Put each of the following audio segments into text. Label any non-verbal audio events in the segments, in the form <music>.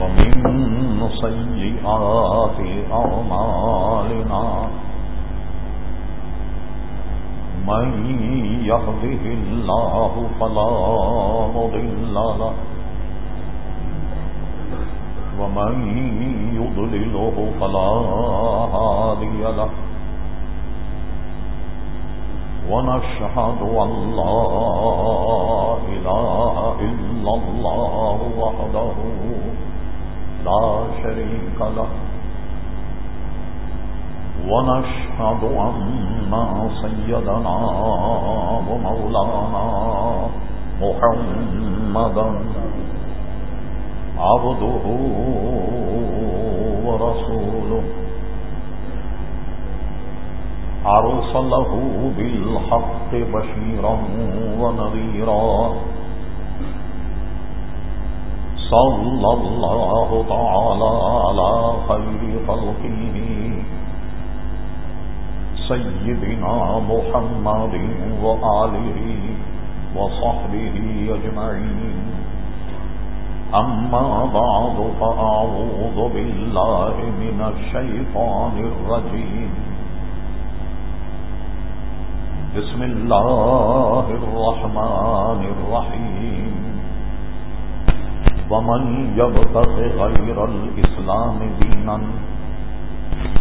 ومن سيئات أعمالنا من يهده الله فلا مضل له ومن يضلله فلا هادي له ونشهد أن لا إله إلا الله وحده لا شريك له. ونشهد أن سيدنا ومولانا محمدا عبده ورسوله. أرسله بالحق بشيرا ونذيرا. صلى الله تعالى على خير خلقه سيدنا محمد وآله وصحبه أجمعين. أما بعد، فأعوذ بالله من الشيطان الرجيم. بسم الله الرحمن الرحيم. ومن يبتغ غير الإسلام دينا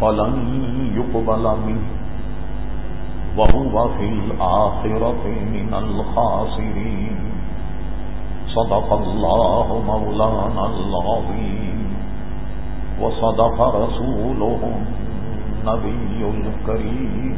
فلن يقبل منه وهو في الآخرة من الخاسرين. صدق الله مولانا العظيم. وصدق رسوله النبي الكريم.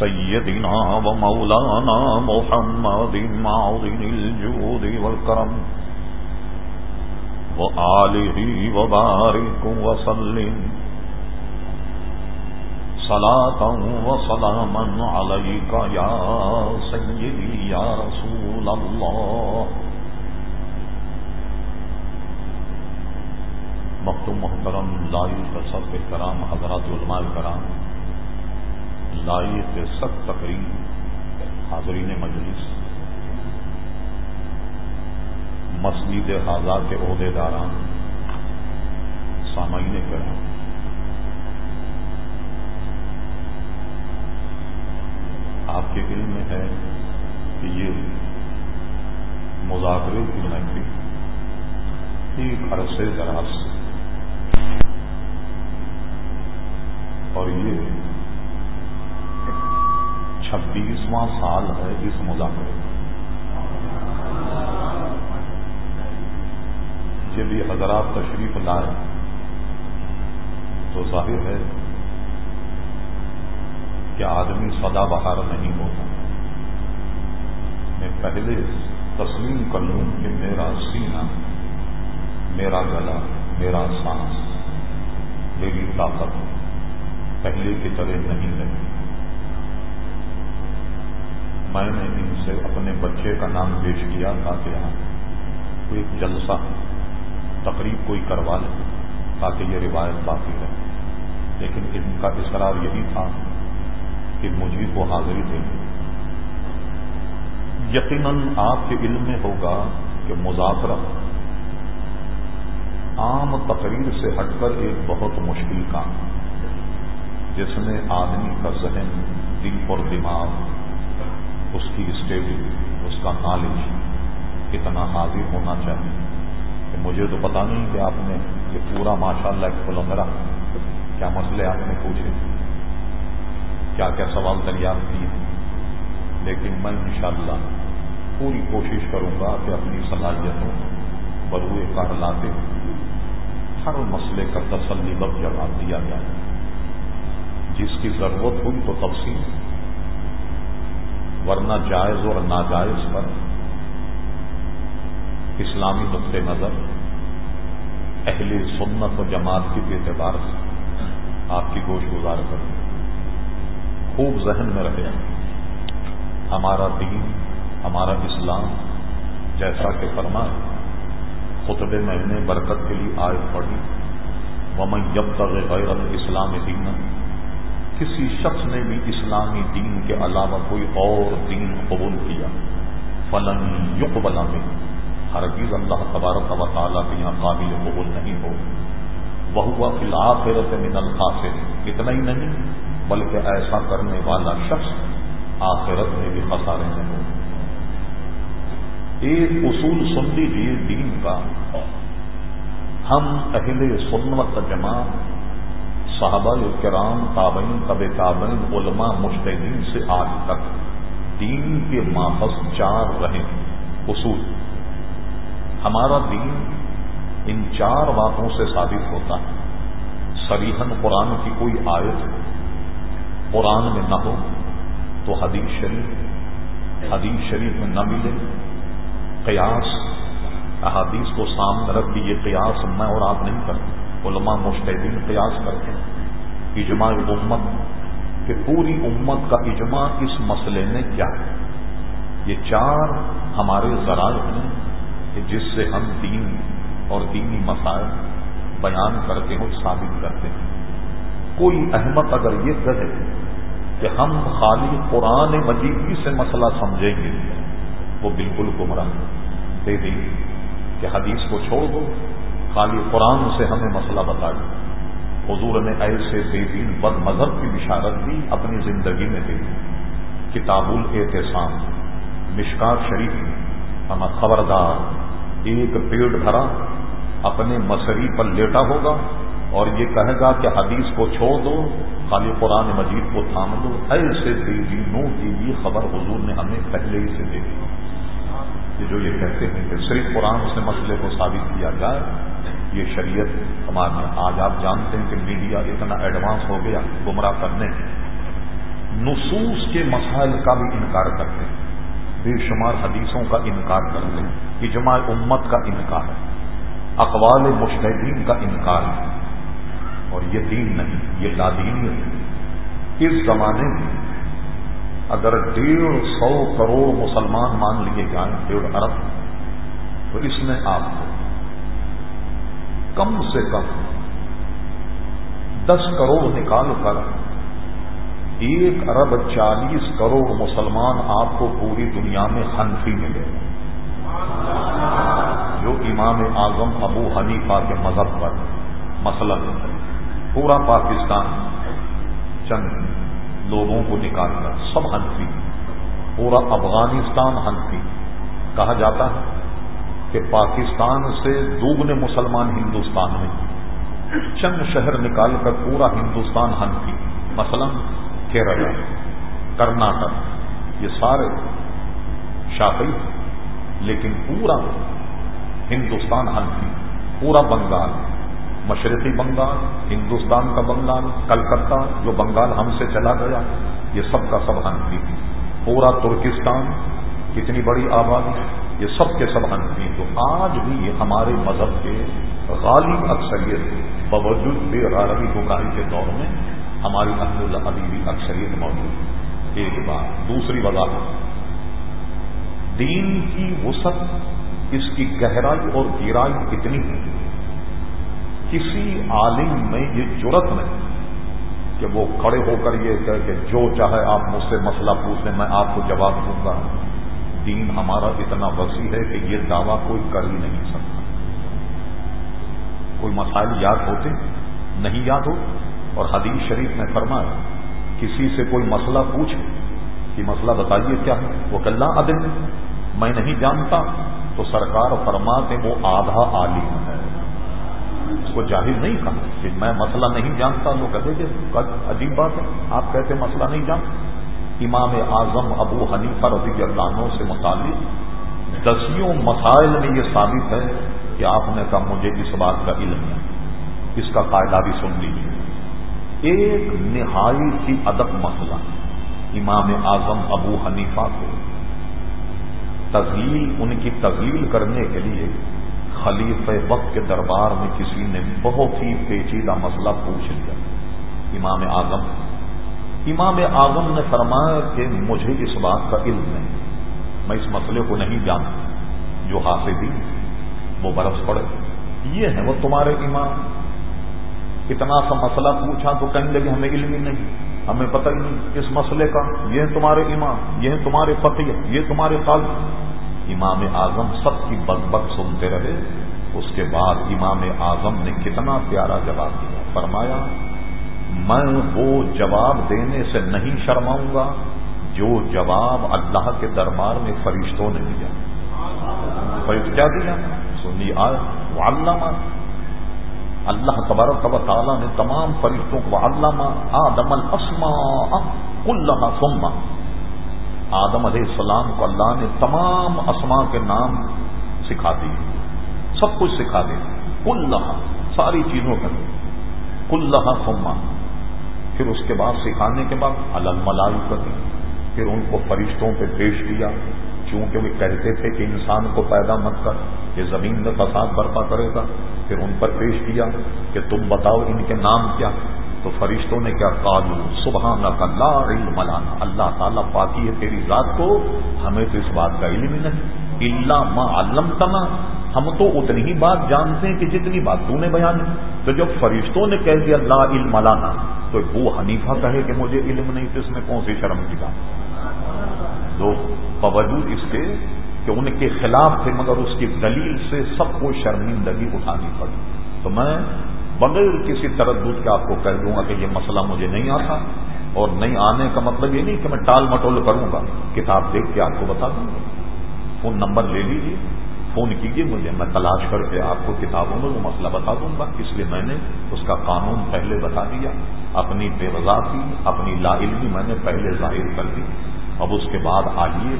سيدنا ومولانا محمد معظم الجود والكرم. وآله وبارك وسلم. صلاة وسلاما عليك يا سيدي، يا رسول الله. مختوم محترم لائی تصف کرام، حضرات علماء کرام. لائق سخت تقریب حاضرین مجلس، مسجد حاضہ کے عہدے داران سامعین کرام۔ آپ کے علم میں ہے کہ یہ مذاکرے کی محفل ایک عرصے دراز سے اور یہ چھبیسواں سال ہے اس مذاکرے جب یہ حضرات تشریف لائے تو ظاہر ہے کہ آدمی سدا بہار نہیں ہوتا۔ میں پہلے تسلیم کر لوں کہ میرا سینہ، میرا گلا، میرا سانس، میری طاقت پہلے کی طرح نہیں ہے۔ میں نے ان سے اپنے بچے کا نام پیش کیا تھا کہ یہاں کوئی جلسہ تقریب کوئی کروا لے، تاکہ یہ روایت باقی رہے۔ لیکن ان کا اصرار یہی تھا کہ مجھے کو حاضری دیں یقیناً آپ کے علم میں ہوگا کہ مذاکرہ عام تقریر سے ہٹ کر ایک بہت مشکل کام جس میں آدمی کا ذہن دل اور دماغ اس کی اسٹیڈی اس کا نالج کتنا حاضر ہونا چاہیے۔ کہ مجھے تو پتا نہیں کہ آپ نے یہ پورا ماشاء اللہ ایک فلندرا کیا مسئلے آپ نے پوچھے۔ کیا کیا سوال دریافت کیے۔ لیکن میں انشاءاللہ پوری کوشش کروں گا کہ اپنی صلاحیتوں بروئے کار لاتے ہر مسئلے کا تسلی بب جواب دیا جائے۔ جس کی ضرورت ہوئی تو تفصیل ورنہ جائز اور ناجائز پر اسلامی نقطۂ نظر، اہل سنت و جماعت کے اعتبار سے آپ کی گوش گزار کریں خوب ذہن میں رہے۔ ہمارا دین، ہمارا اسلام جیسا کہ فرمائے خطبے میں نے برکت کے لیے آئے پڑھی وہ میں جب تک غیر اسلام دین کسی شخص نے بھی اسلامی دین کے علاوہ کوئی اور دین قبول کیا۔ فلن یقبلا میں ہرگیز اللہ تبارک و تعالیٰ کے یہاں قابل قبول نہیں ہو۔ وہ ہوا فی الآخرت من القاصر اتنا ہی نہیں، بلکہ ایسا کرنے والا شخص آخرت میں بھی خسارے میں ہو۔ ایک اصول سن لیجیے دین کا۔ ہم اہل سنت جماعت صحابہ کرام، تابعین طب تابعین، علماء مشتدین سے آج تک دین کے ماحص چار رہے اصول۔ ہمارا دین ان چار باتوں سے ثابت ہوتا ہے۔ سریحن قرآن کی کوئی آیت قرآن میں نہ ہو تو حدیث شریف حدیث شریف میں نہ ملے۔ قیاس، احادیث کو سامنے رکھ دیے قیاس میں اور آپ نہیں کرتے۔ علماء مشتدین قیاس کرتے ہیں اجماع امت کہ پوری امت کا اجماع اس مسئلے میں کیا ہے؟ یہ چار ہمارے ذرائع ہیں کہ جس سے ہم دین اور دینی مسائل بیان کرتے ہیں ثابت کرتے ہیں۔ کوئی احمد اگر یہ کہے کہ ہم خالی قرآن مجیدی سے مسئلہ سمجھیں گے، وہ بالکل گمراہ دے دیں کہ حدیث کو چھوڑ دو۔ خالی قرآن سے ہمیں مسئلہ بتایا حضور نے ایسے بے دین بد مذہب کی بشارت دی، اپنی زندگی میں دی۔ کتاب الاحتسام مشکار شریف ہمیں خبردار، ایک پیڑ دھرا اپنے مسری پر لیٹا ہوگا اور یہ کہے گا کہ حدیث کو چھوڑ دو، خالی قرآن مجید کو تھام دو۔ ایسے بے دینوں کی یہ خبر حضور نے ہمیں پہلے ہی سے دے دی۔ کہ جو یہ کہتے ہیں کہ صرف قرآن سے مسئلے کو ثابت کیا جائے یہ شریعت ہمارے ہاں آج آپ جانتے ہیں کہ میڈیا اتنا ایڈوانس ہو گیا گمراہ کرنے نصوص کے مسائل کا بھی انکار کرتے ہیں۔ بے شمار حدیثوں کا انکار کرتے ہیں۔ اجماع امت کا انکار ہے۔ اقوال مشتدین کا انکار ہے۔ اور یہ دین نہیں، یہ لادینی ہے۔ اس زمانے میں اگر ڈیڑھ سو کروڑ مسلمان مان لیے جائیں، ڈیڑھ ارب، تو اس میں آپ کو کم سے کم دس کروڑ نکال کر ایک ارب چالیس کروڑ مسلمان آپ کو پوری دنیا میں حنفی ملے۔ جو امام اعظم ابو حنیفہ کے مذہب پر مسئلہ پورا پاکستان چند لوگوں کو نکال کر سب حنفی، پورا افغانستان حنفی کہا جاتا ہے۔ کہ پاکستان سے دوگنے مسلمان ہندوستان میں چند شہر نکال کر پورا ہندوستان ہنفی مثلا کیرل کرناٹک، یہ سارے شاقی لیکن پورا ہندوستان ہنفی پورا بنگال، مشرقی بنگال، ہندوستان کا بنگال، کلکتہ، جو بنگال ہم سے چلا گیا، یہ سب کا سب ہنفی پورا ترکستان، کتنی بڑی آبادی۔ یہ سب کے سب انفی تو آج بھی یہ ہمارے مذہب کے غالب اکثریت باوجود بے غاربی گمراہی کے دور میں ہماری اہل بھی اکثریت موجود ایک بات، دوسری وضاحت۔ دین کی وسعت اس کی گہرائی اور گہرائی کتنی ہے۔ کسی عالم میں یہ جرت نہیں کہ وہ کھڑے ہو کر یہ کہ جو چاہے آپ مجھ سے مسئلہ پوچھ لیں میں آپ کو جواب دوں گا۔ دین ہمارا اتنا وسیع ہے کہ یہ دعویٰ کوئی کر ہی نہیں سکتا۔ کوئی مسائل یاد ہوتے، نہیں یاد ہو، اور حدیث شریف میں فرمایا، کسی سے کوئی مسئلہ پوچھے کہ مسئلہ بتائیے کیا ہے؟ وہ کلّا عدم میں نہیں جانتا، تو سرکار فرماتے وہ آدھا عالم ہے۔ اس کو جاہل نہیں کہا کہ میں مسئلہ نہیں جانتا لوگ کہتے کہ عجیب بات ہے، آپ کہتے مسئلہ نہیں جانتے۔ امام اعظم ابو حنیفہ رضی اللہ عنہ سے متعلق دسیوں مسائل میں یہ ثابت ہے کہ آپ نے کہا مجھے اس بات کا علم ہے، اس کا قاعدہ بھی سن لیجیے ایک نہائی کی ادب مسئلہ امام اعظم ابو حنیفہ کو تزلیل ان کی تزلیل کرنے کے لیے خلیف وقت کے دربار میں کسی نے بہت ہی پیچیدہ مسئلہ پوچھ لیا۔ امام اعظم امام اعظم نے فرمایا کہ مجھے اس بات کا علم نہیں، میں اس مسئلے کو نہیں جانتا، جو حاصل وہ برس پڑے۔ یہ ہے وہ تمہارے امام۔ اتنا سا مسئلہ پوچھا تو کہیں گے کہ ہمیں علم ہی نہیں، ہمیں پتہ ہی نہیں اس مسئلے کا۔ یہ تمہارے امام، یہ تمہارے فقیر یہ تمہارے قاضی امام اعظم سب کی بد بد سنتے رہے، اس کے بعد امام اعظم نے کتنا پیارا جواب دیا۔ فرمایا میں وہ جواب دینے سے نہیں شرماؤں گا جو جواب اللہ کے دربار میں فرشتوں نے دیا۔ فرشت کیا دیا؟ سنی علامہ اللہ تبارک و تعالیٰ نے تمام فرشتوں کو علامہ آدم السما کلّہ سما آدم علیہ السلام کو اللہ نے تمام اسما کے نام سکھا دی۔ سب کچھ سکھا دی۔ کل ساری چیزوں کا کلّہ سما پھر اس کے بعد سکھانے کے بعد الملائی کر پھر ان کو فرشتوں پہ پیش کیا۔ چونکہ وہ کہتے تھے کہ انسان کو پیدا مت کر، یہ زمین میں فساد برپا کرے گا۔ پھر ان پر پیش کیا کہ تم بتاؤ ان کے نام کیا۔ تو فرشتوں نے کیا؟ قالو سبحان اللہ علم ملانا اللہ تعالیٰ پاکی ہے تیری ذات کو، ہمیں تو اس بات کا علم ہی نہیں۔ اللہ ما علم تما ہم تو اتنی ہی بات جانتے ہیں کہ جتنی بات تو نے بیان تو جب فرشتوں نے کہہ دیا اللہ علم ملانا تو وہ حنیفہ کہے کہ مجھے علم نہیں تو اس میں کون سی شرم کی بات؟ دو باوجود اس کے کہ ان کے خلاف تھے، مگر اس کی دلیل سے سب کو شرمندگی اٹھانی پڑی۔ تو میں بغیر کسی تردد کے آپ کو کہہ دوں گا کہ یہ مسئلہ مجھے نہیں آتا، اور نہیں آنے کا مطلب یہ نہیں کہ میں ٹال مٹول کروں گا۔ کتاب دیکھ کے آپ کو بتا دوں گا۔ فون نمبر لے لیجیے فون کیجیے مجھے میں تلاش کر کے آپ کو کتابوں میں وہ مسئلہ بتا دوں گا۔ اس لیے میں نے اس کا قانون پہلے بتا دیا، اپنی بے وضاحتی اپنی لا علمی میں نے پہلے ظاہر کر دی۔ اب اس کے بعد آئیے،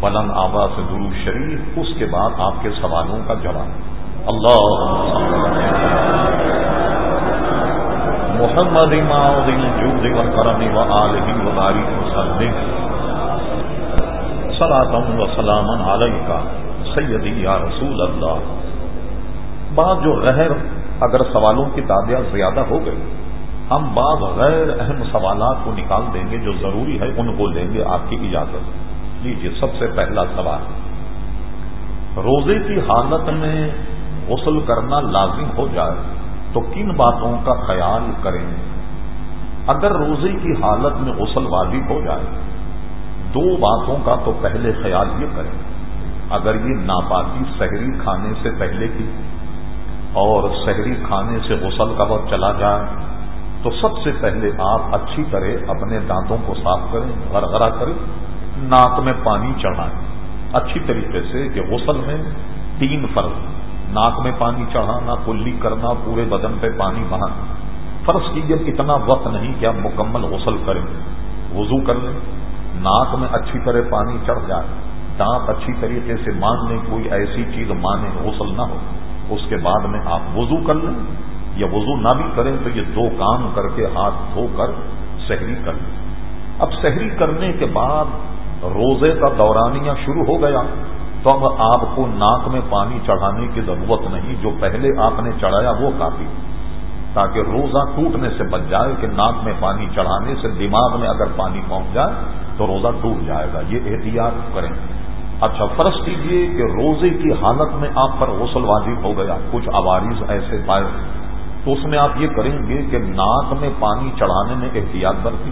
بلند آبا سے درو شریف، اس کے بعد آپ کے سوالوں کا جواب۔ اللہ محمد کرمی واری سلاتم و سلام علیہ کا سیدی یا رسول اللہ۔ بعض جو غیر اگر سوالوں کی تعداد زیادہ ہو گئی، ہم بعض غیر اہم سوالات کو نکال دیں گے جو ضروری ہے، ان کو لیں گے آپ کی اجازت۔ لیجیے سب سے پہلا سوال۔ روزے کی حالت میں غسل کرنا لازم ہو جائے تو کن باتوں کا خیال کریں؟ اگر روزے کی حالت میں غسل واجب ہو جائے، دو باتوں کا تو پہلے خیال یہ کریں۔ اگر یہ ناپاکی شہری کھانے سے پہلے کی اور شہری کھانے سے غسل کا وقت چلا جائے، تو سب سے پہلے آپ اچھی طرح اپنے دانتوں کو صاف کریں غرغرا کریں، ناک میں پانی چڑھائیں۔ اچھی طریقے سے کہ غسل میں تین فرض، ناک میں پانی چڑھانا، کلی کرنا، پورے بدن پہ پانی بہانا۔ فرض کیجیے اتنا وقت نہیں کہ آپ مکمل غسل کریں، وضو کر لیں، ناک میں اچھی طرح پانی چڑھ جائے۔ دانت اچھی طریقے سے مان لیں کوئی ایسی چیز مانے غسل نہ ہو، اس کے بعد میں آپ وضو کر لیں یا وضو نہ بھی کریں تو یہ دو کام کر کے ہاتھ دھو کر سحری کر لیں۔ اب سحری کرنے کے بعد روزے کا دورانیہ شروع ہو گیا تو اب آپ کو ناک میں پانی چڑھانے کی ضرورت نہیں، جو پہلے آپ نے چڑھایا وہ کافی۔ تاکہ روزہ ٹوٹنے سے بچ جائے کہ ناک میں پانی چڑھانے سے دماغ میں اگر پانی پہنچ جائے تو روزہ ٹوٹ جائے گا۔ یہ احتیاط کریں۔ اچھا فرض کیجیے کہ روزے کی حالت میں آپ پر غسل واجب ہو گیا، کچھ عوارض ایسے پائے۔ تو اس میں آپ یہ کریں گے کہ ناک میں پانی چڑھانے میں احتیاط برتی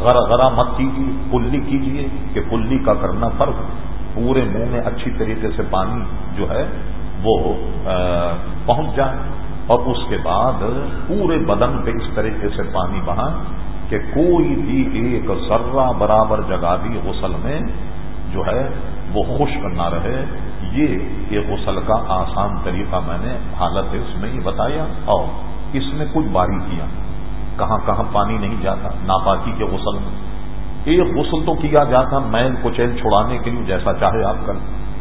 غرا غرا مت کیجیے کلی کیجیے کہ کلی کا کرنا فرق پورے منہ میں اچھی طریقے سے پانی جو ہے وہ پہنچ جائے۔ اور اس کے بعد پورے بدن پہ اس طریقے سے پانی بہائیں کہ کوئی بھی ایک ذرہ برابر جگہ بھی غسل میں جو ہے وہ خشک نہ رہے، یہ ایک غسل کا آسان طریقہ میں نے حالت ہے اس میں یہ بتایا اور اس میں کچھ باریکیاں کہاں کہاں پانی نہیں جاتا، ناپاکی کے غسل میں۔ ایک غسل تو کیا جاتا، میل کچیل چھڑانے کے لیے جیسا چاہے آپ کر۔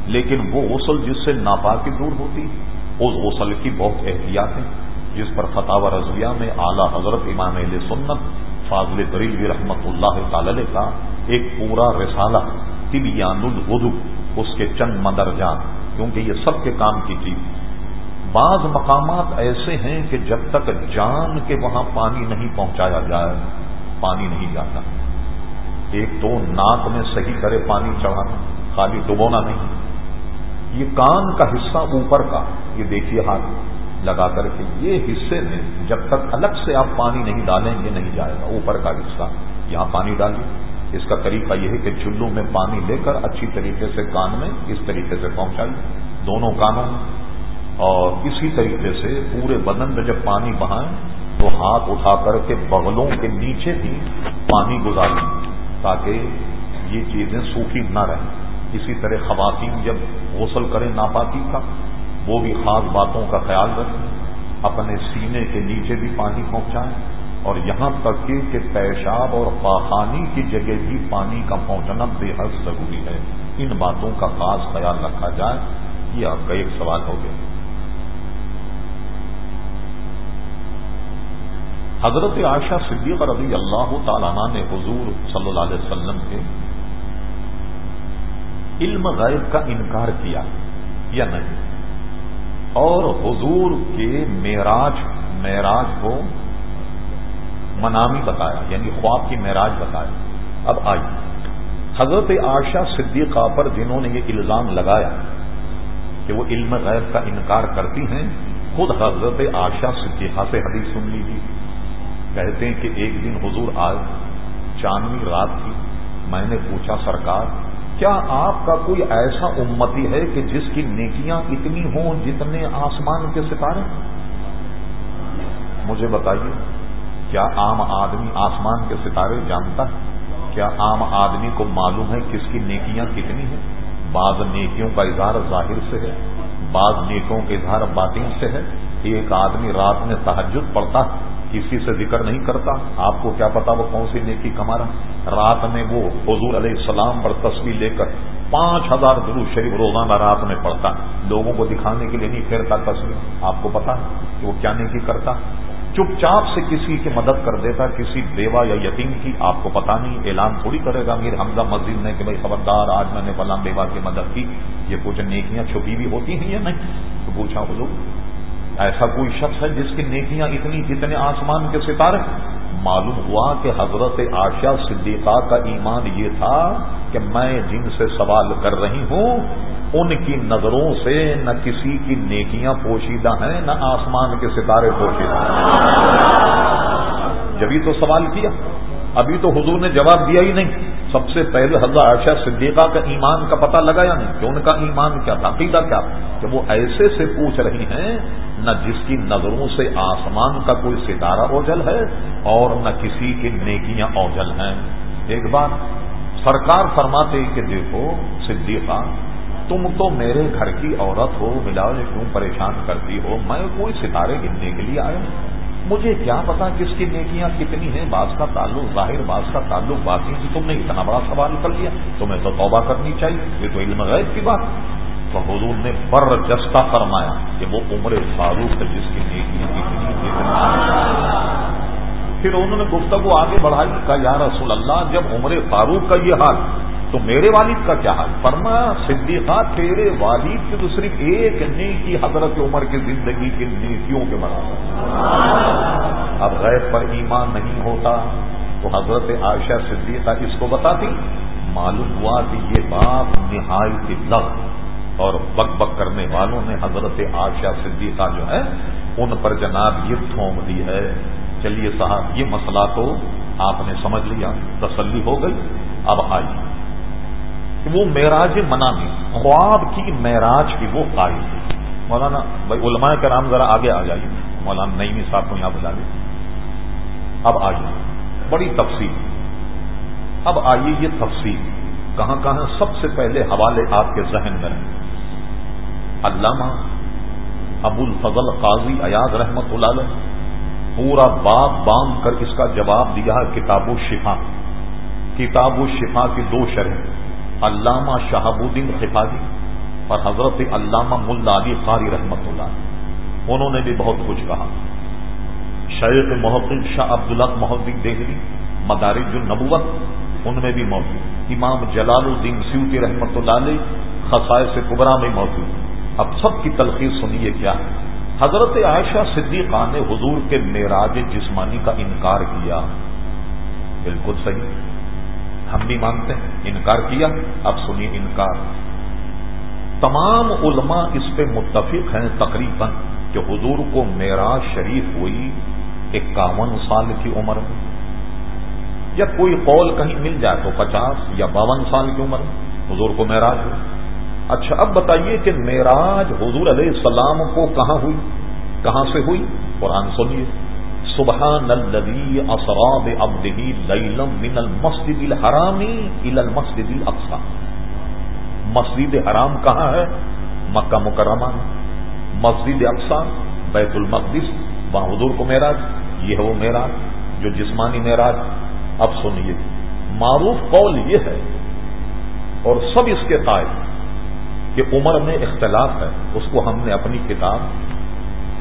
لیکن وہ غسل جس سے ناپاکی دور ہوتی، اس غسل کی بہت احتیاط ہے۔ جس پر فتح رضویہ میں اعلی حضرت امام علیہ سنت فاضل بریلوی رحمت اللہ تعالی کا ایک پورا رسالہ طبیان الغدو اس کے چند مدرجات کیونکہ یہ سب کے کام کی چیز۔ بعض مقامات ایسے ہیں کہ جب تک جان کے وہاں پانی نہیں پہنچایا جائے، پانی نہیں جاتا۔ ایک تو ناک میں صحیح کرے پانی چڑھانا، خالی ڈبونا نہیں۔ یہ کان کا حصہ اوپر کا، یہ دیکھیے ہاتھ۔ لگا کر کے یہ حصے میں جب تک الگ سے آپ پانی نہیں ڈالیں گے، نہیں جائے گا۔ اوپر کا حصہ، یہاں پانی ڈالیے۔ اس کا طریقہ یہ ہے کہ چلو میں پانی لے کر اچھی طریقے سے کان میں اس طریقے سے پہنچائیے دونوں کانوں میں اور اسی طریقے سے پورے بدن میں جب پانی بہائیں تو ہاتھ اٹھا کر کے بغلوں کے نیچے بھی پانی گزاریں تاکہ یہ چیزیں سوکھی نہ رہیں۔ اسی طرح خواتین جب غسل کریں ناپاکی کا، وہ بھی خاص باتوں کا خیال رکھیں، اپنے سینے کے نیچے بھی پانی پہنچائیں۔ اور یہاں تک کہ پیشاب اور پاخانی کی جگہ بھی پانی کا پہنچنا بے حد ضروری ہے۔ ان باتوں کا خاص خیال رکھا جائے۔ یہ آپ کا ایک سوال ہو گیا۔ حضرت عائشہ صدیق رضی اللہ تعالیٰ نے حضور صلی اللہ علیہ وسلم کے علم غیب کا انکار کیا یا نہیں؟ اور حضور کے معراج معراج کو منامی بتایا یعنی خواب کی معراج بتایا۔ اب آئی حضرت عائشہ صدیقہ پر جنہوں نے یہ الزام لگایا کہ وہ علم غیب کا انکار کرتی ہیں، خود حضرت عائشہ صدیقہ سے حدیث سن لیجیے۔ کہتے ہیں کہ ایک دن حضور آئے، چاندنی رات تھی میں نے پوچھا، سرکار، کیا آپ کا کوئی ایسا امتی ہے کہ جس کی نیکیاں اتنی ہوں جتنے آسمان کے ستارے؟ مجھے بتائیے۔ کیا عام آدمی آسمان کے ستارے جانتا ہے؟ کیا عام آدمی کو معلوم ہے کس کی نیکیاں کتنی ہیں؟ بعض نیکیوں کا اظہار ظاہر سے ہے، بعض نیکوں کا اظہار باطن سے ہے۔ ایک آدمی رات میں تحجد پڑتا ہے، کسی سے ذکر نہیں کرتا۔ آپ کو کیا پتا وہ کون سی نیکی کما رہا رات میں وہ حضور علیہ السلام پر تصویر لے کر پانچ ہزار درو شریف روزانہ رات میں پڑتا لوگوں کو دکھانے کے لیے نہیں پھیرتا تصویر آپ کو پتا کہ وہ کیا نیکی کرتا چپ چاپ سے کسی کی مدد کر دیتا، کسی بیوہ یا یتیم کی، آپ کو پتا نہیں، اعلان تھوڑی کرے گا، میر حمزہ مسجد نے کہ بھائی خبردار، آج میں نے فلاں بیوہ کی مدد کی۔ یہ کچھ نیکیاں چھپی بھی ہوتی ہیں یا نہیں؟ تو پوچھا، حضور، ایسا کوئی شخص ہے جس کی نیکیاں اتنی جتنے آسمان کے ستارے معلوم ہوا کہ حضرت عاشہ صدیقہ کا ایمان یہ تھا کہ میں جن سے سوال کر رہی ہوں، ان کی نظروں سے نہ کسی کی نیکیاں پوشیدہ ہیں، نہ آسمان کے ستارے پوشیدہ ہیں۔ جبھی تو سوال کیا، ابھی تو حضور نے جواب دیا ہی نہیں۔ سب سے پہلے حضرت عائشہ صدیقہ کا ایمان کا پتہ لگایا نہیں کہ ان کا ایمان کیا تھا، عقیدہ کیا کہ وہ ایسے سے پوچھ رہی ہیں نہ جس کی نظروں سے آسمان کا کوئی ستارہ اوجل ہے اور نہ کسی کی نیکیاں اوجل ہیں۔ ایک بار سرکار فرماتے کہ دیکھو صدیقہ، تم تو میرے گھر کی عورت ہو ملا کیوں پریشان کرتی ہو؟ میں کوئی ستارے گننے کے لیے آیا مجھے کیا پتا کس کی نیکیاں کتنی ہیں؟ بعض کا تعلق ظاہر، بعض کا تعلق باقی تم نے اتنا بڑا سوال کر لیا، تمہیں تو توبہ کرنی چاہیے، یہ تو علم غیب کی بات۔ تو حضور نے بر جستا فرمایا کہ وہ عمر فاروق ہے جس کی نیکیاں کتنی کتنی پھر انہوں نے گفتگو آگے بڑھائی کا یا رسول اللہ، جب عمر فاروق کا یہ حال، تو میرے والد کا کیا حال؟ فرما، صدیقہ، تیرے والد کی تو صرف ایک نیکی حضرت عمر کی زندگی کی نیکیوں کے برابر۔ اب غیر پر ایمان نہیں ہوتا تو حضرت عائشہ، صدیقہ اس کو بتاتی، معلوم ہوا کہ یہ بات نہایت لفظ اور بک بک کرنے والوں نے حضرت عائشہ صدیقہ جو ہے، ان پر جناب یہ تھوم دی ہے۔ چلیے صاحب، یہ مسئلہ تو آپ نے سمجھ لیا، تسلی ہو گئی۔ اب آئیے۔ وہ معراج منامی خواب کی معراج کی وہ قائم تھی مولانا، بھائی علماء کرام ذرا آگے آ جائیے۔ مولانا نئی صاحب کو یہاں بلا لیں اب آئیے۔ بڑی تفصیل۔ اب آئیے یہ تفصیل۔ کہاں کہاں سب سے پہلے حوالے آپ کے ذہن میں رہیں۔ علامہ ابو الفضل قاضی ایاز رحمت اللہ علیہ، پورا باپ باندھ کر اس کا جواب دیا ہے کتاب و شفا کتاب و شفا کی دو شرح علامہ شہاب الدین خفاظی اور حضرت علامہ ملا علی قاری رحمت اللہ انہوں نے بھی بہت کچھ کہا۔ شیخ محدود شاہ عبداللہ محدود دہلی، مدارج النبوت، ان میں بھی موجود۔ امام جلال الدین سیوتی رحمت اللہ علیہ خسائے سے کبرا میں موجود۔ اب سب کی تلخیص سنیے کیا؟ حضرت عائشہ صدیقہ نے حضور کے معراج جسمانی کا انکار کیا۔ بالکل صحیح۔ ہم بھی مانتے ہیں، انکار کیا۔ اب سنیے انکار۔ تمام علماء اس پہ متفق ہیں تقریباً کہ حضور کو معراج شریف ہوئی اکاون سال کی عمر میں۔ یا کوئی قول کہیں مل جائے تو پچاس یا باون سال کی عمر میں حضور کو معراج ہو اچھا اب بتائیے کہ معراج حضور علیہ السلام کو کہاں ہوئی؟ کہاں سے ہوئی؟ قرآن سنیے۔ سبحان الذي اسرا بعبده ليلا من المسجد الحرام الى المسجد الاقصى مسجد حرام کہاں ہے؟ مکہ مکرمہ۔ مسجد اقصا بیت المقدس۔ وہاں حضور کو معراج۔ یہ ہے وہ معراج، جو جسمانی معراج۔ اب سنیے۔ معروف قول یہ ہے اور سب اس کے قائل۔ کہ عمر میں اختلاف ہے، اس کو ہم نے اپنی کتاب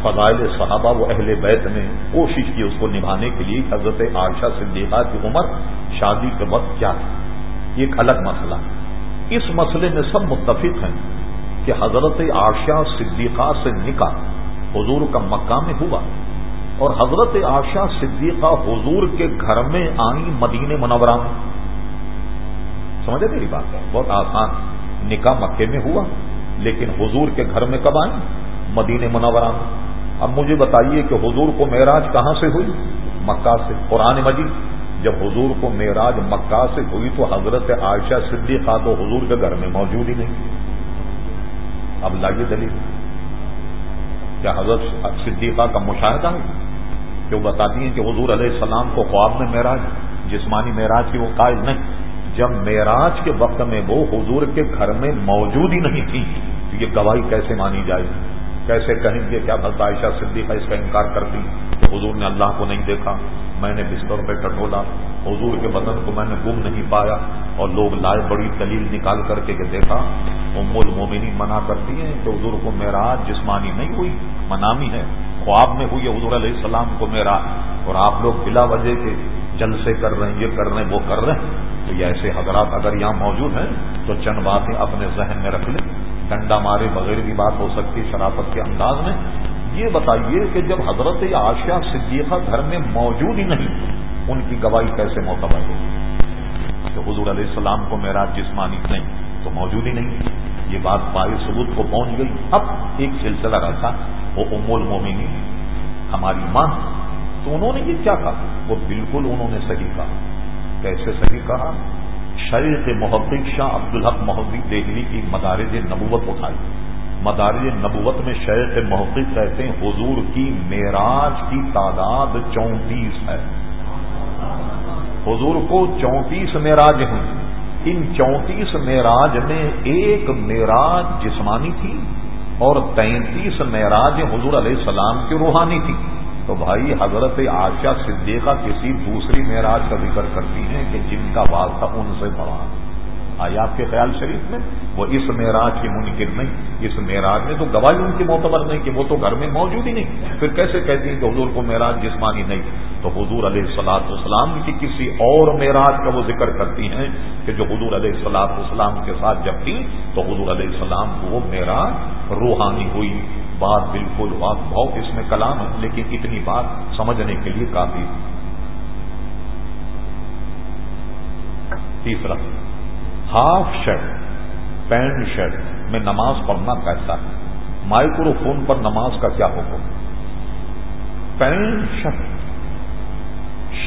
فضائل صحابہ و اہل بیت میں کوشش کی، اس کو نبھانے کے لیے حضرت عائشہ صدیقہ کی عمر شادی کے وقت کیا تھا یہ ایک الگ مسئلہ۔ اس مسئلے میں سب متفق ہیں کہ حضرت عائشہ صدیقہ سے نکاح حضور کا مکہ میں ہوا اور حضرت عائشہ صدیقہ حضور کے گھر میں آئی مدین منورہ میں۔ سمجھے میری بات؟ بہت آسان۔ نکاح مکے میں ہوا، لیکن حضور کے گھر میں کب آئیں؟ مدین منورہ میں۔ اب مجھے بتائیے کہ حضور کو معراج کہاں سے ہوئی؟ مکہ سے۔ قرآن مجید۔ جب حضور کو معراج مکہ سے ہوئی تو حضرت عائشہ صدیقہ تو حضور کے گھر میں موجود ہی نہیں۔ اب لائیے دلیل۔ کیا حضرت صدیقہ کا مشاہدہ ہے؟ کہ وہ بتاتی ہیں کہ حضور علیہ السلام کو خواب میں معراج، جسمانی معراج کی وہ قائل نہیں۔ جب معراج کے وقت میں وہ حضور کے گھر میں موجود ہی نہیں تھی، تو یہ گواہی کیسے مانی جائے؟ کیسے کہیں گے کیا بھگت عائشہ صدیقہ اس کا انکار کرتی کہ حضور نے اللہ کو نہیں دیکھا؟ میں نے بستر پہ ٹٹولا، حضور کے بدن کو میں نے گم نہیں پایا، اور لوگ لائے بڑی دلیل نکال کر کے کہ دیکھا، ام المومنی منع کرتی ہیں کہ حضور کو معراج جسمانی نہیں ہوئی، منامی ہے، خواب میں ہوئی حضور علیہ السلام کو میرا اور آپ لوگ بلا وجہ کے جلسے کر رہے ہیں، یہ کر رہے ہیں، وہ کر رہے ہیں۔ تو یہ ایسے حضرات اگر یہاں موجود ہیں تو چند باتیں اپنے ذہن میں رکھ لیں۔ ڈنڈا مارے بغیر بھی بات ہو سکتی شرافت کے انداز میں۔ یہ بتائیے کہ جب حضرت عاشیہ صدیقہ گھر میں موجود ہی نہیں، ان کی گواہی کیسے معتبر ہو؟ کہ حضور علیہ السلام کو میرا جسمانی نہیں، تو موجود ہی نہیں۔ یہ بات باعث ثبوت کو پہنچ گئی۔ اب ایک سلسلہ رہتا وہ ام المومنی ہماری ماں۔ تو انہوں نے یہ کیا کہا؟ وہ بالکل انہوں نے صحیح کہا۔ کیسے صحیح کہا؟ شریف محبت شاہ عبدالحق محبت دہلی کی مدارج نبوت اٹھائی۔ مدارج نبوت میں شیخ محبت کہتے ہیں، حضور کی معراج کی تعداد چونتیس ہے۔ حضور کو چونتیس معراج ہیں۔ ان چونتیس معراج میں ایک معراج جسمانی تھی اور تینتیس معراج حضور علیہ السلام کی روحانی تھی۔ تو بھائی حضرت عائشہ صدیقہ کسی دوسری معراج کا ذکر کرتی ہیں کہ جن کا واسطہ ان سے بڑا آئی آپ کے خیال شریف میں؟ وہ اس معراج کی منکر نہیں، اس معراج میں تو گواہی ان کی معتبر نہیں کہ وہ تو گھر میں موجود ہی نہیں۔ پھر کیسے کہتی ہیں کہ حضور کو معراج جسمانی نہیں؟ تو حضور علیہ السلاط والسلام کی کسی اور معراج کا وہ ذکر کرتی ہیں کہ جو حضور علیہ السلاط والسلام کے ساتھ جب تھی تو حضور علیہ السلام کو وہ معراج روحانی ہوئی۔ بات بالکل بات بہت اس میں کلام ہے، لیکن اتنی بات سمجھنے کے لیے کافی۔ تیسرا، ہاف شرٹ، پینٹ شرٹ میں نماز پڑھنا کیسا ہے؟ مائکرو فون پر نماز کا کیا حکم؟ پینٹ شرٹ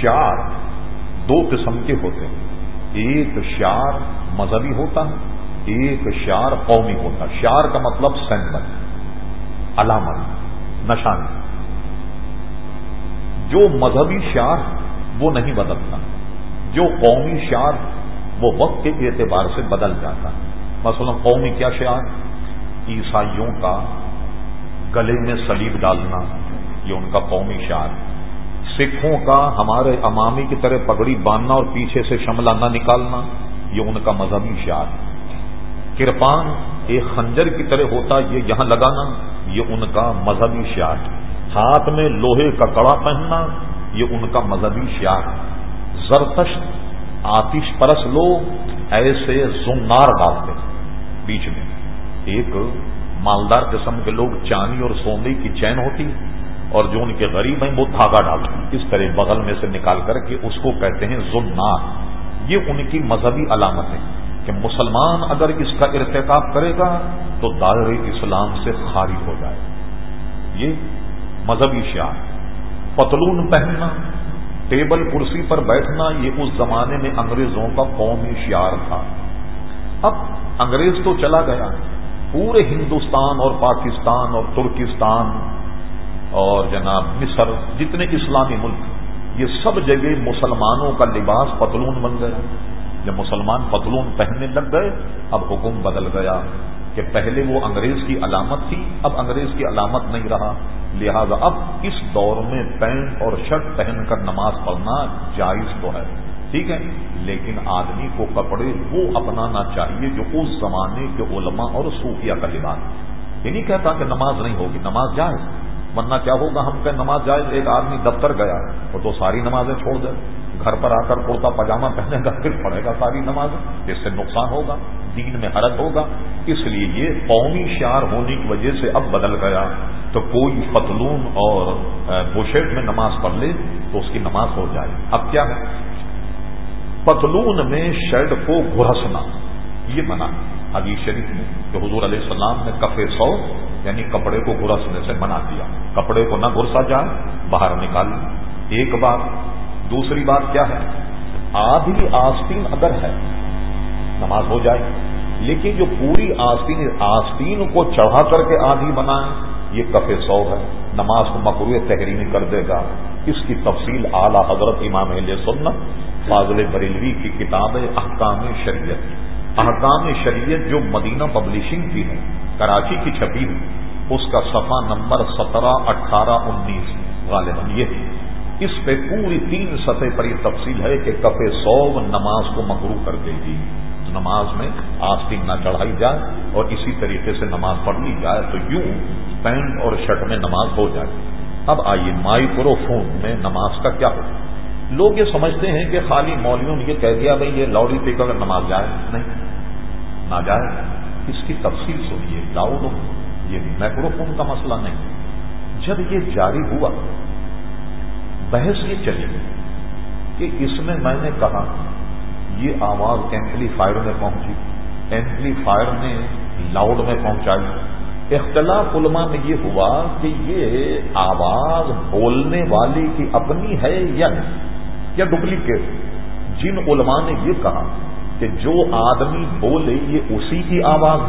شار دو قسم کے ہوتے ہیں۔ ایک شار مذہبی ہوتا ہے، ایک شار قومی ہوتا ہے۔ شار کا مطلب سینبل۔ علامت، نشان۔ جو مذہبی شعر وہ نہیں بدلتا، جو قومی شعر وہ وقت کے اعتبار سے بدل جاتا۔ مثلا قومی کیا شعر؟ عیسائیوں کا گلے میں سلیب ڈالنا، یہ ان کا قومی شعر۔ سکھوں کا ہمارے امامی کی طرح پگڑی باندھنا اور پیچھے سے شملہ نہ نکالنا، یہ ان کا مذہبی شعر۔ کرپان ایک خنجر کی طرح ہوتا، یہ یہاں لگانا۔ یہ ان کا مذہبی شعر ہاتھ میں لوہے کا کڑا پہننا، یہ ان کا مذہبی شعر زرتش آتش پرس لوگ ایسے زنار ڈالتے بیچ میں۔ ایک مالدار قسم کے لوگ چاندی اور سونے کی چین ہوتی اور جو ان کے غریب ہیں وہ دھاگا ڈالتے اس طرح بغل میں سے نکال کر کے اس کو کہتے ہیں زنار۔ یہ ان کی مذہبی علامت ہے۔ کہ مسلمان اگر اس کا ارتکاب کرے گا تو دائر اسلام سے خارج ہو جائے یہ مذہبی شعر پتلون پہننا، ٹیبل کرسی پر بیٹھنا، یہ اس زمانے میں انگریزوں کا قومی شعار تھا۔ اب انگریز تو چلا گیا۔ پورے ہندوستان اور پاکستان اور ترکستان اور جناب مصر، جتنے اسلامی ملک، یہ سب جگہ مسلمانوں کا لباس پتلون بن گیا۔ جب مسلمان پتلون پہننے لگ گئے، اب حکم بدل گیا کہ پہلے وہ انگریز کی علامت تھی، اب انگریز کی علامت نہیں رہا۔ لہذا اب اس دور میں پینٹ اور شرٹ پہن کر نماز پڑھنا جائز تو ہے، ٹھیک ہے؟ لیکن آدمی کو کپڑے وہ اپنانا چاہیے جو اس زمانے کے علماء اور صوفیہ کا لباس یہ نہیں کہتا کہ نماز نہیں ہوگی، نماز جائے ورنہ کیا ہوگا ہم کہ نماز جائے ایک آدمی دفتر گیا وہ تو ساری نمازیں چھوڑ دے۔ گھر پر آ کر کرتا پاجامہ پہنے گا، پھر پڑے گا ساری نماز۔ اس سے نقصان ہوگا، دین میں حرج ہوگا۔ اس لیے یہ قومی شعر ہونے کی وجہ سے اب بدل گیا۔ تو کوئی پتلون اور بوشیٹ میں نماز پڑھ لے تو اس کی نماز ہو جائے۔ اب کیا ہے؟ پتلون میں شرٹ کو گھرسنا، یہ منع حدیث شریف میں کہ حضور علیہ السلام نے کفے سو یعنی کپڑے کو گھرسنے سے منع کیا۔ کپڑے کو نہ گھرسا جائے، باہر نکال ایک بات دوسری بات کیا ہے؟ آدھی آستین اگر ہے، نماز ہو جائے، لیکن جو پوری آستین آستین کو چڑھا کر کے آدھی بنائے یہ کفے سو ہے، نماز کو مکرو تحریر کر دے گا۔ اس کی تفصیل اعلی حضرت امام علیہ سنت، فاضل بریلوی کی کتاب احکام شریعت۔ احکام شریعت جو مدینہ پبلشنگ کی ہے، کراچی کی چھپی ہے، اس کا صفحہ نمبر سترہ، اٹھارہ، انیس، غالباً یہ اس پہ پوری تین سطح پر یہ تفصیل ہے کہ کفے سو نماز کو مکرو کر دے گی۔ نماز میں آستین نہ چڑھائی جائے اور اسی طریقے سے نماز پڑھ لی جائے تو یوں پینٹ اور شرٹ میں نماز ہو جائے۔ اب آئیے مائکرو فون میں نماز کا کیا ہو لوگ یہ سمجھتے ہیں کہ خالی مولویوں نے یہ کہہ دیا بھائی یہ لاؤڈ اسپیکر نماز جائے۔ نہیں، نہ جائے۔ اس کی تفصیل سنیے، لاؤڈ یہ مائکرو فون کا مسئلہ نہیں۔ جب یہ جاری ہوا بحث یہ چلی کہ اس میں میں نے کہا، یہ آواز ایمپلیفائر میں پہنچی ایمپلیفائر نے لاؤڈ میں پہنچائی۔ اختلاف علماء میں یہ ہوا کہ یہ آواز بولنے والے کی اپنی ہے یا نہیں، یا ڈپلیکیٹ جن علماء نے یہ کہا کہ جو آدمی بولے، یہ اسی کی آواز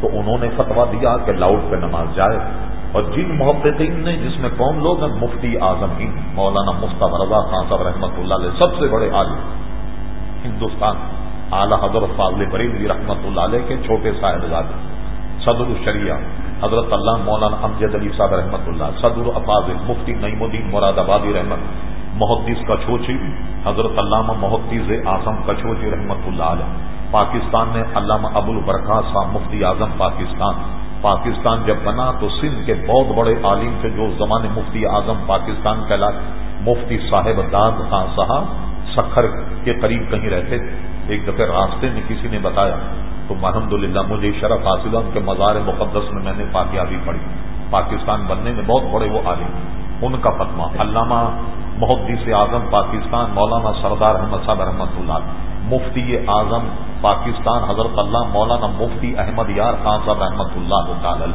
تو انہوں نے فتوا دیا کہ لاؤڈ پہ نماز جائے۔ اور جن محبتین نے جس میں کون لوگ ہیں، مفتی اعظم ہند مولانا مصطفی رضا خان صاحب رحمۃ اللہ علیہ، سب سے بڑے عالم ہندوستان، اعلی حضرت فاضل بریلوی رحمۃ اللہ علیہ کے چھوٹے صاحبزاد صدر الشریعہ، حضرت اللہ مولانا امجد علی صاحب رحمۃ اللہ صدر افاظ مفتی نعیم الدین مراد آبادی رحمت، محدث کچھوچی، حضرت علامہ محدث اعظم کچھوچی رحمۃ اللہ علیہ، پاکستان میں علامہ ابو البرکا صاحب مفتی اعظم پاکستان پاکستان جب بنا تو سندھ کے بہت بڑے عالم تھے جو زمانے مفتی اعظم پاکستان کہلا مفتی صاحب داد خان صاحب، سکھر کے قریب کہیں رہتے تھے۔ ایک دفعہ راستے میں کسی نے بتایا، تو الحمد للہ مجھے شرف حاصل ان کے مزار مقدس میں میں نے پاکیابی پڑھی۔ پاکستان بننے میں بہت بڑے وہ عالم ان کا فتوا علامہ محدث اعظم پاکستان، مولانا سردار احمد صاحب رحمۃ اللہ۔ مفتی اعظم پاکستان حضرت اللہ مولانا مفتی احمد یار خان صاحب رحمۃ اللہ تعالی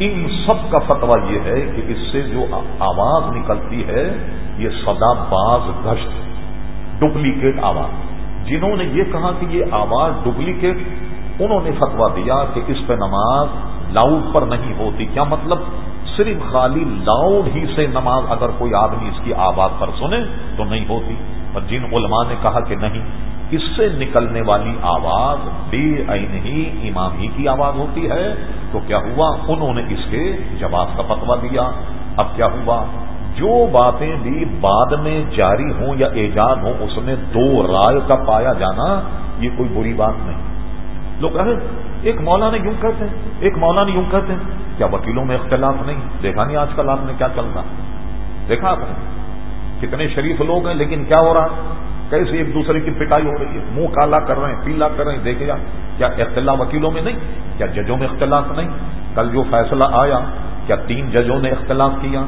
ان سب کا فتویٰ یہ ہے کہ اس سے جو آواز نکلتی ہے، یہ سدا باز گشت ڈپلیکیٹ آواز۔ جنہوں نے یہ کہا کہ یہ آواز ڈپلیکیٹ انہوں نے فتوا دیا کہ اس پہ نماز لاؤڈ پر نہیں ہوتی۔ کیا مطلب؟ صرف خالی لاؤڈ ہی سے نماز اگر کوئی آدمی اس کی آواز پر سنے تو نہیں ہوتی۔ اور جن علماء نے کہا کہ نہیں اس سے نکلنے والی آواز بے عین ہی امام ہی کی آواز ہوتی ہے۔ تو کیا ہوا؟ انہوں نے اس کے جواب کا فتوا دیا۔ اب کیا ہوا؟ جو باتیں بھی بعد میں جاری ہوں یا ایجاد ہوں، اس میں دو رائے کا پایا جانا یہ کوئی بری بات نہیں۔ لوگ کہیں ایک مولانا یوں کہتے ہیں، ایک مولانا یوں کہتے ہیں۔ کیا وکیلوں میں اختلاف نہیں؟ دیکھا نہیں آج کل آپ نے کیا چل رہا؟ دیکھا آپ نے۔ کتنے شریف لوگ ہیں، لیکن کیا ہو رہا؟ کیسے ایک دوسرے کی پٹائی ہو رہی ہے؟ منہ کالا کر رہے ہیں، پیلا کر رہے ہیں، دیکھے کیا اختلاف وکیلوں میں نہیں؟ کیا ججوں میں اختلاف نہیں؟ کل جو فیصلہ آیا، کیا تین ججوں نے اختلاف کیا؟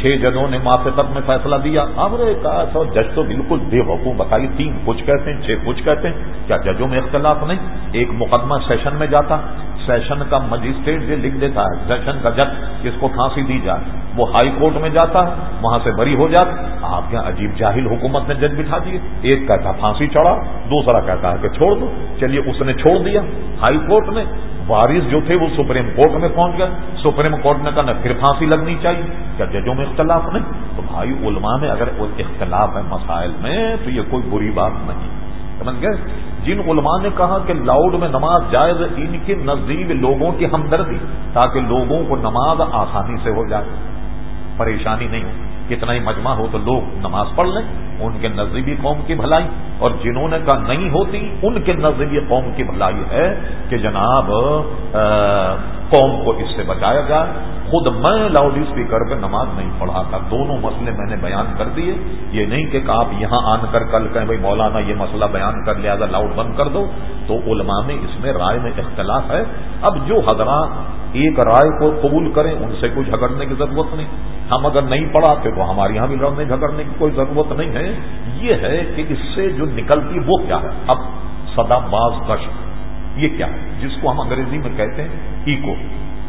چھ ججوں نے موافقت میں فیصلہ دیا۔ اب نے کہا سو جج تو بالکل بے وقوع بتائی تین کچھ کہتے ہیں، چھ کچھ کہتے ہیں؟ کیا ججوں میں اختلاف نہیں؟ ایک مقدمہ سیشن میں جاتا۔ سیشن کا مجسٹریٹ یہ لکھ دیتا ہے، سیشن کا جج اس کو پھانسی دی جائے۔ وہ ہائی کورٹ میں جاتا ہے وہاں سے بری ہو جاتا۔ آپ کیا عجیب جاہل حکومت نے جج بٹھا دیے۔ ایک کہتا پھانسی چڑھا، دوسرا کہتا ہے کہ چھوڑ دو۔ چلیے، اس نے چھوڑ دیا۔ ہائی کورٹ نے وارث جو تھے وہ سپریم کورٹ میں پہنچ گئے۔ سپریم کورٹ نے کہا پھر پھانسی لگنی چاہیے۔ کیا ججوں میں اختلاف نہیں؟ تو بھائی علماء میں اگر اختلاف ہے مسائل میں، تو یہ کوئی بری بات نہیں۔ سمجھ گئے؟ جن علماء نے کہا کہ لاؤڈ میں نماز جائز، ان کے نزدیک لوگوں کی ہمدردی، تاکہ لوگوں کو نماز آسانی سے ہو جائے۔ پریشانی نہیں ہو کتنا ہی مجمع ہو تو لوگ نماز پڑھ لیں، ان کے نزدیکی قوم کی بھلائی۔ اور جنہوں نے کہا نہیں ہوتی، ان کے نزدیکی قوم کی بھلائی ہے کہ جناب قوم کو اس سے بچایا جائے خود میں لاؤڈ اسپیکر پہ نماز نہیں پڑھا تھا۔ دونوں مسئلے میں نے بیان کر دیے۔ یہ نہیں کہ آپ یہاں آن کر کل کہیں بھائی مولانا یہ مسئلہ بیان کر لیا لاؤڈ بند کر دو۔ تو علماء میں اس میں رائے میں اختلاف ہے۔ اب جو حضرات ایک رائے کو قبول کریں، ان سے کوئی جھگڑنے کی ضرورت نہیں۔ ہم اگر نہیں پڑھاتے تو ہمارے یہاں بھی لڑنے جھگڑنے کی کوئی ضرورت نہیں ہے۔ یہ ہے کہ اس سے جو نکلتی وہ کیا ہے؟ اب سدا باز گشت یہ کیا؟ جس کو ہم انگریزی میں کہتے ہیں ایکو۔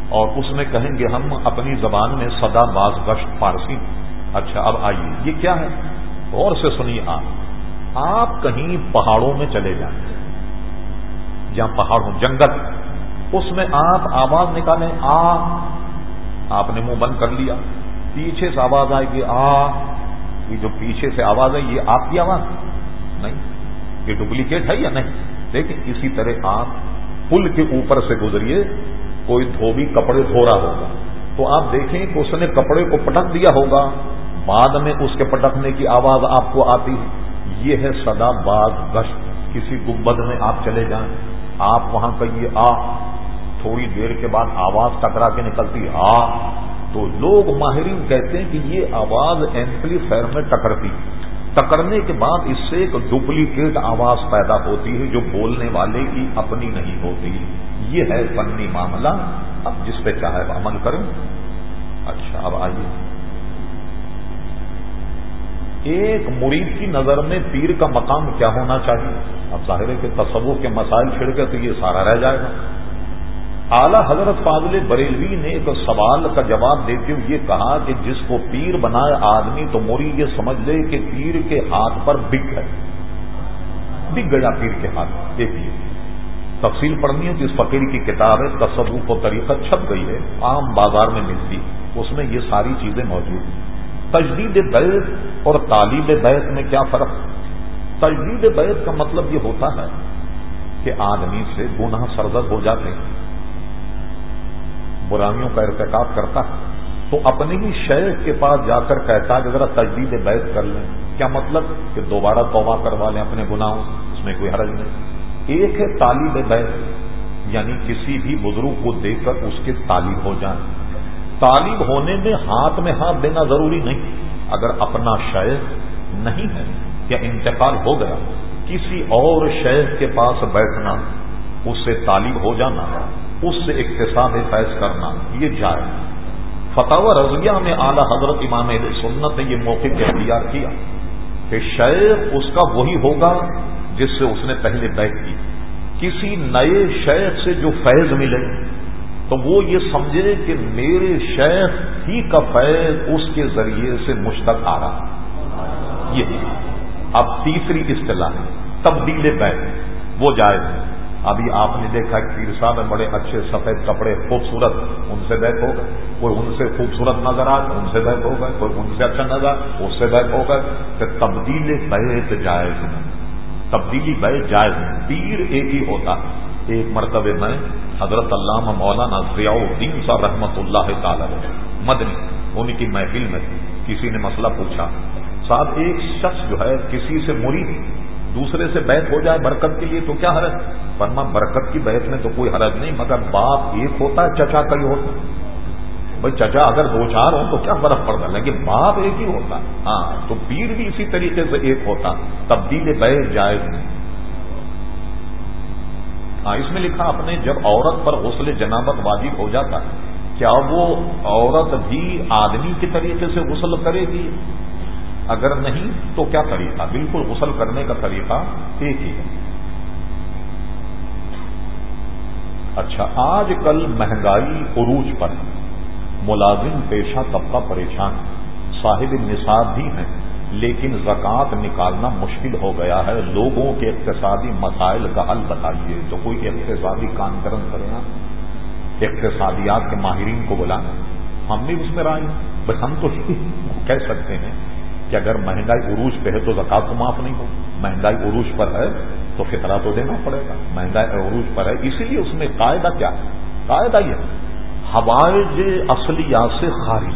اور اس میں کہیں گے ہم اپنی زبان میں سدا باز گشت فارسی۔ اچھا اب آئیے۔ یہ کیا ہے؟ غور سے سنیے آپ۔ آپ کہیں پہاڑوں میں چلے جائیں۔ جہاں پہاڑ ہوں جنگل۔ اس میں آپ آواز نکالیں، آ۔ آپ نے منہ بند کر لیا۔ پیچھے سے آواز آئے گی آ۔ یہ جو پیچھے سے آواز ہے یہ آپ کی آواز؟ نہیں۔ یہ ڈپلیکیٹ ہے یا نہیں؟ لیکن اسی طرح آپ پل کے اوپر سے گزریے، کوئی دھوبی کپڑے دھو رہا ہوگا۔ تو آپ دیکھیں کہ اس نے کپڑے کو پٹک دیا ہوگا۔ بعد میں اس کے پٹکنے کی آواز آپ کو آتی ہے۔ یہ ہے سدا باز گشت۔ کسی گبد میں آپ چلے جائیں۔ آپ وہاں کہیے، آ، تھوڑی دیر کے بعد آواز ٹکرا کے نکلتی آ، تو لوگ ماہرین کہتے ہیں کہ یہ آواز ایمپلی فائر میں ٹکرتی ٹکرنے کے بعد اس سے ایک ڈپلیکیٹ آواز پیدا ہوتی ہے جو بولنے والے کی اپنی نہیں ہوتی۔ یہ ہے فنی معاملہ۔ اب جس پہ چاہے عمل کریں۔ اچھا اب آئیے۔ ایک مرید کی نظر میں پیر کا مقام کیا ہونا چاہیے؟ اب ظاہر ہے کہ تصور کے مسائل چھڑ کے تو یہ سارا رہ جائے گا۔ اعلی حضرت فاضل بریلوی نے ایک سوال کا جواب دیتے ہوئے یہ کہا کہ جس کو پیر بنائے آدمی تو موری یہ سمجھ لے کہ پیر کے ہاتھ پر بگ ہے۔ بگ گیا پیر کے ہاتھ ایک یہ تفصیل پڑھنی ہے جس فقیر کی کتاب ہے، تصوف و طریقہ چھپ گئی ہے، عام بازار میں ملتی اس میں یہ ساری چیزیں موجود ہیں۔ تجدید بیت اور طالب بیت میں کیا فرق؟ تجدید بیت کا مطلب یہ ہوتا ہے کہ آدمی سے گناہ سرزد ہو جاتے ہیں۔ برائیوں کا ارتکاب کرتا تو اپنے ہی شہر کے پاس جا کر کہتا ہے کہ ذرا تجدید بیت کر لیں۔ کیا مطلب کہ دوبارہ توبہ کروا لیں اپنے گناہوں اس میں کوئی حرج نہیں۔ ایک ہے طالب بیت یعنی کسی بھی بزرگ کو دیکھ کر اس کے طالب ہو جائیں طالب ہونے میں ہاتھ میں ہاتھ دینا ضروری نہیں۔ اگر اپنا شہر نہیں ہے یا انتقال ہو گیا، کسی اور شہر کے پاس بیٹھنا، اس سے طالب ہو جانا اس سے اقتصاد فیض کرنا، یہ جائے فتح رضویہ میں اعلی حضرت امام سنت نے یہ موقع اختیار کیا کہ شعر اس کا وہی ہوگا جس سے اس نے پہلے بیک کی۔ کسی نئے شیخ سے جو فیض ملے، تو وہ یہ سمجھے کہ میرے شیخ ہی کا فیض اس کے ذریعے سے مشتق آ رہا۔ یہ۔ اب تیسری اصطلاح تبدیل بیک وہ جائز ہے۔ ابھی آپ نے دیکھا پیر صاحب ہے بڑے اچھے سفید کپڑے، خوبصورت، ان سے بیک ہو گئے۔ کوئی ان سے خوبصورت نظر آئے، ان سے بیک ہو گئے۔ کوئی ان سے اچھا نظر اس سے بیک ہو گئے کہ تبدیل بیت جائز تبدیلی بے جائز پیر ایک ہی ہوتا۔ ایک مرتبہ میں حضرت علامہ مولانا ضیاء الدین صاحب رحمت اللہ تعالی مدنی، ان کی محفل میں کسی نے مسئلہ پوچھا۔ صاحب، ایک شخص جو ہے، کسی سے مرید دوسرے سے بیت ہو جائے برکت کے لیے تو کیا حرج؟ فرما، برکت کی بیت میں تو کوئی حرج نہیں، مگر باپ ایک ہوتا ہے، چچا کئی ہوتا بھائی، چچا اگر دو چار ہوں تو کیا فرق پڑتا لیکن باپ ایک ہی ہوتا ہاں تو پیر بھی اسی طریقے سے ایک ہوتا تبدیل بیت جائز نہیں۔ ہاں اس میں لکھا اپنے جب عورت پر غسل جنابت واجب ہو جاتا کیا وہ عورت بھی آدمی کے طریقے سے غسل کرے گی؟ اگر نہیں تو کیا طریقہ؟ بالکل غسل کرنے کا طریقہ ایک ہی ہے۔ اچھا آج کل مہنگائی عروج پر ملازم پیشہ طبقہ پریشان صاحب نصاب بھی ہیں، لیکن زکوٰۃ نکالنا مشکل ہو گیا ہے۔ لوگوں کے اقتصادی مسائل کا حل بتائیے تو کوئی اقتصادی کانفرنس کرے نا، اقتصادیات کے ماہرین کو بلانا ہم بھی اس میں رائے بس ہم تو <laughs> کہہ سکتے ہیں۔ کہ اگر مہنگائی عروج پہ ہے تو زکات تو معاف نہیں ہو۔ مہنگائی عروج پر ہے تو فطرہ تو دینا پڑے گا۔ مہنگائی عروج پر ہے، اسی لیے اس میں قاعدہ کیا ہے؟ قاعدہ یہ ہوائج اصلیات سے خارج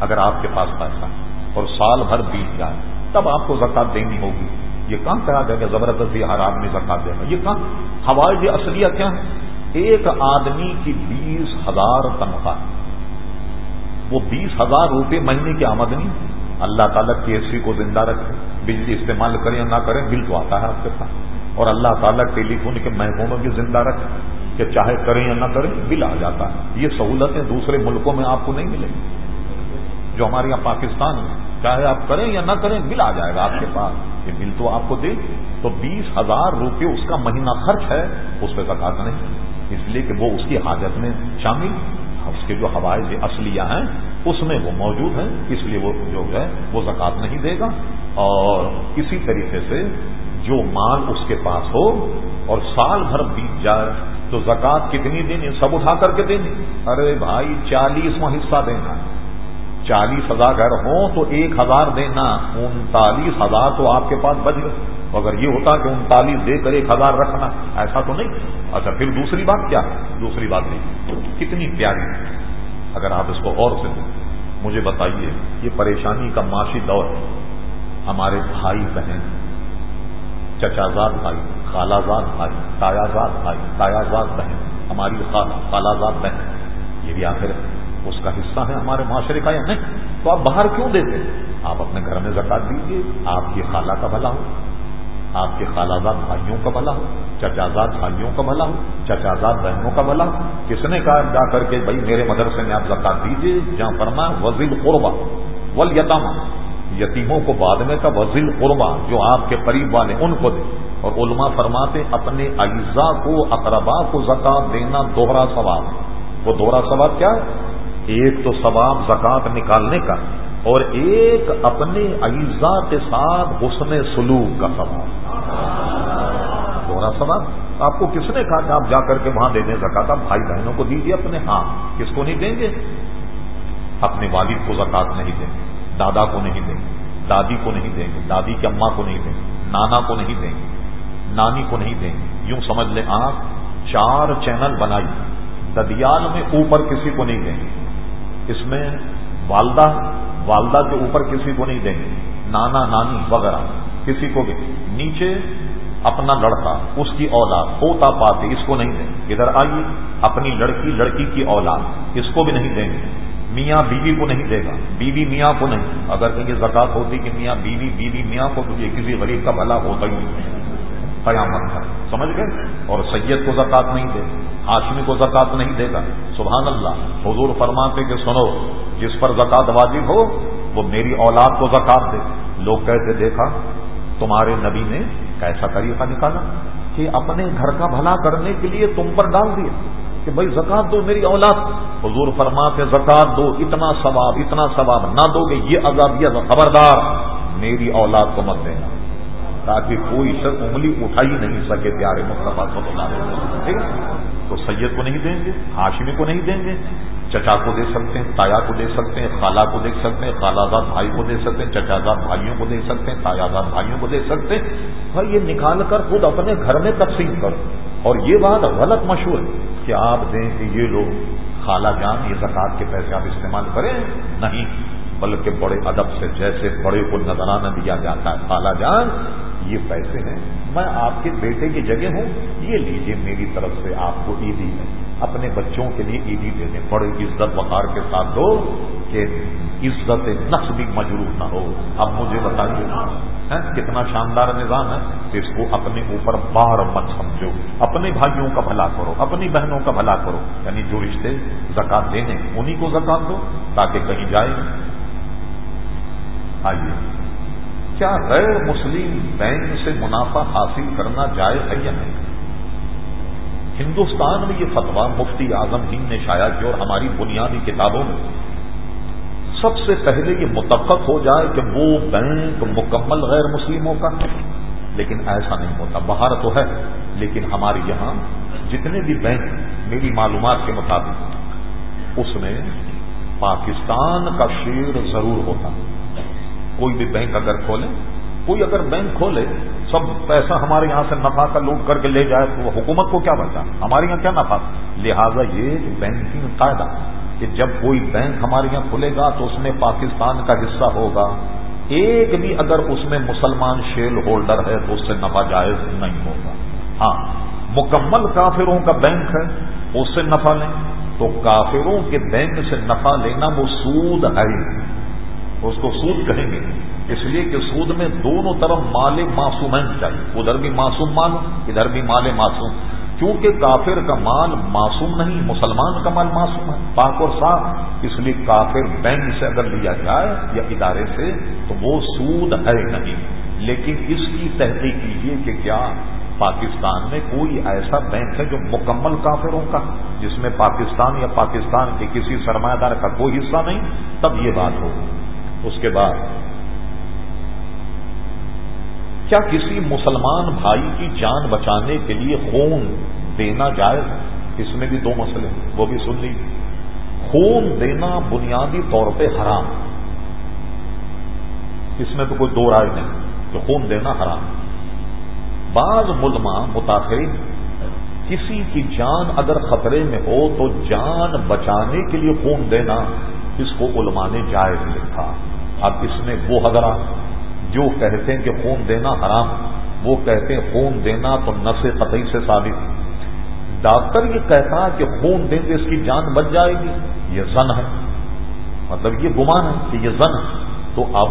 اگر آپ کے پاس پیسہ اور سال بھر بیت جائے، تب آپ کو زکات دینی ہوگی۔ یہ کہاں کہا جائے گا زبردستی ہر آدمی زکات دے گا یہ کہاں؟ ہوائج اصلیہ کیا ہے؟ ایک آدمی کی بیس ہزار تنخواہ۔ وہ بیس ہزار روپے مہینے کی آمدنی اللہ تعالیٰ کے سی کو زندہ رکھے، بجلی استعمال کریں یا نہ کریں، بل تو آتا ہے آپ کے پاس اور اللہ تعالیٰ ٹیلی فون کے محکموں بھی زندہ رکھے کہ چاہے کریں یا نہ کریں، بل آ جاتا ہے۔ یہ سہولتیں دوسرے ملکوں میں آپ کو نہیں ملیں گی۔ جو ہمارے یہاں پاکستان میں چاہے آپ کریں یا نہ کریں، بل آ جائے گا آپ کے پاس۔ یہ بل تو آپ کو دے تو بیس ہزار روپے اس کا مہینہ خرچ ہے، اس پہ زکات نہیں۔ اس لیے کہ وہ اس کی حاجت میں شامل اس کے جو ہوائے اصلیہ ہیں اس میں وہ موجود ہیں اس لیے وہ جو ہے، وہ زکات نہیں دے گا۔ اور اسی طریقے سے جو مال اس کے پاس ہو اور سال بھر بیت جائے، تو زکات کتنی دینی؟ سب اٹھا کر کے دینی۔ ارے بھائی چالیسواں حصہ دینا۔ چالیس ہزار گھر ہوں تو ایک ہزار دینا۔ انتالیس ہزار تو آپ کے پاس بچ گئے۔ اگر یہ ہوتا کہ انتالیس دے کر ایک ہزار رکھنا، ایسا تو نہیں۔ اچھا پھر دوسری بات کیا؟ دوسری بات نہیں۔ کتنی پیاری۔ اگر آپ اس کو غور سے دیں۔ مجھے بتائیے، یہ پریشانی کا معاشی دور ہے۔ ہمارے بھائی بہن چچازاد بھائی خالازاد بھائی تایازاد بھائی تایازاد بہن، ہماری خالازاد بہن۔ یہ بھی آخر اس کا حصہ ہے ہمارے معاشرے کا یا نہیں؟ تو آپ باہر کیوں دیتے آپ اپنے گھر میں زکات دیجیے آپ کی خالہ کا بھلا ہو۔ آپ کے خالازاد بھائیوں کا بھلا ہو، چچازاد بھائیوں کا بھلا ہو، چچازاد بہنوں کا بھلا ہو۔ کس نے کہا جا کر کے بھائی میرے مدرسے میں آپ زکات دیجیے جہاں فرما وزیر قربا ول یتاما یتیموں کو بعد میں کا وزیر قربا، جو آپ کے قریب والے ان کو دے۔ اور علماء فرماتے، اپنے اعزا کو اقربا کو زکات دینا دوہرا ثواب وہ دوہرا ثواب کیا ہے؟ ایک تو ثواب زکات نکالنے کا، اور ایک اپنے اعزا کے ساتھ حسن سلوک کا سوال دوہرا سوال آپ کو کس نے کہا کہ آپ جا کر کے وہاں دے دیں زکات آپ بھائی بہنوں کو دیجیے اپنے؟ ہاں کس کو نہیں دیں گے؟ اپنے والد کو زکات نہیں دیں گے، دادا کو نہیں دیں گے، دادی کو نہیں دیں گے، دادی کی اماں کو نہیں دیں گے، نانا کو نہیں دیں گے، نانی کو نہیں دیں گے۔ یوں سمجھ لیں آپ، چار چینل بنائی، ددیال میں اوپر کسی کو نہیں دیں گے۔ اس میں والدہ والدہ کے اوپر کسی کو نہیں دیں گے، نانا، نانی وغیرہ کسی کو بھی۔ نیچے اپنا لڑکا، اس کی اولاد، پوتا پاتے اس کو نہیں دیں۔ گے ادھر آئیے اپنی لڑکی لڑکی کی اولاد، اس کو بھی نہیں دیں گے۔ میاں بیوی کو نہیں دے گا۔ بیوی میاں کو نہیں۔ اگر کہیں زکات ہوتی کہ میاں بیوی بیوی میاں کو، تو یہ کسی غریب کا بھلا ہوتا ہی قیامت کا سمجھ گئے؟ اور سید کو زکات نہیں دے ہاشمی کو زکات نہیں دے گا۔ سبحان اللہ۔ حضور فرماتے کہ سنو، جس پر زکات واجب ہو، وہ میری اولاد کو زکات دے۔ لوگ کہتے، دیکھا، تمہارے نبی نے کیسا طریقہ نکالا کہ اپنے گھر کا بھلا کرنے کے لیے تم پر ڈال دیا کہ بھائی زکات دو میری اولاد۔ حضور فرماتے زکات دو، اتنا ثواب اتنا ثواب نہ دو گے یہ عذاب یہ خبردار، میری اولاد کو مت دینا۔ تاکہ کوئی شخص انگلی اٹھا ہی نہیں سکے پیارے مصطفیٰ صلی اللہ علیہ وسلم۔ ٹھیک تو سید کو نہیں دیں گے، ہاشمی کو نہیں دیں گے۔ چچا کو دے سکتے ہیں، تایا کو دے سکتے ہیں، خالہ کو دیکھ سکتے ہیں، خالہ زاد بھائی کو دے سکتے ہیں، چچا زاد بھائیوں کو دے سکتے ہیں، تایا زاد بھائیوں کو دے سکتے ہیں۔ بھائی یہ نکال کر خود اپنے گھر میں تقسیم کرو اور یہ بات غلط مشہور ہے کہ آپ دیں کہ یہ لوگ خالہ جان، یہ زکات کے پیسے آپ استعمال کریں۔ نہیں، بلکہ بڑے ادب سے، جیسے بڑے کو نظرانہ دیا جاتا ہے، خالہ جان یہ پیسے ہیں، میں آپ کے بیٹے کی جگہ ہوں، یہ لیجیے میری طرف سے، آپ کو عیدی ہے۔ اپنے بچوں کے لیے عیدی دے دیں بڑے عزت وقار کے ساتھ دو کہ عزت نقص بھی مجروح نہ ہو۔ اب مجھے بتائیے ہاں، کتنا شاندار نظام ہے؟ اس کو اپنے اوپر بار مت سمجھو۔ اپنے بھائیوں کا بھلا کرو، اپنی بہنوں کا بھلا کرو۔ یعنی جو رشتے زکات دینے انہیں کو زکات دو تاکہ کہیں جائے آئیے۔ کیا غیر مسلم بینک سے منافع حاصل کرنا جائز ہے یا نہیں؟ ہندوستان میں یہ فتوا مفتی اعظم ہند نے شائع کیا اور ہماری بنیادی کتابوں میں سب سے پہلے یہ متفق ہو جائے کہ وہ بینک مکمل غیر مسلموں کا لیکن ایسا نہیں ہوتا باہر تو ہے، لیکن ہمارے یہاں جتنے بھی بینک میری معلومات کے مطابق، اس میں پاکستان کا شیر ضرور ہوتا۔ کوئی بھی بینک اگر کھولے، کوئی اگر بینک کھولے، سب پیسہ ہمارے یہاں سے نفع کا لوٹ کر کے لے جائے، تو حکومت کو کیا بچا؟ ہمارے یہاں کیا نفع؟ لہذا یہ بینکنگ قاعدہ کہ جب کوئی بینک ہمارے یہاں کھلے گا تو اس میں پاکستان کا حصہ ہوگا۔ ایک بھی اگر اس میں مسلمان شیل ہولڈر ہے تو اس سے نفع جائز نہیں ہوگا۔ ہاں مکمل کافروں کا بینک ہے، اس سے نفع لیں۔ تو کافروں کے بینک سے نفع لینا وہ سود ہے۔ اس کو سود کہیں گے۔ اس لیے کہ سود میں دونوں طرف مال معصوم چاہیے۔ ادھر بھی معصوم مال، ادھر بھی مال معصوم۔ کیونکہ کافر کا مال معصوم نہیں، مسلمان کا مال معصوم ہے۔ پاک اور صاف۔ اس لیے کافر بینک سے اگر لیا جائے یا ادارے سے، تو وہ سود ہے نہیں۔ لیکن اس کی تحقیق کیجیے کہ کیا پاکستان میں کوئی ایسا بینک ہے جو مکمل کافروں کا جس میں پاکستان یا پاکستان کے کسی سرمایہ دار کا کوئی حصہ نہیں، تب یہ بات ہوگی۔ اس کے بعد کیا کسی مسلمان بھائی کی جان بچانے کے لیے خون دینا جائز اس میں بھی دو مسئلے ہیں، وہ بھی سن لی خون دینا بنیادی طور پہ حرام۔ اس میں تو کوئی دو رائے نہیں، کہ خون دینا حرام۔ بعض ملما متاثرین کسی کی جان اگر خطرے میں ہو تو جان بچانے کے لیے خون دینا اس کو علماء نے جائز لکھا۔ اب اس میں وہ حضرات جو کہتے ہیں کہ خون دینا حرام، وہ کہتے ہیں خون دینا تو نفس قطعی سے ثابت ڈاکٹر یہ کہتا کہ خون دیں گے اس کی جان بچ جائے گی۔ یہ زن ہے۔ مطلب یہ گمان ہے کہ یہ زن ہے۔ تو اب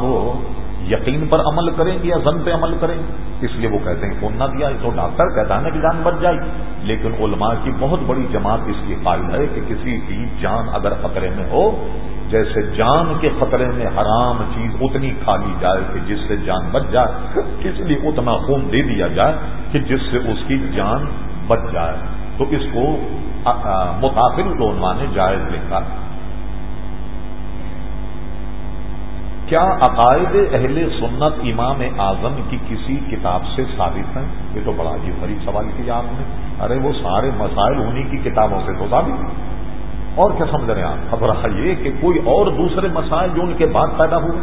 یقین پر عمل کریں گے یا زن پہ عمل کریں گے؟ اس لیے وہ کہتے ہیں خون نہ دیا تو ڈاکٹر کہتا ہے نا کہ جان بچ جائے گی لیکن علماء کی بہت بڑی جماعت اس کی قائل ہے کہ کسی کی جان اگر خطرے میں ہو، جیسے جان کے خطرے میں حرام چیز اتنی کھا لی جائے کہ جس سے جان بچ جائے، اس لیے اتنا خون دے دیا جائے کہ جس سے اس کی جان بچ جائے۔ تو اس کو متاثر علماء نے جائز لکھا۔ کیا عقائد اہل سنت امام اعظم کی کسی کتاب سے ثابت ہیں؟ یہ تو بڑا عجیب غریب سوال کیا آپ نے ارے وہ سارے مسائل انہیں کی کتابوں سے تو ثابت ہیں۔ اور کیا سمجھ رہے ہیں آپ؟ خبر یہ کہ کوئی اور دوسرے مسائل جو ان کے بعد پیدا ہوئے۔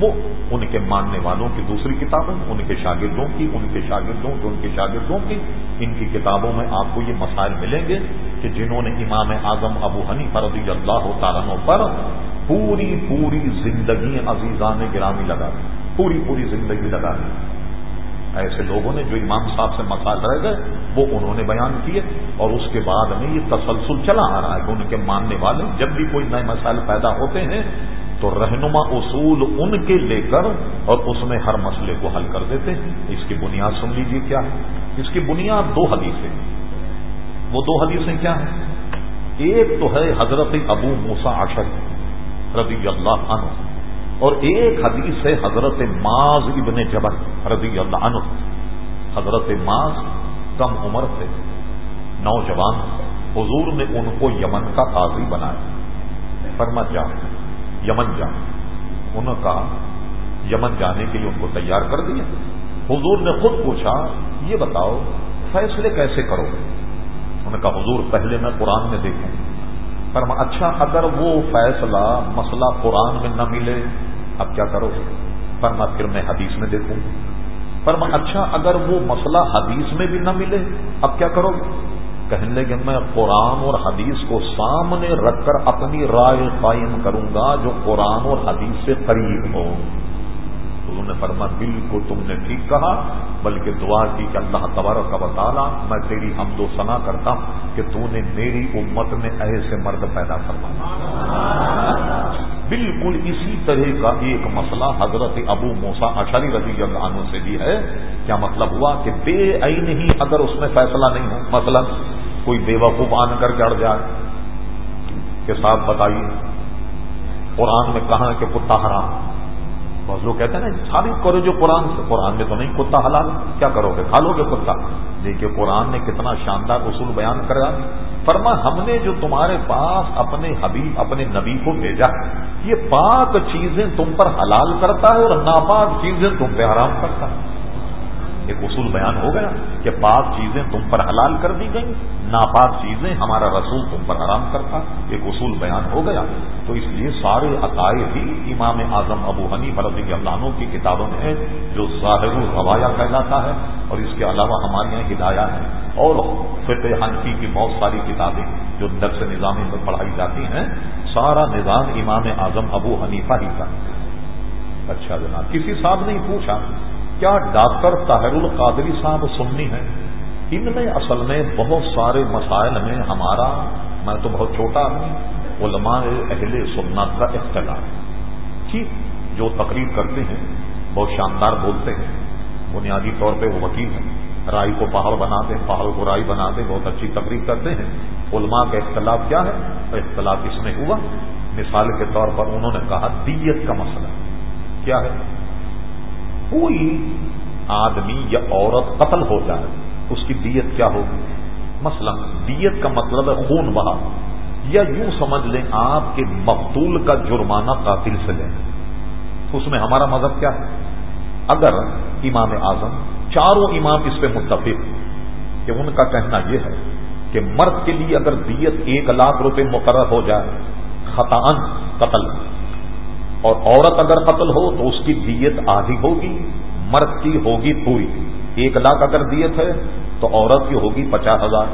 وہ ان کے ماننے والوں کی دوسری کتابیں، ان کے شاگردوں کی، ان کے شاگردوں کی ان کے شاگردوں کی، ان کی کتابوں میں آپ کو یہ مسائل ملیں گے کہ جنہوں نے امام اعظم ابو ہنی فرضی اللہ تعالیٰ پر پوری پوری زندگی عزیزان گرامی لگا دی، پوری پوری زندگی لگا دی۔ ایسے لوگوں نے جو امام صاحب سے مسائل رہ گئے، وہ انہوں نے بیان کیے اور اس کے بعد میں یہ تسلسل چلا آ رہا ہے کہ ان کے ماننے والے جب بھی کوئی نئے مسائل پیدا ہوتے ہیں تو رہنما اصول ان کے لے کر اور اس میں ہر مسئلے کو حل کر دیتے ہیں۔ اس کی بنیاد سن لیجیے کیا ہے۔ اس کی بنیاد دو حدیثیں وہ دو حدیثیں کیا ہیں؟ ایک تو ہے حضرت ابو موسا اشد رضی اللہ عنہ اور ایک حدیث ہے حضرت معاذ ابن جبل رضی اللہ عنہ۔ حضرت معاذ کم عمر تھے نوجوان حضور نے ان کو یمن کا قاضی بنایا۔ فرمت جا یمن جا۔ انہوں کا یمن جانے کے لیے ان کو تیار کر دیا۔ حضور نے خود پوچھا، یہ بتاؤ، فیصلے کیسے کرو انہوں نے کہا، حضور، پہلے میں قرآن میں دیکھوں۔ فرما اچھا اگر وہ فیصلہ، مسئلہ قرآن میں نہ ملے، اب کیا کرو فرما پھر میں حدیث میں دیکھوں۔ فرما اچھا اگر وہ مسئلہ حدیث میں بھی نہ ملے، اب کیا کرو کہنے لگے، میں قرآن اور حدیث کو سامنے رکھ کر اپنی رائے قائم کروں گا جو قرآن اور حدیث سے قریب ہو۔ انہوں نے فرما بالکل تم نے ٹھیک کہا، بلکہ دعا کی کہ اللہ تبارک کا بتانا میں تیری حمد و ثنا کرتا ہوں کہ تو نے میری امت میں ایسے مرد پیدا کروا بالکل اسی طرح کا ایک مسئلہ حضرت ابو موسا اشری رضی اللہ عنہ سے بھی ہے۔ کیا مطلب ہوا کہ بے عین ہی اگر اس میں فیصلہ نہیں ہو، مثلا کوئی بے وقوف آن کر چڑھ جائے کے ساتھ بتائیے، قرآن میں کہاں کہ کتا حرام؟ بہت لوگ کہتے ہیں نا ثابت کرو جو قرآن سے۔ قرآن میں تو نہیں، کتا حلال، کیا کرو گے؟ کھا لو گے کتا۔ دیکھیے قرآن نے کتنا شاندار اصول بیان کرا۔ فرما، ہم نے جو تمہارے پاس اپنے حبیب، اپنے نبی کو بھیجا یہ پاک چیزیں تم پر حلال کرتا ہے اور ناپاک چیزیں تم پہ حرام کرتا ہے۔ ایک اصول بیان ہو گیا کہ پاک چیزیں تم پر حلال کر دی گئی ناپاک چیزیں ہمارا رسول تم پر حرام کرتا، ایک اصول بیان ہو گیا۔ تو اس لیے سارے عقائد ہی امام اعظم ابو ہنی رضی اللہ عنہ کی کتابوں میں ہے، جو ظاہر الروایا کہلاتا ہے، اور اس کے علاوہ ہمارے یہاں ہدایہ ہے اور فطح حنفی کی بہت ساری کتابیں جو درس نظامی میں پڑھائی جاتی ہیں، سارا نظام امام اعظم ابو حنیفہ ہی کا۔ اچھا جناب، کسی صاحب نے پوچھا کیا ڈاکٹر طاہر القادری صاحب سننی ہے ان میں اصل میں بہت سارے مسائل میں ہمارا، میں تو بہت چھوٹا ہوں، علماء اہل سنت کا اختلاف ٹھیک جی، جو تقریر کرتے ہیں، بہت شاندار بولتے ہیں۔ بنیادی طور پہ وہ وکیل ہیں۔ رائی کو پہاڑ بنا دیں پہاڑ کو رائی بنا دیں بہت اچھی تقریر کرتے ہیں۔ علماء کا اختلاف کیا ہے؟ اختلاف اس میں ہوا؟ مثال کے طور پر انہوں نے کہا، دیت کا مسئلہ۔ کیا ہے؟ کوئی آدمی یا عورت قتل ہو جائے، اس کی دیت کیا ہوگی؟ مثلا دیت کا مطلب ہے خون بہا۔ یا یوں سمجھ لیں آپ کے مقتول کا جرمانہ قاتل سے لیں اس میں ہمارا مذہب کیا ہے؟ اگر امام اعظم چاروں امام اس پہ متفق کہ ان کا کہنا یہ ہے کہ مرد کے لیے اگر دیت ایک لاکھ روپے مقرر ہو جائے، خطا قتل۔ اور عورت اگر قتل ہو تو اس کی دیت آدھی ہوگی، مرد کی ہوگی پوری۔ ایک لاکھ اگر دیت ہے تو عورت کی ہوگی پچاس ہزار۔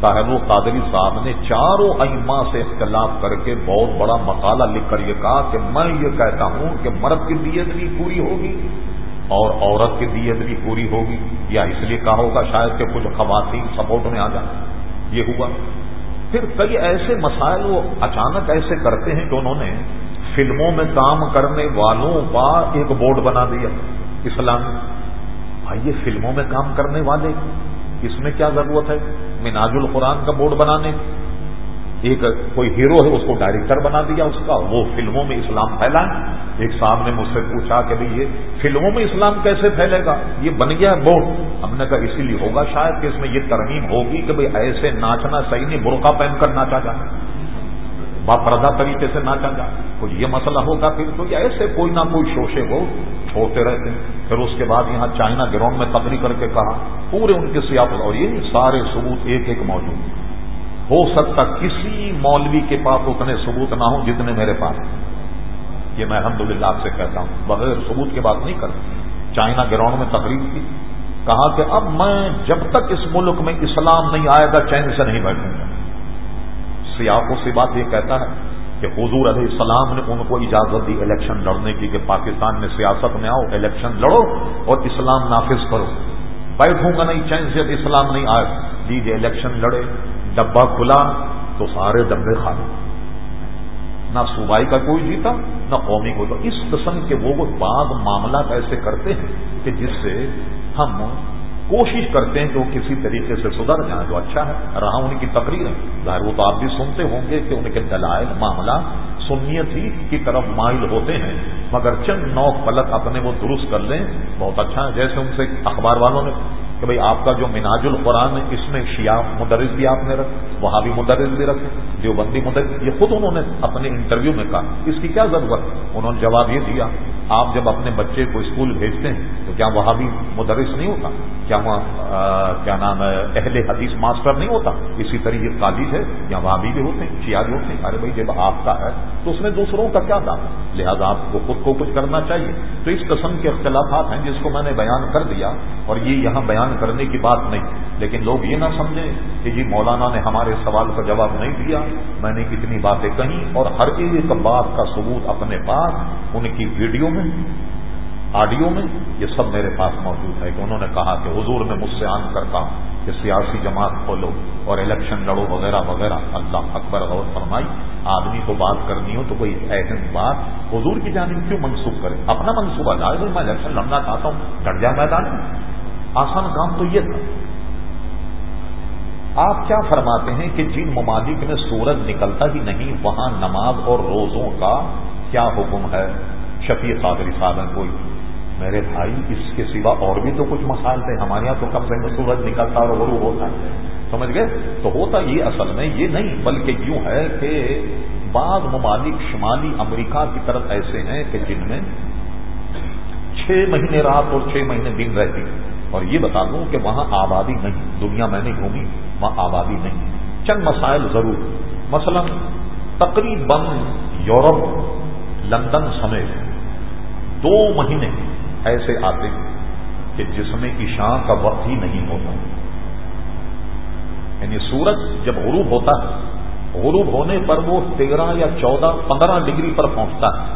صاحب قادری صاحب نے چاروں ایما سے اختلاف کر کے بہت بڑا مقالہ لکھ کر یہ کہا کہ میں یہ کہتا ہوں کہ مرد کی دیت بھی پوری ہوگی اور عورت کی دیت بھی پوری ہوگی۔ یا اس لیے کہا ہوگا شاید کہ کچھ خواتین سپورٹ میں آ جائیں۔ یہ ہوا۔ پھر کئی ایسے مسائل وہ اچانک ایسے کرتے ہیں کہ انہوں نے فلموں میں کام کرنے والوں کا ایک بورڈ بنا دیا، اسلام۔ بھائی یہ فلموں میں کام کرنے والے، اس میں کیا ضرورت ہے؟ مناج القرآن کا بورڈ بنانے۔ ایک کوئی ہیرو ہے، اس کو ڈائریکٹر بنا دیا اس کا، وہ فلموں میں اسلام پھیلا ایک صاحب نے مجھ سے پوچھا کہ بھائی یہ فلموں میں اسلام کیسے پھیلے گا؟ یہ بن گیا ہے بورڈ۔ ہم نے کہا، اسی لیے ہوگا شاید کہ اس میں یہ ترمیم ہوگی کہ بھائی ایسے ناچنا صحیح نہیں، برقع پہن کر ناچا جائے۔ باپردہ طریقے سے ناچا جائے کوئی یہ مسئلہ ہوگا پھر تو ایسے کوئی نہ کوئی شوشے ہو چھوڑتے رہتے ہیں۔ پھر اس کے بعد یہاں چائنا گراؤنڈ میں تقریر کر کے کہا، پورے ان کے سیاست اور یہ سارے ثبوت ایک ایک موجود ہو سکتا کسی مولوی کے پاس اتنے ثبوت نہ ہوں جتنے میرے پاس یہ میں الحمد للہ آپ سے کہتا ہوں۔ بغیر ثبوت کی بات نہیں کرتا۔ چائنا گراؤنڈ میں تقریر کی۔ کہا کہ اب میں جب تک اس ملک میں اسلام نہیں آئے گا، چین سے نہیں بیٹھوں گا۔ سیاحوں سے بات یہ کہتا ہے کہ حضور علیہ السلام نے ان کو اجازت دی الیکشن لڑنے کی کہ پاکستان میں سیاست میں آؤ، الیکشن لڑو اور اسلام نافذ کرو۔ بیٹھوں گا نہیں چین سے اسلام نہیں آئے۔ دیجیے الیکشن لڑے ڈبا کھلا تو سارے ڈبے کھا نہ صوبائی کا کوئی جیتا، نہ قومی کو۔ تو اس قسم کے وہ بعض معاملات ایسے کرتے ہیں کہ جس سے ہم کوشش کرتے ہیں کہ وہ کسی طریقے سے سدھر جائیں جو اچھا ہے۔ رہا ان کی تقریر ظاہر وہ تو آپ بھی سنتے ہوں گے کہ ان کے دلائل، معاملہ سنیت ہی کی طرف مائل ہوتے ہیں۔ مگر چند نو پلک اپنے وہ درست کر لیں۔ بہت اچھا ہے۔ جیسے ان سے اخبار والوں نے کہ بھائی آپ کا جو مناج القرآن ہے، اس میں شیعہ مدرس بھی آپ نے رکھ وہاں بھی مدرس بھی رکھے جو بندی مدرس، یہ خود انہوں نے اپنے انٹرویو میں کہا۔ اس کی کیا ضرورت؟ انہوں نے جواب یہ دیا، آپ جب اپنے بچے کو اسکول بھیجتے ہیں، تو کیا وہاں بھی مدرس نہیں ہوتا؟ کیا وہاں کیا نام ہے، اہل حدیث ماسٹر نہیں ہوتا؟ اسی طرح یہ کالج ہے، یا وہاں بھی ہوتے ہیں بھی ہوتے ہیں، ارے بھائی جب آپ کا ہے، تو اس میں دوسروں کا کیا دام لہذا آپ کو خود کو کچھ کرنا چاہیے۔ تو اس قسم کے اختلافات ہیں جس کو میں نے بیان کر دیا، اور یہ یہاں بیان کرنے کی بات نہیں۔ لیکن لوگ یہ نہ سمجھیں کہ جی مولانا نے ہمارے سوال کا جواب نہیں دیا۔ میں نے اتنی باتیں کہیں اور ہر ایک بات کا ثبوت اپنے پاس، ان کی ویڈیو میں، آڈیو میں، یہ سب میرے پاس موجود ہے کہ انہوں نے کہا کہ حضور میں مجھ سے آن کرتا ہوں کہ سیاسی جماعت کھولو اور الیکشن لڑو وغیرہ وغیرہ۔ اللہ اکبر غور فرمائی، آدمی کو بات کرنی ہو تو کوئی اہم بات۔ حضور کی جانب کیوں منسوخ کرے؟ اپنا منصوبہ جائے بھائی میں الیکشن لڑنا چاہتا ہوں، ڈر جائے میدان میں۔ آسان کام تو یہ تھا۔ آپ کیا فرماتے ہیں کہ جن ممالک میں سورج نکلتا ہی نہیں، وہاں نماز اور روزوں کا کیا حکم ہے؟ شفیع قادری صاحب کوئی۔ میرے بھائی، اس کے سوا اور بھی تو کچھ مسائل تھے۔ ہمارے یہاں تو کب سے سورج نکلتا اور غروب ہوتا ہے۔ سمجھ گئے؟ تو ہوتا یہ اصل میں یہ نہیں، بلکہ یوں ہے کہ بعض ممالک شمالی امریکہ کی طرف ایسے ہیں کہ جن میں چھ مہینے رات اور چھ مہینے دن رہتی۔ اور یہ بتا دوں کہ وہاں آبادی نہیں، دنیا میں نے گھومی وہاں آبادی نہیں۔ چند مسائل ضرور۔ مثلا تقریباً یورپ، لندن سمیت دو مہینے ایسے آتے کہ جس میں عشاء کا وقت ہی نہیں ہوتا۔ یعنی سورج جب غروب ہوتا ہے، غروب ہونے پر وہ تیرہ یا چودہ، پندرہ ڈگری پر پہنچتا ہے۔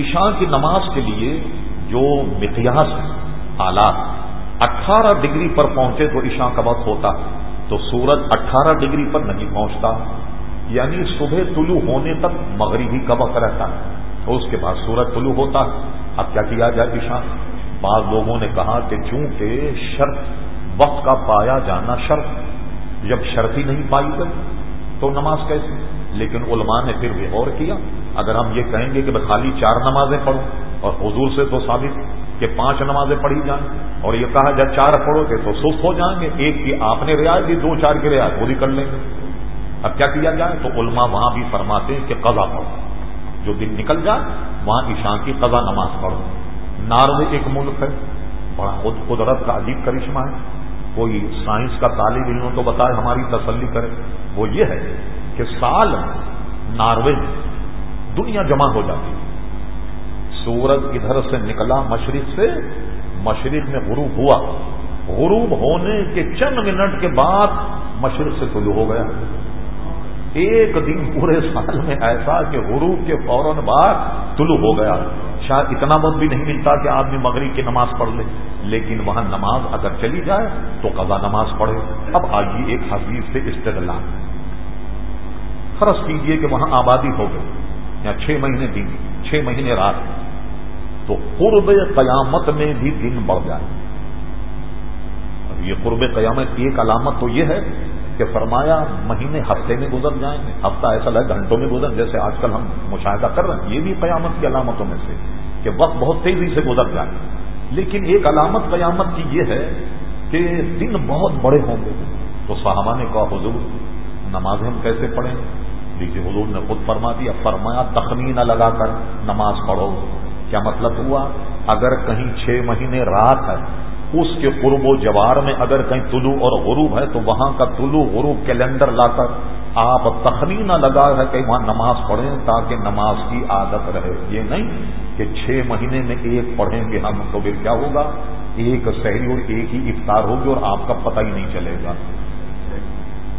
عشاء کی نماز کے لیے جو متیاس آلات اٹھارہ ڈگری پر پہنچے تو عشاء کا وقت ہوتا، تو سورج اٹھارہ ڈگری پر نہیں پہنچتا۔ یعنی صبح طلوع ہونے تک مغربی کا وقت رہتا۔ ہے اس کے بعد سورج طلوع ہوتا۔ اب کیا کیا جائے عشاء؟ بعض لوگوں نے کہا کہ چونکہ شرط، وقت کا پایا جانا شرط۔ جب شرط ہی نہیں پائی گئی تو نماز کیسے لیکن علماء نے پھر بھی غور کیا۔ اگر ہم یہ کہیں گے کہ میں خالی چار نمازیں پڑھوں اور حضور سے تو ثابت کہ پانچ نمازیں پڑھی جائیں اور یہ کہا جب چار پڑھو گے تو سست ہو جائیں گے۔ ایک کی آپ نے رعایت دی، دو چار کی رعایت وہ بھی کر لیں گے۔ اب کیا کیا جائے؟ تو علماء وہاں بھی فرماتے ہیں کہ قضا پڑھو۔ جو دن نکل جائے، وہاں عشاء کی قضا نماز پڑھو۔ ناروے ایک ملک ہے۔ بڑا خود قدرت کا عجیب کرشمہ ہے۔ کوئی سائنس کا طالب علم تو بتائے، ہماری تسلی کرے۔ وہ یہ ہے کہ سال ناروے میں دنیا جمع ہو جاتی ہے۔ سورج ادھر سے نکلا مشرق سے، مشرق میں غروب ہوا۔ غروب ہونے کے چند منٹ کے بعد مشرق سے طلوع ہو گیا۔ ایک دن پورے سال میں ایسا کہ غروب کے فوراً بعد طلوع ہو گیا۔ شاید اتنا وقت بھی نہیں ملتا کہ آدمی مغرب کی نماز پڑھ لے، لیکن وہاں نماز اگر چلی جائے تو قضا نماز پڑھے۔ اب آئیے ایک حدیث سے استدلال۔ فرض کیجیے کہ وہاں آبادی ہو گئی، یا چھ مہینے دن، چھ مہینے رات۔ تو قرب قیامت میں بھی دن بڑھ جائے۔ اب یہ قرب قیامت کی ایک علامت تو یہ ہے کہ فرمایا مہینے ہفتے میں گزر جائیں گے، ہفتہ ایسا لگے گھنٹوں میں گزر، جیسے آج کل ہم مشاہدہ کر رہے ہیں۔ یہ بھی قیامت کی علامتوں میں سے کہ وقت بہت تیزی سے گزر جائے۔ لیکن ایک علامت قیامت کی یہ ہے کہ دن بہت بڑے ہوں گے۔ تو صحابہ نے کہا، حضور نمازیں ہم کیسے پڑھیں؟ دیکھیے حضور نے خود فرما دیا، فرمایا، تخمینہ لگا کر نماز پڑھو۔ کیا مطلب ہوا؟ اگر کہیں چھ مہینے رات ہے، اس کے قرب و جوار میں اگر کہیں طلوع اور غروب ہے، تو وہاں کا طلوع غروب کیلنڈر لا کر آپ تخمینہ لگا ہے کہ وہاں نماز پڑھیں تاکہ نماز کی عادت رہے۔ یہ نہیں کہ چھ مہینے میں ایک پڑھیں گے ہم تو پھر کیا ہوگا؟ ایک شہری اور ایک ہی افطار ہوگی اور آپ کا پتہ ہی نہیں چلے گا۔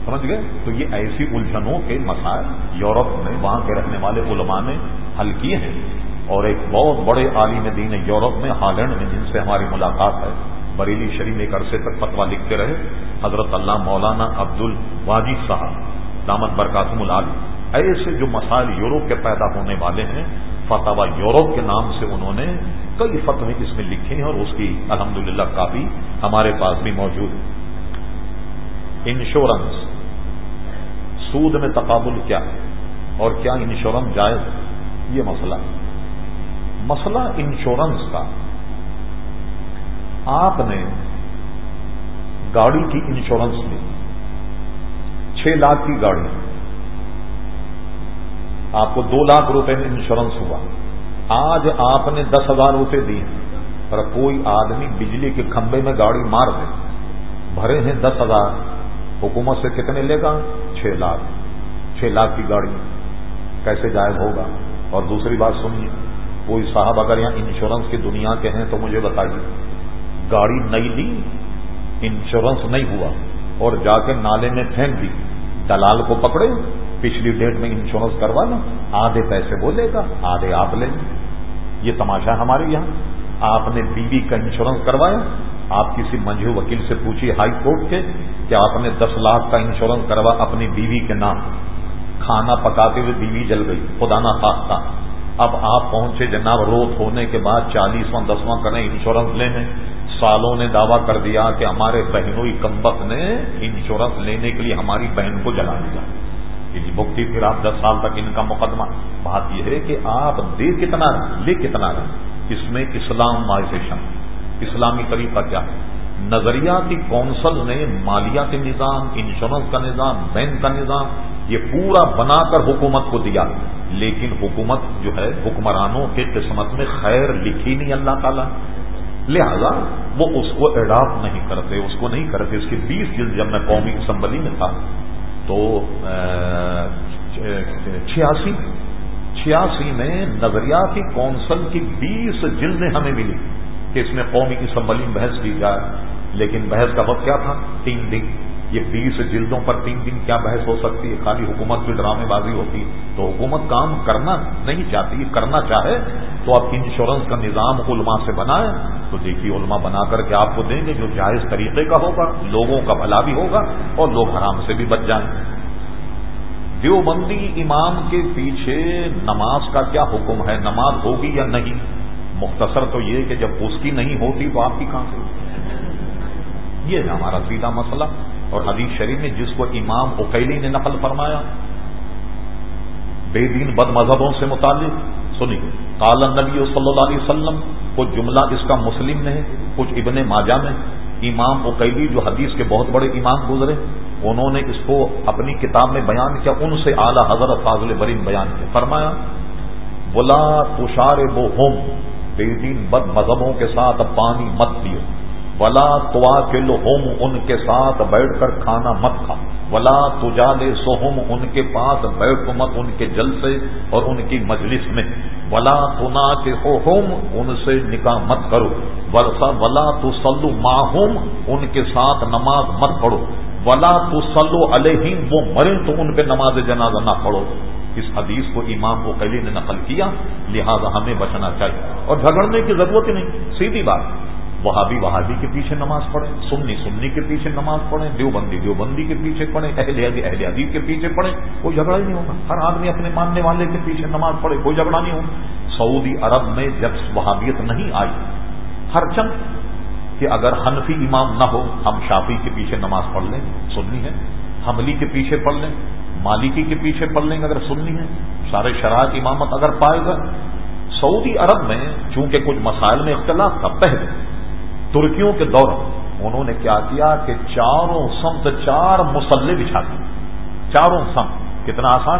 سمجھ گئے؟ تو یہ ایسی الجھنوں کے مسائل یورپ میں، وہاں کے رہنے والے علماء نے حل کیے ہیں۔ اور ایک بہت بڑے عالم دین یورپ میں، ہالینڈ میں، جن سے ہماری ملاقات ہے۔ بریلی شریف ایک عرصے تک فتوا لکھتے رہے۔ حضرت اللہ مولانا عبد الواجد صاحب دامت برکاتم العالی۔ ایسے جو مسائل یورپ کے پیدا ہونے والے ہیں فتح یورپ کے نام سے انہوں نے کئی فتوے اس میں لکھے ہیں اور اس کی الحمدللہ کافی ہمارے پاس بھی موجود انشورنس، سود میں تقابل کیا ہے اور کیا انشورنس جائز یہ مسئلہ ہے۔ مسئلہ انشورنس کا۔ آپ نے گاڑی کی انشورنس لی۔ چھ لاکھ کی گاڑی۔ آپ کو دو لاکھ روپے میں انشورنس ہوا۔ آج آپ نے دس ہزار روپے دیے۔ پر کوئی آدمی بجلی کے کھمبے میں گاڑی مار دے۔ بھرے ہیں دس ہزار۔ حکومت سے کتنے لے گا؟ چھ لاکھ۔ چھ لاکھ کی گاڑی۔ کیسے جائز ہوگا؟ اور دوسری بات سنیے۔ کوئی صاحب اگر یہاں انشورنس کی دنیا کے ہیں تو مجھے بتائیے۔ گاڑی نئی لی انشورنس نہیں ہوا۔ اور جا کے نالے میں پھینک دی۔ دلال کو پکڑے۔ پچھلی ڈیٹ میں انشورنس کروا لیں آدھے پیسے وہ لے گا، آدھے آپ لیں۔ یہ تماشا ہمارے یہاں۔ آپ نے بیوی کا انشورنس کروایا۔ آپ کسی منجو وکیل سے پوچھیے ہائی کورٹ کے کہ آپ نے دس لاکھ کا انشورنس کروا اپنی بیوی کے نام۔ کھانا پکاتے ہوئے بیوی جل گئی۔ خدا نہ خاصتا اب آپ پہنچے جناب روت ہونے کے بعد چالیسواں، دسواں کریں انشورنس لینے۔ سالوں نے دعویٰ کر دیا کہ ہمارے بہنوئی کمبک نے انشورنس لینے کے لیے ہماری بہن کو جلا دیا۔ جی بھگتی پھر آپ دس سال تک ان کا مقدمہ۔ بات یہ ہے کہ آپ دے کتنا رہے، لے کتنا رہے؟ اس میں اسلام مائزیشن اسلامی طریقہ کیا ہے؟ نظریاتی کونسل نے مالیاتی نظام، انشورنس کا نظام، بینک کا نظام، یہ پورا بنا کر حکومت کو دیا۔ لیکن حکومت جو ہے، حکمرانوں کے قسمت میں خیر لکھی نہیں اللہ تعالیٰ۔ لہذا وہ اس کو اڈاپٹ نہیں کرتے، اس کو نہیں کرتے۔ اس کی بیس جلد جب میں قومی اسمبلی میں تھا، تو چھیاسی چھیاسی میں نظریاتی کونسل کی بیس جلدیں ہمیں ملی کہ اس میں قومی اسمبلی میں بحث کی جائے۔ لیکن بحث کا وقت کیا تھا؟ تین دن۔ یہ بیس جلدوں پر تین دن کیا بحث ہو سکتی ہے؟ خالی حکومت کی ڈرامے بازی ہوتی تو حکومت کام کرنا نہیں چاہتی کرنا چاہے تو آپ انشورنس کا نظام علماء سے بنائیں۔ تو دیکھیے علماء بنا کر کے آپ کو دیں گے جو جائز طریقے کا ہوگا، لوگوں کا بھلا بھی ہوگا اور لوگ حرام سے بھی بچ جائیں۔ دیوبندی امام کے پیچھے نماز کا کیا حکم ہے؟ نماز ہوگی یا نہیں؟ مختصر تو یہ کہ جب اس کی نہیں ہوتی تو آپ کی کہاں سے یہ ہے ہمارا سیدھا مسئلہ۔ اور حدیث شریف میں جس کو امام اکیلی نے نقل فرمایا، بے دین بد مذہبوں سے متعلق سنی کالا نبی صلی اللہ علیہ وسلم کچھ جملہ اس کا مسلم میں ہے کچھ ابن ماجہ میں، امام اکیلی جو حدیث کے بہت بڑے امام گزرے، انہوں نے اس کو اپنی کتاب میں بیان کیا، ان سے اعلی حضرت فاضل برین بیان کیا۔ فرمایا بلا تشار وہ ہوم بے دین بد مذہبوں کے ساتھ پانی مت پیو۔ ولا توا کل ہوم ان کے ساتھ بیٹھ کر کھانا مت کھا۔ ولا تجا لے سوہم ان کے پاس بیٹھ مت ان کے جل سے اور ان کی مجلس میں۔ ولا تنا کے ہوم ان سے نکاح مت کرو۔ ولا تو سلو ماہوم ان کے ساتھ نماز مت پڑھو۔ ولا تو سلو علیہم وہ مرے تو ان پہ نماز جنازہ نہ پڑھو۔ اس حدیث کو امام کو قلی نے نقل کیا، لہذا ہمیں بچنا چاہیے۔ اور جھگڑنے کی ضرورت ہی نہیں، سیدھی بات۔ وہابی وہابی کے پیچھے نماز پڑھیں، سنی سنی کے پیچھے نماز پڑھیں، دیوبندی دیوبندی کے پیچھے پڑھیں، اہل اہل عدیب کے پیچھے پڑھیں، کوئی جھگڑا ہی نہیں ہوگا ہر آدمی اپنے ماننے والے کے پیچھے نماز پڑھے، کوئی جھگڑا نہیں ہوگا سعودی عرب میں جب وہابیت نہیں آئی، ہر چند کہ اگر حنفی امام نہ ہو، ہم شافی کے پیچھے نماز پڑھ لیں سننی ہے۔ حملی کے پیچھے پڑھ لیں، مالکی کے پیچھے پڑھ لیں اگر سننی ہے۔ سارے شرائط امامت اگر پائے گا۔ سعودی عرب میں چونکہ کچھ مسائل میں اختلاف تھا پہلے ترکیوں کے دور انہوں نے کیا کیا کہ چاروں سمت چار مسلح بچھا دی۔ چاروں سمت۔ کتنا آسان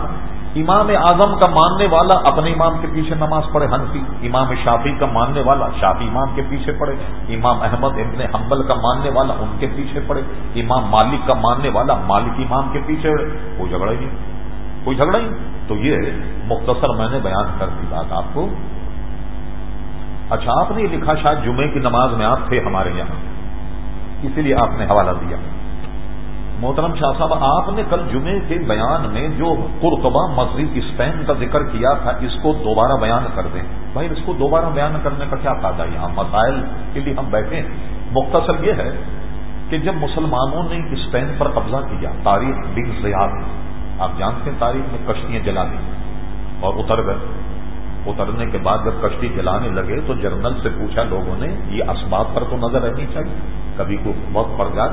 امام اعظم کا ماننے والا اپنے امام کے پیچھے نماز پڑھے ہنسی امام شافی کا ماننے والا شافی امام کے پیچھے پڑھے۔ امام احمد ابن حنبل کا ماننے والا ان کے پیچھے پڑھے۔ امام مالک کا ماننے والا مالک امام کے پیچھے کوئی جھگڑا ہی نہیں۔ کوئی جھگڑا ہی تو یہ مختصر میں نے بیان کر دی بات آپ کو۔ اچھا آپ نے لکھا شاید جمعے کی نماز میں آپ تھے ہمارے یہاں۔ اسی لیے آپ نے حوالہ دیا۔ محترم شاہ صاحب، آپ نے کل جمعے کے بیان میں جو قرطبہ مسجد اسپین کا ذکر کیا تھا، اس کو دوبارہ بیان کر دیں۔ بھائی، اس کو دوبارہ بیان کرنے کا کیا فائدہ یہاں مسائل کے لیے ہم بیٹھے مختصر یہ ہے کہ جب مسلمانوں نے اسپین پر قبضہ کیا، تاریخ بن زیاد۔ آپ جانتے ہیں تاریخ میں کشتیاں جلا دی اور اتر گئے۔ اترنے کے بعد جب کشتی جلانے لگے تو جرنل سے پوچھا لوگوں نے، یہ اسباب پر تو نظر رہنی چاہیے۔ کبھی کوئی وقت پڑ جائے،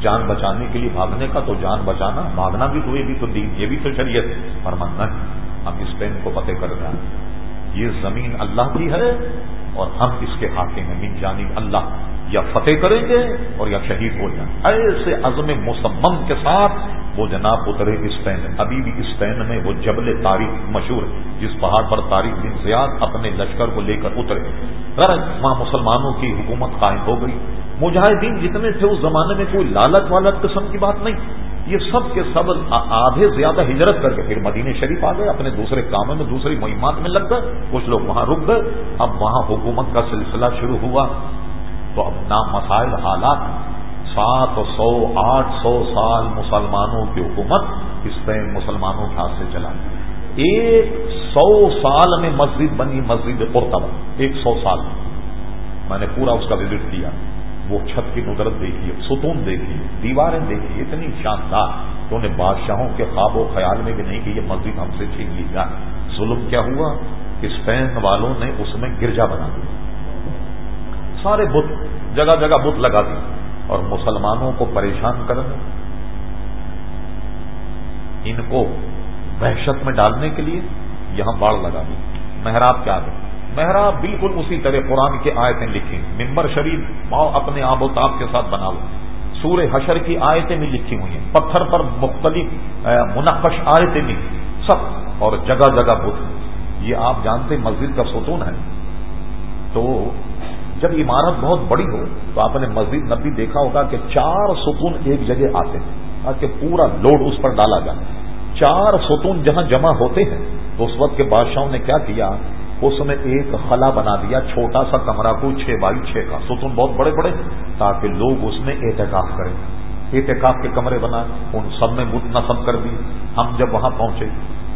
جان بچانے کے لیے بھاگنے کا تو جان بچانا، بھاگنا بھی تو یہ بھی تو دین، یہ بھی تو شریعت پر ہے ہم اسپین کو فتح کر رہے ہیں۔ یہ زمین اللہ کی ہے اور ہم اس کے ہاتھیں ہیں۔ من جانی اللہ۔ یا فتح کریں گے اور یا شہید ہو جائیں۔ ایسے عزم مسمم کے ساتھ وہ جناب اترے اسپین ابھی بھی اسپین میں وہ جبل تاریخ مشہور ہے، جس پہاڑ پر تاریخ بن زیاد اپنے لشکر کو لے کر اترے۔ وہاں مسلمانوں کی حکومت قائم ہو گئی۔ مجاہدین جتنے تھے اس زمانے میں کوئی لالچ والت قسم کی بات نہیں۔ یہ سب کے سب آدھے زیادہ ہجرت کر کے پھر مدینہ شریف آ گئے، اپنے دوسرے کاموں میں، دوسری مہمات میں لگ گئے۔ کچھ لوگ وہاں رک گئے۔ اب وہاں حکومت کا سلسلہ شروع ہوا۔ تو اب نہ مسائل، حالات سات سو، آٹھ سو سال مسلمانوں کی حکومت اس پہ مسلمانوں کے ہاتھ سے چلا ایک سو سال میں مسجد بنی، مسجد قرطبہ، ایک سو سال۔ میں نے پورا اس کا وزٹ کیا۔ وہ چھت کی ندرت دیکھیے ستون دیکھیے دیواریں دیکھیے اتنی شاندار۔ تو انہیں بادشاہوں کے خواب و خیال میں بھی نہیں کہ یہ مسجد ہم سے چھین لی جائے۔ ظلم کیا ہوا؟ اسپین والوں نے اس میں گرجا بنا دیا۔ سارے بت، جگہ جگہ بت لگا دی اور مسلمانوں کو پریشان کرنے ان کو وحشت میں ڈالنے کے لیے یہاں باڑ لگا دی۔ محراب کیا گئے محراب بالکل اسی طرح قرآن کی آیتیں لکھی۔ ممبر شریف ماؤ اپنے آب و تاب کے ساتھ بنا ہوا سورہ حشر کی آیتیں بھی لکھی ہوئی ہیں۔ پتھر پر مختلف منقش آیتیں بھی۔ سب اور جگہ جگہ بدھ یہ آپ جانتے مسجد کا ستون ہے۔ تو جب عمارت بہت بڑی ہو تو آپ نے مسجد نبی دیکھا ہوگا کہ چار ستون ایک جگہ آتے ہیں تاکہ پورا لوڈ اس پر ڈالا جائے۔ چار ستون جہاں جمع ہوتے ہیں تو اس وقت کے بادشاہوں نے کیا کیا؟ اس میں ایک خلا بنا دیا، چھوٹا سا کمرہ کو چھ بائی چھ کا۔ ستون بہت بڑے بڑے تاکہ لوگ اس میں احتکاف کریں۔ احتکاف کے کمرے بنائے ان سب میں بت نصب کر دی۔ ہم جب وہاں پہنچے،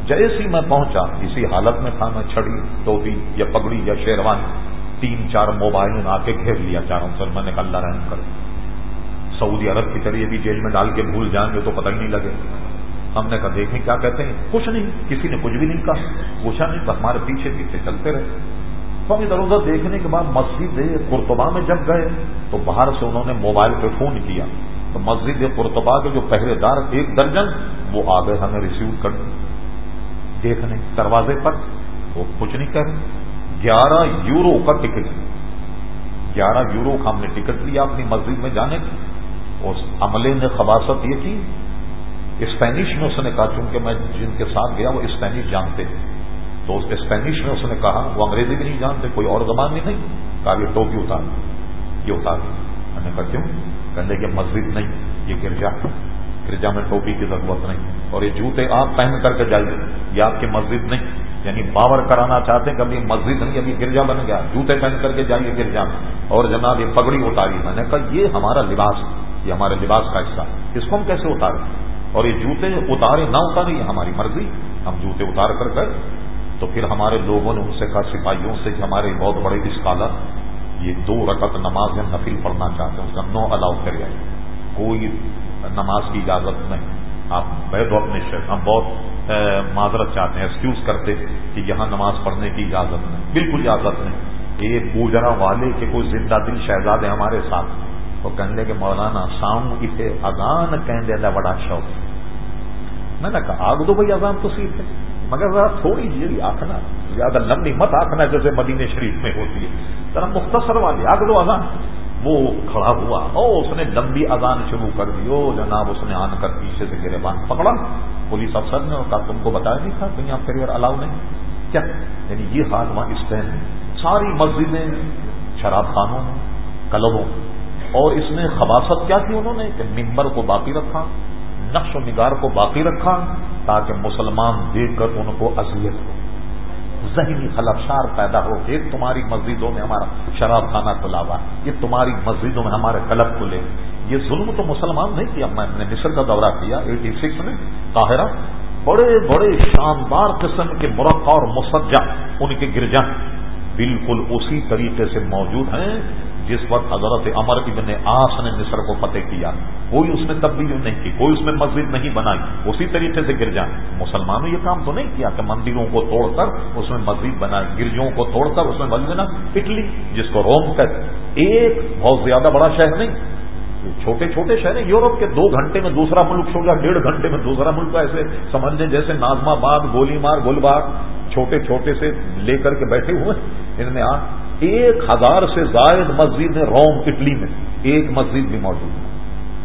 جیسی میں پہنچا، اسی حالت میں تھا، میں چھڑی ٹوپی یا پگڑی یا شیروانی۔ تین چار موبائل آ کے گھیر لیا چاروں سر میں نے کل رحم کر سعودی عرب کی طرح بھی جیل میں ڈال کے بھول جائیں گے تو پتہ ہی نہیں لگے۔ ہم نے کہا، دیکھیں کیا کہتے ہیں۔ کچھ نہیں، کسی نے کچھ بھی نہیں کہا۔ پوچھا نہیں تو ہمارے پیچھے پیچھے چلتے رہے۔ تو ہم ادھر ادھر دیکھنے کے بعد مسجد قرطبہ میں جب گئے، تو باہر سے انہوں نے موبائل پہ فون کیا۔ تو مسجد قرطبہ کے جو پہرے دار ایک درجن، وہ آ گئے ہمیں ریسیو کر دیکھنے، دروازے پر وہ کچھ نہیں کہہ رہے۔ گیارہ یورو کا ٹکٹ گیارہ یورو کا ہم نے ٹکٹ لیا اپنی مسجد میں جانے کی۔ اس عملے نے خباست یہ کی اسپینش میں اس نے کہا، چونکہ میں جن کے ساتھ گیا، وہ اسپینش جانتے ہیں۔ تو اسپینش میں اس نے کہا، وہ انگریزی بھی نہیں جانتے، کوئی اور زبان بھی نہیں۔ کہا، یہ ٹوپی اتار۔ یہ اتار۔ میں نے کہا، کیوں؟ کہنے کہ مسجد نہیں، یہ گرجا۔ گرجا میں ٹوپی کی ضرورت نہیں۔ اور یہ جوتے آپ پہن کر کے جائیے، یہ آپ کی مسجد نہیں۔ یعنی باور کرانا چاہتے ہیں کہ ابھی مسجد نہیں ابھی گرجا بن گیا، جوتے پہن کر کے جائیے گرجا۔ میں اور جناب یہ پگڑی اتاری۔ میں نے کہا، یہ ہمارا لباس، یہ ہمارے لباس کا حصہ اس کو ہم کیسے اتاریں؟ اور یہ جوتے اتارے نہ اتارے، یہ ہماری مرضی۔ ہم جوتے اتار کر گئے تو پھر ہمارے لوگوں نے ان سے کہا، سپاہیوں سے، کہ ہمارے بہت بڑے اسکالر یہ دو رکعت نماز یا نفل پڑھنا چاہتے ہیں، اس کا نو الاؤ کر جائے کوئی نماز کی اجازت نہیں۔ آپ بیدو اپنے شہر ہم بہت معذرت چاہتے ہیں ایکسکیوز کرتے کہ یہاں نماز پڑھنے کی اجازت نہیں۔ بالکل اجازت نہیں۔ ایک گوجرا والے کے کوئی زندہ دل شہزادے ہمارے ساتھ وہ کہنے کہ مولانا سام اسے اذان کہیں دے بڑا شوق میں نے کہا، آگ دو بھائی اذان تو سیکھ ہے۔ مگر ذرا تھوڑی جی, جی آخنا زیادہ لمبی مت آخنا جیسے مدینہ شریف میں ہوتی ہے۔ ذرا مختصر والی، آگ دو اذان۔ وہ کھڑا ہوا او اس نے لمبی اذان شروع کر دی۔ او جناب، اس نے آن کر پیچھے سے گرے بان پکڑا۔ پولیس افسر نے کہا، تم کو بتایا نہیں تھا کہ یہاں الاؤ نہیں؟ کیا؟ یعنی یہ حال وہاں اسٹین ساری مسجدیں، شراب خانوں، کلبوں۔ اور اس میں خباست کیا کی انہوں نے؟ کہ ممبر کو باقی رکھا، نقش و نگار کو باقی رکھا تاکہ مسلمان دیکھ کر ان کو اذیت ہو۔ ذہنی خلفشار پیدا ہو کہ تمہاری مسجدوں میں ہمارا شراب خانہ کھلا ہوا، یہ تمہاری مسجدوں میں ہمارے کلب کھلے۔ یہ ظلم تو مسلمان نہیں کیا، میں نے مصر کا دورہ کیا ایٹی سکس میں، قاہرہ۔ بڑے بڑے شاندار قسم کے مرقع اور مسجع ان کے گرجا بالکل اسی طریقے سے موجود ہیں۔ جس وقت حضرت عمر ابن آس نے مصر کو فتح کیا، کوئی اس میں تبدیلی نہیں کی، کوئی اس میں مسجد نہیں بنائی، اسی طریقے سے گرجا مسلمانوں یہ کام تو نہیں کیا کہ مندروں کو توڑ کر اس میں مسجد بنائی گرجوں کو توڑ کر اس میں مسجد بنا اٹلی، جس کو روم کر ایک بہت زیادہ بڑا شہر نہیں چھوٹے چھوٹے شہر ہیں، یورپ کے دو گھنٹے میں دوسرا ملک چھوڑ گیا، ڈیڑھ گھنٹے میں دوسرا ملک ایسے سمجھ لیں، جیسے نازم آباد گولی مار گلباگ چھوٹے چھوٹے سے لے کر کے بیٹھے ہوئے۔ ان میں آ ایک ہزار سے زائد مسجد ہے روم، اٹلی میں ایک مسجد بھی موجود ہے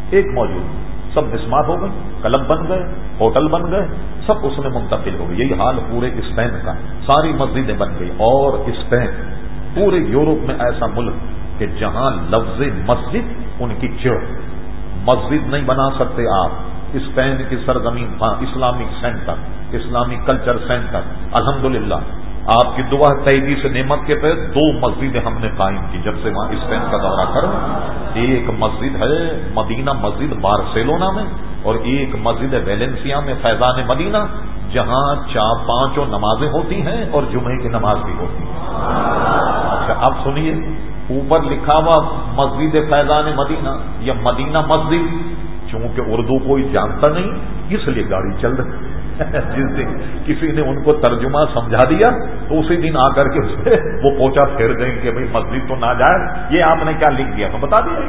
ایک موجود سب بسمار ہو گئے، کلب بن گئے، ہوٹل بن گئے، سب اس میں منتقل ہو گئے۔ یہی حال پورے اسپین کا ساری مسجدیں بن گئی۔ اور اسپین، پورے یورپ میں ایسا ملک کہ جہاں لفظ مسجد ان کی چڑ۔ مسجد نہیں بنا سکتے آپ۔ اسپین کی سرزمین ہاں، Islamic centre Islamic culture centre. الحمدللہ آپ کی دعا تیزی سے نعمت کے تحت دو مسجدیں ہم نے قائم کی۔ جب سے وہاں اسپین کا دورہ کر، ایک مسجد ہے مدینہ مسجد بارسیلونا میں اور ایک مسجد ہے ویلنسیا میں، فیضان مدینہ، جہاں چار پانچوں نمازیں ہوتی ہیں اور جمعے کی نماز بھی ہوتی ہے اچھا اب سنیے، اوپر لکھا ہوا مسجد فیضان مدینہ یا مدینہ مسجد؟ چونکہ اردو کوئی جانتا نہیں، اس لیے گاڑی چل رہی جس دن کسی نے ان کو ترجمہ سمجھا دیا تو اسی دن آ کر کے وہ پوچھا پھیر دیں کہ بھائی مسجد تو نہ جائے، یہ آپ نے کیا لکھ دیا؟ تو بتا دیا۔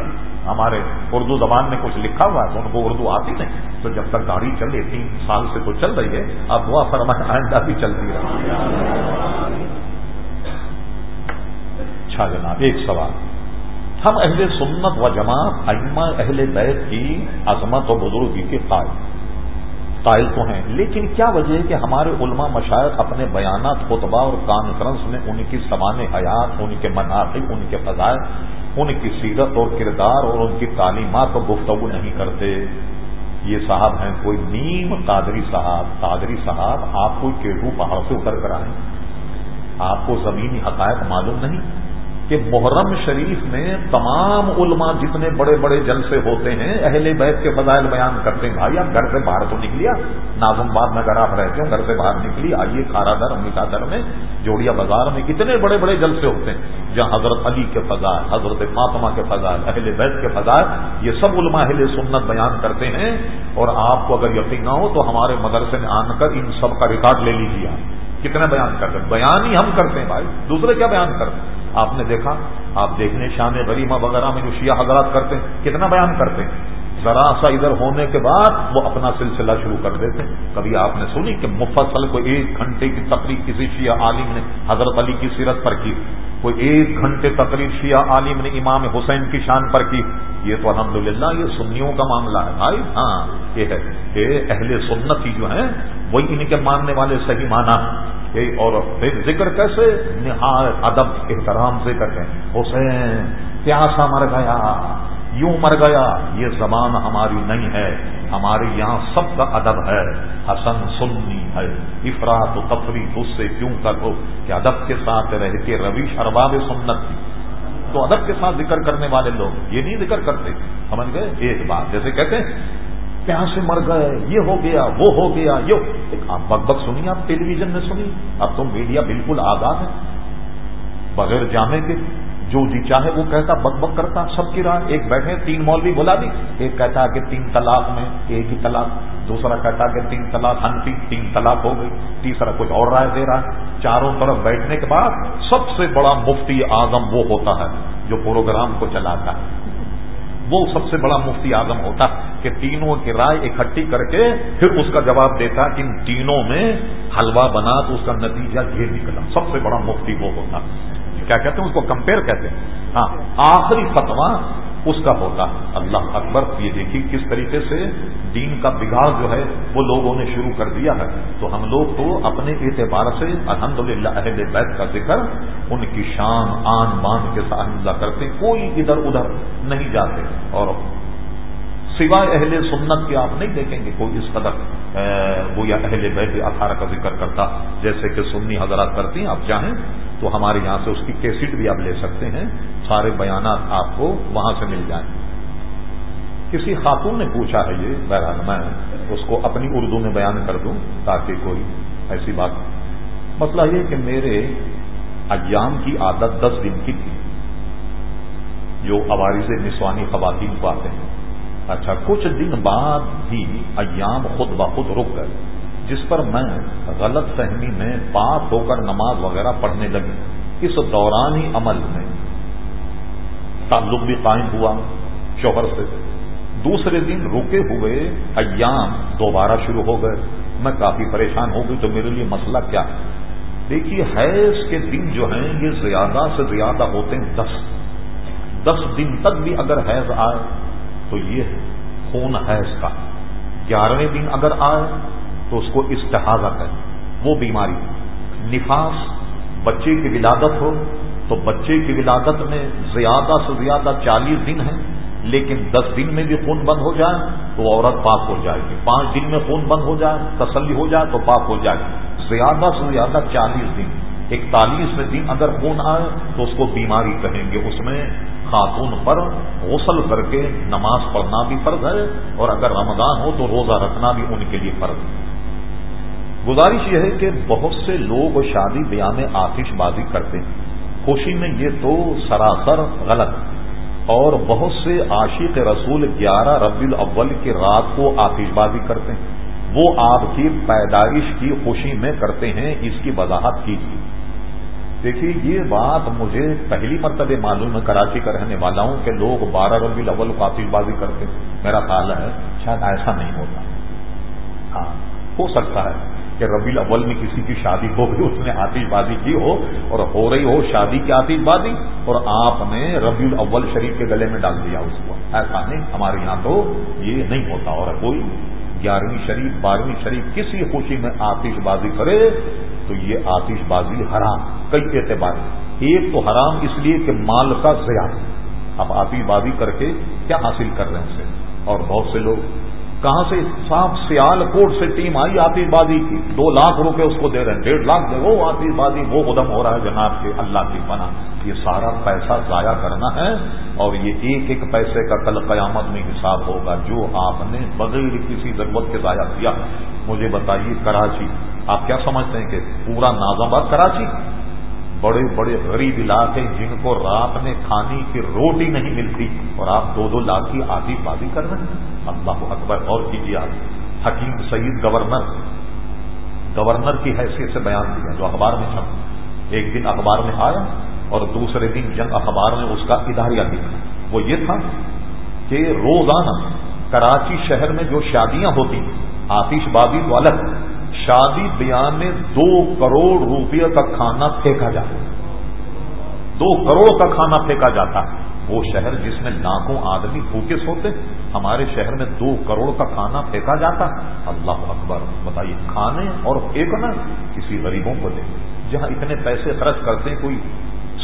ہمارے اردو زبان میں کچھ لکھا ہوا ہے تو ان کو اردو آتی نہیں۔ تو جب تک گاڑی چلے، تین سال سے تو چل رہی ہے۔ اب وہ فرمائے، آئندہ بھی چلتی رہی اچھا جناب، ایک سوال۔ ہم اہل سنت و جماعت، ائمہ اہل بیت کی عظمت و بزرگی کے قائل قائل تو ہیں۔ لیکن کیا وجہ ہے کہ ہمارے علماء مشاعر اپنے بیانات، خطبہ اور کانفرنس میں ان کی سمان حیات، ان کے مناقب ان کے فضائل، ان کی سیرت اور کردار اور ان کی تعلیمات کو گفتگو نہیں کرتے؟ یہ صاحب ہیں کوئی نیم قادری صاحب۔ قادری صاحب آپ کوئی کیٹو پہاڑ سے اتر کر آئیں آپ کو زمینی حقائق معلوم نہیں؟ کہ محرم شریف میں تمام علماء جتنے بڑے بڑے جلسے ہوتے ہیں، اہل بیت کے فضائل بیان کرتے ہیں، بھائی آپ گھر سے باہر تو نکلیا، نازم باد میں اگر آپ رہتے ہو گھر سے باہر نکلی، آئیے کھارا در امیتا در میں، جوڑیا بازار میں کتنے بڑے بڑے جلسے ہوتے ہیں، جہاں حضرت علی کے فضائل، حضرت فاطمہ کے فضائل، اہل بیت کے فضائل، یہ سب علماء اہل سنت بیان کرتے ہیں۔ اور آپ کو اگر یقین نہ ہو تو ہمارے مدرسے میں آن کر ان سب کا ریکارڈ لے لیجیے کتنا بیان کرتے ہیں؟ بیان ہی ہم کرتے ہیں بھائی، دوسرے کیا بیان کرتے ہیں؟ آپ نے دیکھا؟ آپ دیکھنے شام غریمہ وغیرہ میں جو شیعہ حضرات کرتے ہیں، کتنا بیان کرتے ہیں؟ ذرا سا ادھر ہونے کے بعد وہ اپنا سلسلہ شروع کر دیتے کبھی آپ نے سنی کہ مفصل کو ایک گھنٹے کی تقریب کسی شیعہ عالم نے حضرت علی کی سیرت پر کی، کوئی ایک گھنٹے تقریب شیعہ عالم نے امام حسین کی شان پر کی۔ یہ تو الحمدللہ یہ سنیوں کا معاملہ ہے بھائی۔ ہاں یہ ہے کہ اہل سنت ہی جو ہیں، وہی ان کے ماننے والے صحیح مانا اور پھر ذکر کیسے؟ نہایت ادب، احترام سے کرتے ہیں۔ حسین، پیاسا مر گیا۔ یوں مر گیا، یہ زبان ہماری نہیں ہے، ہمارے یہاں سب کا ادب ہے۔ حسن سننی ہے۔ افراد و تفریح اس سے کیوں کرو کہ ادب کے ساتھ رہ کے رویش ارباب سنت تھی تو ادب کے ساتھ ذکر کرنے والے لوگ یہ نہیں ذکر کرتے۔ سمجھ گئے؟ ایک بات، جیسے کہتے ہیں پیاسے مر گئے، یہ ہو گیا، وہ ہو گیا، یہ آپ بک بک سنی آپ ٹیلی ویژن میں سنی اب تو میڈیا بالکل آزاد ہے۔ بغیر جامے کے۔ جو جی چاہے وہ کہتا، بک بک کرتا، سب کی راہ ایک بیٹھے، تین مولوی بلا دی۔ ایک کہتا کہ تین طلاق میں ایک ہی طلاق، دوسرا کہتا کہ تین طلاق ہنسی تین طلاق ہو گئی، تیسرا کچھ اور رائے دے رہا ہے۔ چاروں طرف بیٹھنے کے بعد سب سے بڑا مفتی اعظم وہ ہوتا ہے جو پروگرام کو چلاتا ہے۔ وہ سب سے بڑا مفتی اعظم ہوتا کہ تینوں کی رائے اکٹھی کر کے پھر اس کا جواب دیتا کہ ان تینوں میں حلوہ بنا تو اس کا نتیجہ یہ نکلا۔ سب سے بڑا مفتی وہ ہوتا کیا کہتے ہیں اس کو کمپیئر کہتے ہیں۔ ہاں آخری فتوا اس کا ہوتا اللہ اکبر، یہ دیکھیے کس طریقے سے دین کا بگاڑ جو ہے وہ لوگوں نے شروع کر دیا ہے۔ تو ہم لوگ تو اپنے اعتبار سے الحمد للہ اہل بیت کا ذکر، ان کی شان، آن، مان کے ساتھ حملہ کرتے، کوئی ادھر ادھر نہیں جاتے۔ اور سوائے اہل سنت کے آپ نہیں دیکھیں گے کوئی اس قدر وہ یا اہل بیت اخارہ کا ذکر کرتا، جیسے کہ سنی حضرات کرتی ہیں، آپ چاہیں تو ہمارے یہاں سے اس کی کیسٹ بھی آپ لے سکتے ہیں، سارے بیانات آپ کو وہاں سے مل جائیں۔ کسی خاتون نے پوچھا ہے یہ، بہرحال میں اس کو اپنی اردو میں بیان کر دوں تاکہ کوئی ایسی بات۔ مسئلہ یہ کہ میرے ایام کی عادت دس دن کی تھی، جو عواری سے نسوانی خواتین کو آتے ہیں۔ اچھا کچھ دن بعد ہی ایام خود بخود رک گئے، جس پر میں غلط فہمی میں پاک ہو کر نماز وغیرہ پڑھنے لگی۔ اس دوران ہی عمل میں تعلق بھی قائم ہوا شوہر سے۔ دوسرے دن رکے ہوئے ایام دوبارہ شروع ہو گئے۔ میں کافی پریشان ہو گئی، تو میرے لیے مسئلہ کیا؟ دیکھیے، حیض کے دن جو ہیں، یہ زیادہ سے زیادہ ہوتے ہیں دس۔ دس دن تک بھی اگر حیض آئے تو یہ خون ہے اس کا۔ گیارہویں دن اگر آئے تو اس کو استحاظہ کرے وہ بیماری، نفاس، بچے کی ولادت ہو تو بچے کی ولادت میں زیادہ سے زیادہ چالیس دن ہیں، لیکن دس دن میں بھی خون بند ہو جائے تو عورت پاک ہو جائے گی۔ پانچ دن میں خون بند ہو جائے، تسلی ہو جائے تو پاک ہو جائے گی۔ زیادہ سے زیادہ چالیس دن۔ اکتالیسویں دن اگر خون آئے تو اس کو بیماری کہیں گے۔ اس میں خاتون پر غسل کر کے نماز پڑھنا بھی فرض ہے اور اگر رمضان ہو تو روزہ رکھنا بھی ان کے لیے فرض ہے۔ گزارش یہ ہے کہ بہت سے لوگ شادی بیاہ میں آتش بازی کرتے ہیں۔ خوشی میں یہ تو سراسر غلط اور بہت سے عاشق رسول گیارہ ربی الاول کی رات کو آتش بازی کرتے ہیں۔ وہ آپ کی پیدائش کی خوشی میں کرتے ہیں۔ اس کی وضاحت کیجیے۔ دیکھیے، یہ بات مجھے پہلی مرتبہ معلوم ہے، کراچی کا رہنے والا ہوں کہ لوگ بارہ ربی الاول کو آتش بازی کرتے میرا خیال ہے، شاید ایسا نہیں ہوتا۔ ہاں ہو سکتا ہے کہ ربی الاول میں کسی کی شادی ہو گئی، اس نے آتش بازی کی ہو اور ہو رہی ہو شادی کی آتش بازی اور آپ نے ربی الاول شریف کے گلے میں ڈال دیا اس کو۔ ایسا نہیں، ہمارے یہاں تو یہ نہیں ہوتا۔ اور کوئی گیارہویں شریف، بارہویں شریف کسی خوشی میں آتش بازی کرے تو یہ آتش بازی حرام کئی اعتبار ایک تو حرام اس لیے کہ مال کا ضیاع آپ آتش بازی کر کے کیا حاصل کر رہے ہیں اسے؟ اور بہت سے لوگ کہاں سے صاف سیال کوٹ سے ٹیم آئی آتش بازی کی؟ دو لاکھ روپے اس کو دے رہے ہیں، ڈیڑھ لاکھ دے، وہ آتش بازی وہ ادم ہو رہا ہے جناب کے اللہ کی بنا یہ سارا پیسہ ضائع کرنا ہے اور یہ ایک ایک پیسے کا کل قیامت میں حساب ہوگا۔ جو آپ نے بغیر کسی ضرورت کے ضائع کیا، مجھے بتائیے، کراچی۔ آپ کیا سمجھتے ہیں کہ پورا نازم کراچی؟ بڑے بڑے غریب علاقے جن کو رات میں کھانے کی روٹی نہیں ملتی اور آپ دو دو لاکھ کی آدھی بازی کر رہے ہیں۔ اللہ اکبر اور کیجیے آپ۔ حکیم سعید گورنر۔ گورنر کی حیثیت سے بیان دیا جو اخبار میں چھپ ایک دن اخبار میں آیا اور دوسرے دن جنگ اخبار میں اس کا اداریہ لکھا وہ یہ تھا کہ روزانہ کراچی شہر میں جو شادیاں ہوتی آتیش بازی تو الگ۔ شادی بیاہ میں دو کروڑ روپے کا کھانا پھینکا جاتا دو کروڑ کا کھانا پھینکا جاتا ہے۔ وہ شہر جس میں لاکھوں آدمی بھوکے سوتے ہمارے شہر میں دو کروڑ کا کھانا پھینکا جاتا اللہ اکبر، بتائیے، کھانے اور پھینکنا کسی غریبوں کو دے۔ جہاں اتنے پیسے خرچ کرتے ہیں، کوئی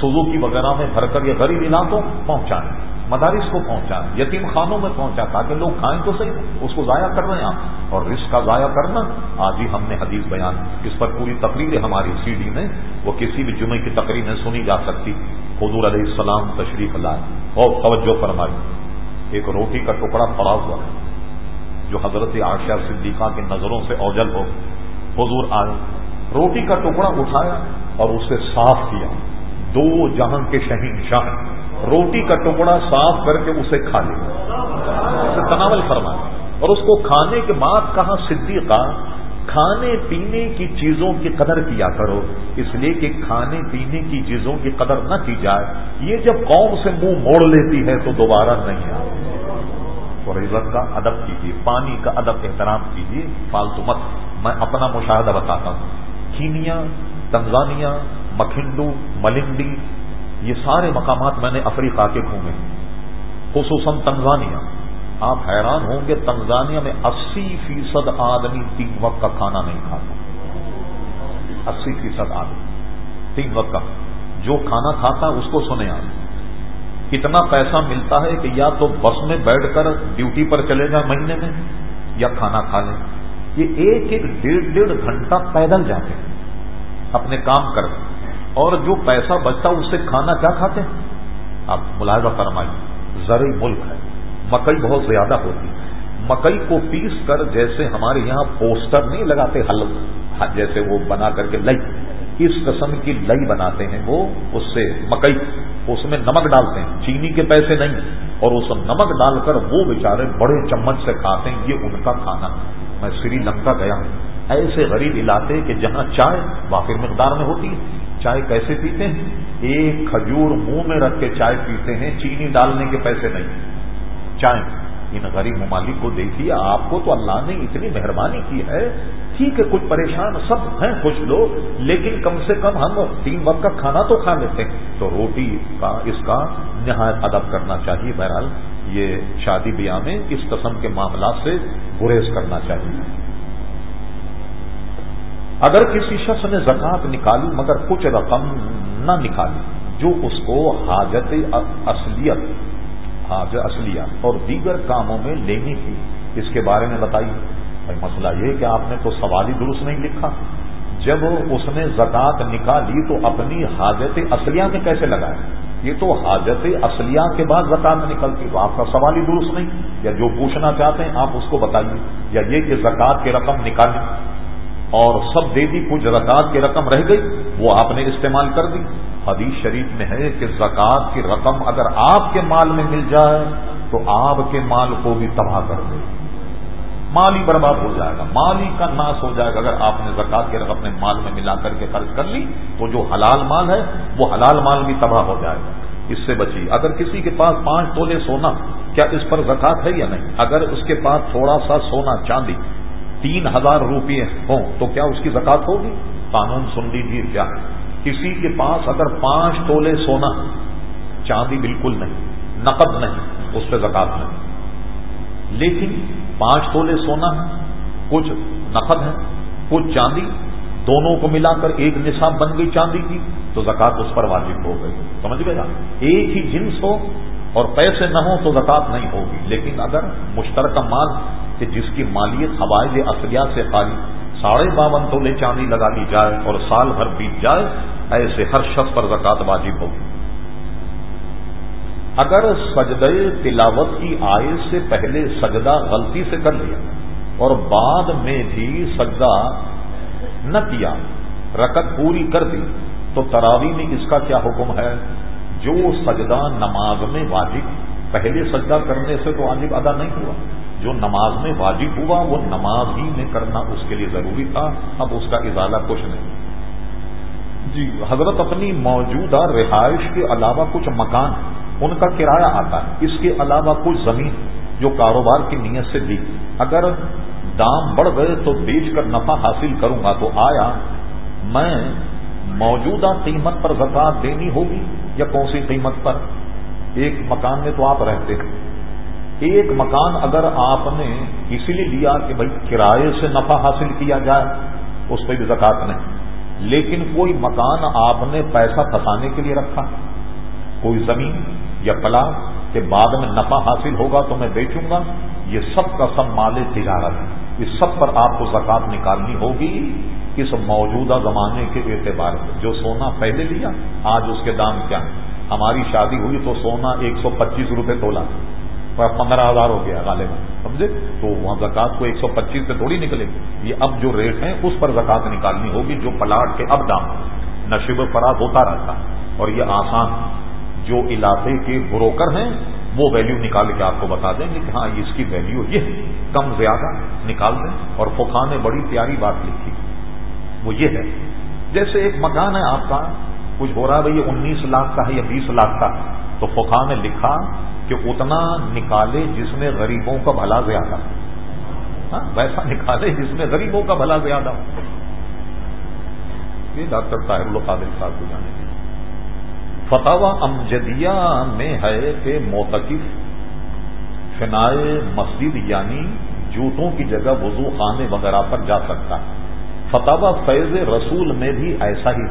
سوزوکی وغیرہ میں بھر کر یا غریب علاقوں پہنچانے مدارس کو پہنچا، یتیم خانوں میں پہنچا تاکہ لوگ کھائیں تو صحیح، اس کو ضائع کر رہے ہیں آپ۔ اور رزق کا ضائع کرنا، آج ہی ہم نے حدیث بیان اس پر پوری تقریر ہے ہماری سی ڈی میں، وہ کسی بھی جمعے کی تقریر میں سنی جا سکتی۔ حضور علیہ السلام تشریف لائے۔ اور توجہ فرمائی۔ ایک روٹی کا ٹکڑا پڑا ہوا ہے، جو حضرت عاشہ صدیقہ کی نظروں سے اوجل ہو۔ حضور آئے، روٹی کا ٹکڑا اٹھایا اور اسے صاف کیا۔ دو جہاں کے شہین شاہ روٹی کا ٹکڑا صاف کر کے اسے کھا لیا اسے تناول فرمایا اور اس کو کھانے کے بعد کہا، صدیقہ، کھانے پینے کی چیزوں کی قدر کیا کرو۔ اس لیے کہ کھانے پینے کی چیزوں کی قدر نہ کی جائے۔ یہ جب قوم سے منہ مو موڑ لیتی ہے تو دوبارہ نہیں آتی۔ اور عزت کا ادب کیجیے، پانی کا ادب احترام کیجیے، فالتو مت۔ میں اپنا مشاہدہ بتاتا ہوں۔ کینیا تنزانیہ مکھنڈو، ملنڈی یہ سارے مقامات میں نے افریقہ کے گھومے، خصوصاً تنزانیہ۔ آپ حیران ہوں گے، تنزانیہ میں اسی فیصد آدمی تین وقت کا کھانا نہیں کھاتا۔ اسی فیصد آدمی، تین وقت کا۔ جو کھانا کھاتا ہے اس کو سنے آپ۔ کتنا پیسہ ملتا ہے کہ یا تو بس میں بیٹھ کر ڈیوٹی پر چلے جائیں مہینے میں، یا کھانا کھا لیں۔ یہ ایک ایک ڈیڑھ ڈیڑھ گھنٹہ پیدل جاتے ہیں۔ اپنے کام کرتے اور جو پیسہ بچتا اس سے کھانا کیا کھاتے ہیں؟ آپ ملاحظہ فرمائیے، زرعی ملک ہے، مکئی بہت زیادہ ہوتی ہے۔ مکئی کو پیس کر جیسے ہمارے یہاں پوسٹر نہیں لگاتے حل، جیسے وہ بنا کر کے لئی، اس قسم کی لئی بناتے ہیں وہ، اس سے مکئی، اس میں نمک ڈالتے ہیں۔ چینی کے پیسے نہیں، اور اس نمک ڈال کر وہ بیچارے بڑے چمچ سے کھاتے ہیں، یہ ان کا کھانا۔ میں سری لنکا گیا ہوں۔ ایسے غریب علاقے کہ جہاں چائے واقعی مقدار میں ہوتی ہے۔ چائے کیسے پیتے ہیں؟ ایک کھجور منہ میں رکھ کے چائے پیتے ہیں، چینی ڈالنے کے پیسے نہیں۔ چائے، ان غریب ممالک کو دیکھیے، آپ کو تو اللہ نے اتنی مہربانی کی ہے۔ ٹھیک ہے، کچھ پریشان سب ہیں، کچھ لوگ، لیکن کم سے کم ہم تین وقت کا کھانا تو کھا لیتے ہیں۔ تو روٹی کا، اس کا نہایت ادب کرنا چاہیے۔ بہرحال، یہ شادی بیاہ میں اس قسم کے معاملات سے گریز کرنا چاہیے۔ اگر کسی شخص نے زکات نکالی مگر کچھ رقم نہ نکالی، جو اس کو حاجت اصلیت حاجت اصلیت اور دیگر کاموں میں لینی تھی، اس کے بارے میں بتائیے۔ بھائی، مسئلہ یہ کہ آپ نے تو سوال ہی درست نہیں لکھا۔ جب اس نے زکات نکالی تو اپنی حاجت اصلیہ میں کیسے لگائے یہ تو حاجت اصلیہ کے بعد زکات نکلتی، تو آپ کا سوال ہی درست نہیں۔ یا جو پوچھنا چاہتے ہیں، آپ اس کو بتائیے۔ یا یہ کہ زکات کی رقم نکالی۔ اور سب دے دی، کچھ زکات کی رقم رہ گئی، وہ آپ نے استعمال کر دی۔ حدیث شریف میں ہے کہ زکات کی رقم اگر آپ کے مال میں مل جائے، تو آپ کے مال کو بھی تباہ کر دے۔ مال ہی برباد ہو جائے گا، مال ہی کا ناس ہو جائے گا۔ اگر آپ نے زکات کی رقم اپنے مال میں ملا کر کے خرچ کر لی، تو جو حلال مال ہے، وہ حلال مال بھی تباہ ہو جائے گا۔ اس سے بچی اگر کسی کے پاس پانچ تولے سونا، کیا اس پر زکات ہے یا نہیں؟ اگر اس کے پاس تھوڑا سا سونا، چاندی تین ہزار روپئے ہوں تو کیا اس کی زکات ہوگی؟ قانون سن لیجیے کیا کسی کے پاس اگر پانچ تولے سونا، چاندی بالکل نہیں، نقد نہیں، اس پہ زکات نہیں۔ لیکن پانچ تولے سونا ہے، کچھ نقد ہے، کچھ چاندی، دونوں کو ملا کر ایک نصاب بن گئی چاندی کی، تو زکات اس پر واجب ہو گئی۔ سمجھ گئے ایک ہی جنس ہو اور پیسے نہ ہوں تو زکات نہیں ہوگی۔ لیکن اگر مشترکہ مال کہ جس کی مالیت حوائج اصلیات سے خالی ساڑھے باون تولے چاندی لگا لی جائے اور سال بھر بیت جائے، ایسے ہر شخص پر زکات واجب ہوگی۔ اگر سجدے تلاوت کی آئے سے پہلے سجدہ غلطی سے کر لیا اور بعد میں بھی سجدہ نہ کیا رکت پوری کر دی، تو تراوی میں اس کا کیا حکم ہے؟ جو سجدہ نماز میں واجب، پہلے سجدہ کرنے سے تو واجب ادا نہیں ہوا۔ جو نماز میں واجب ہوا، وہ نماز ہی میں کرنا اس کے لیے ضروری تھا، اب اس کا اضالہ کچھ نہیں۔ جی حضرت اپنی موجودہ رہائش کے علاوہ کچھ مکان، ان کا کرایہ آتا ہے۔ اس کے علاوہ کچھ زمین، جو کاروبار کی نیت سے دی۔ اگر دام بڑھ گئے تو بیچ کر نفع حاصل کروں گا، تو آیا میں موجودہ قیمت پر زکات دینی ہوگی۔ یا کون سی قیمت پر؟ ایک مکان میں تو آپ رہتے ہیں۔ ایک مکان اگر آپ نے اسی لیے لیا کہ بھائی کرائے سے نفع حاصل کیا جائے، اس پہ بھی زکات نہیں۔ لیکن کوئی مکان آپ نے پیسہ پھنسانے کے لیے رکھا، کوئی زمین یا پلا کہ بعد میں نفع حاصل ہوگا تو میں بیچوں گا، یہ سب کا سب مال تجارت ہے۔ اس سب پر آپ کو زکات نکالنی ہوگی۔ اس موجودہ زمانے کے اعتبار سے۔ جو سونا پہلے لیا، آج اس کے دام کیا ہیں؟ ہماری شادی ہوئی تو سونا ایک سو پچیس روپے تولا پندرہ ہزار ہو گیا غالب۔ سمجھے؟ تو وہاں زکات کو ایک سو پچیس سے تھوڑی نکلے گی۔ یہ اب جو ریٹ ہیں، اس پر زکات نکالنی ہوگی جو پلاٹ کے اب دام نشیب و فراز ہوتا رہتا ہے۔ اور یہ آسان جو علاقے کے بروکر ہیں، وہ ویلیو نکال کے آپ کو بتا دیں گے کہ ہاں اس کی ویلیو یہ کم زیادہ نکال دیں اور فوکھا نے بڑی پیاری بات لکھی۔ وہ یہ ہے۔ جیسے ایک مکان ہے آپ کا، کچھ ہو رہا ہے بھائی انیس لاکھ کا ہے یا بیس لاکھ کا۔ تو فوکھا نے لکھا کہ اتنا نکالے جس میں غریبوں کا بھلا زیادہ۔ ہاں، ویسا نکالے جس میں غریبوں کا بھلا زیادہ۔ ہو یہ ڈاکٹر طاہر القادر صاحب کو جانے کے فتح امجدیہ میں ہے کہ موتقف فنائے مسجد یعنی جوتوں کی جگہ وضو خانے وغیرہ پر جا سکتا ہے۔ فتح فیض رسول میں بھی ایسا ہی،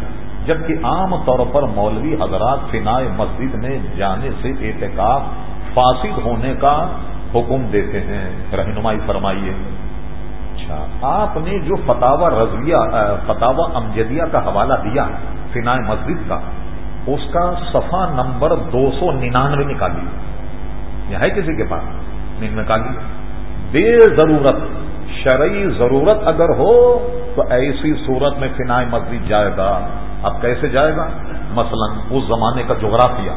جبکہ عام طور پر مولوی حضرات فنائے مسجد میں جانے سے احتکاب فاسد ہونے کا حکم دیتے ہیں۔ رہنمائی فرمائیے۔ اچھا آپ نے جو فتح رضویہ، فتح امجدیہ کا حوالہ دیا، فنائے مسجد کا، اس کا صفحہ نمبر دو سو ننانوے نکالی یہ ہے کسی کے پاس؟ نکالی بے ضرورت شرعی ضرورت اگر ہو تو ایسی صورت میں فنائے مسجد جائے گا۔ اب کیسے جائے گا؟ مثلا اس زمانے کا جغرافیہ۔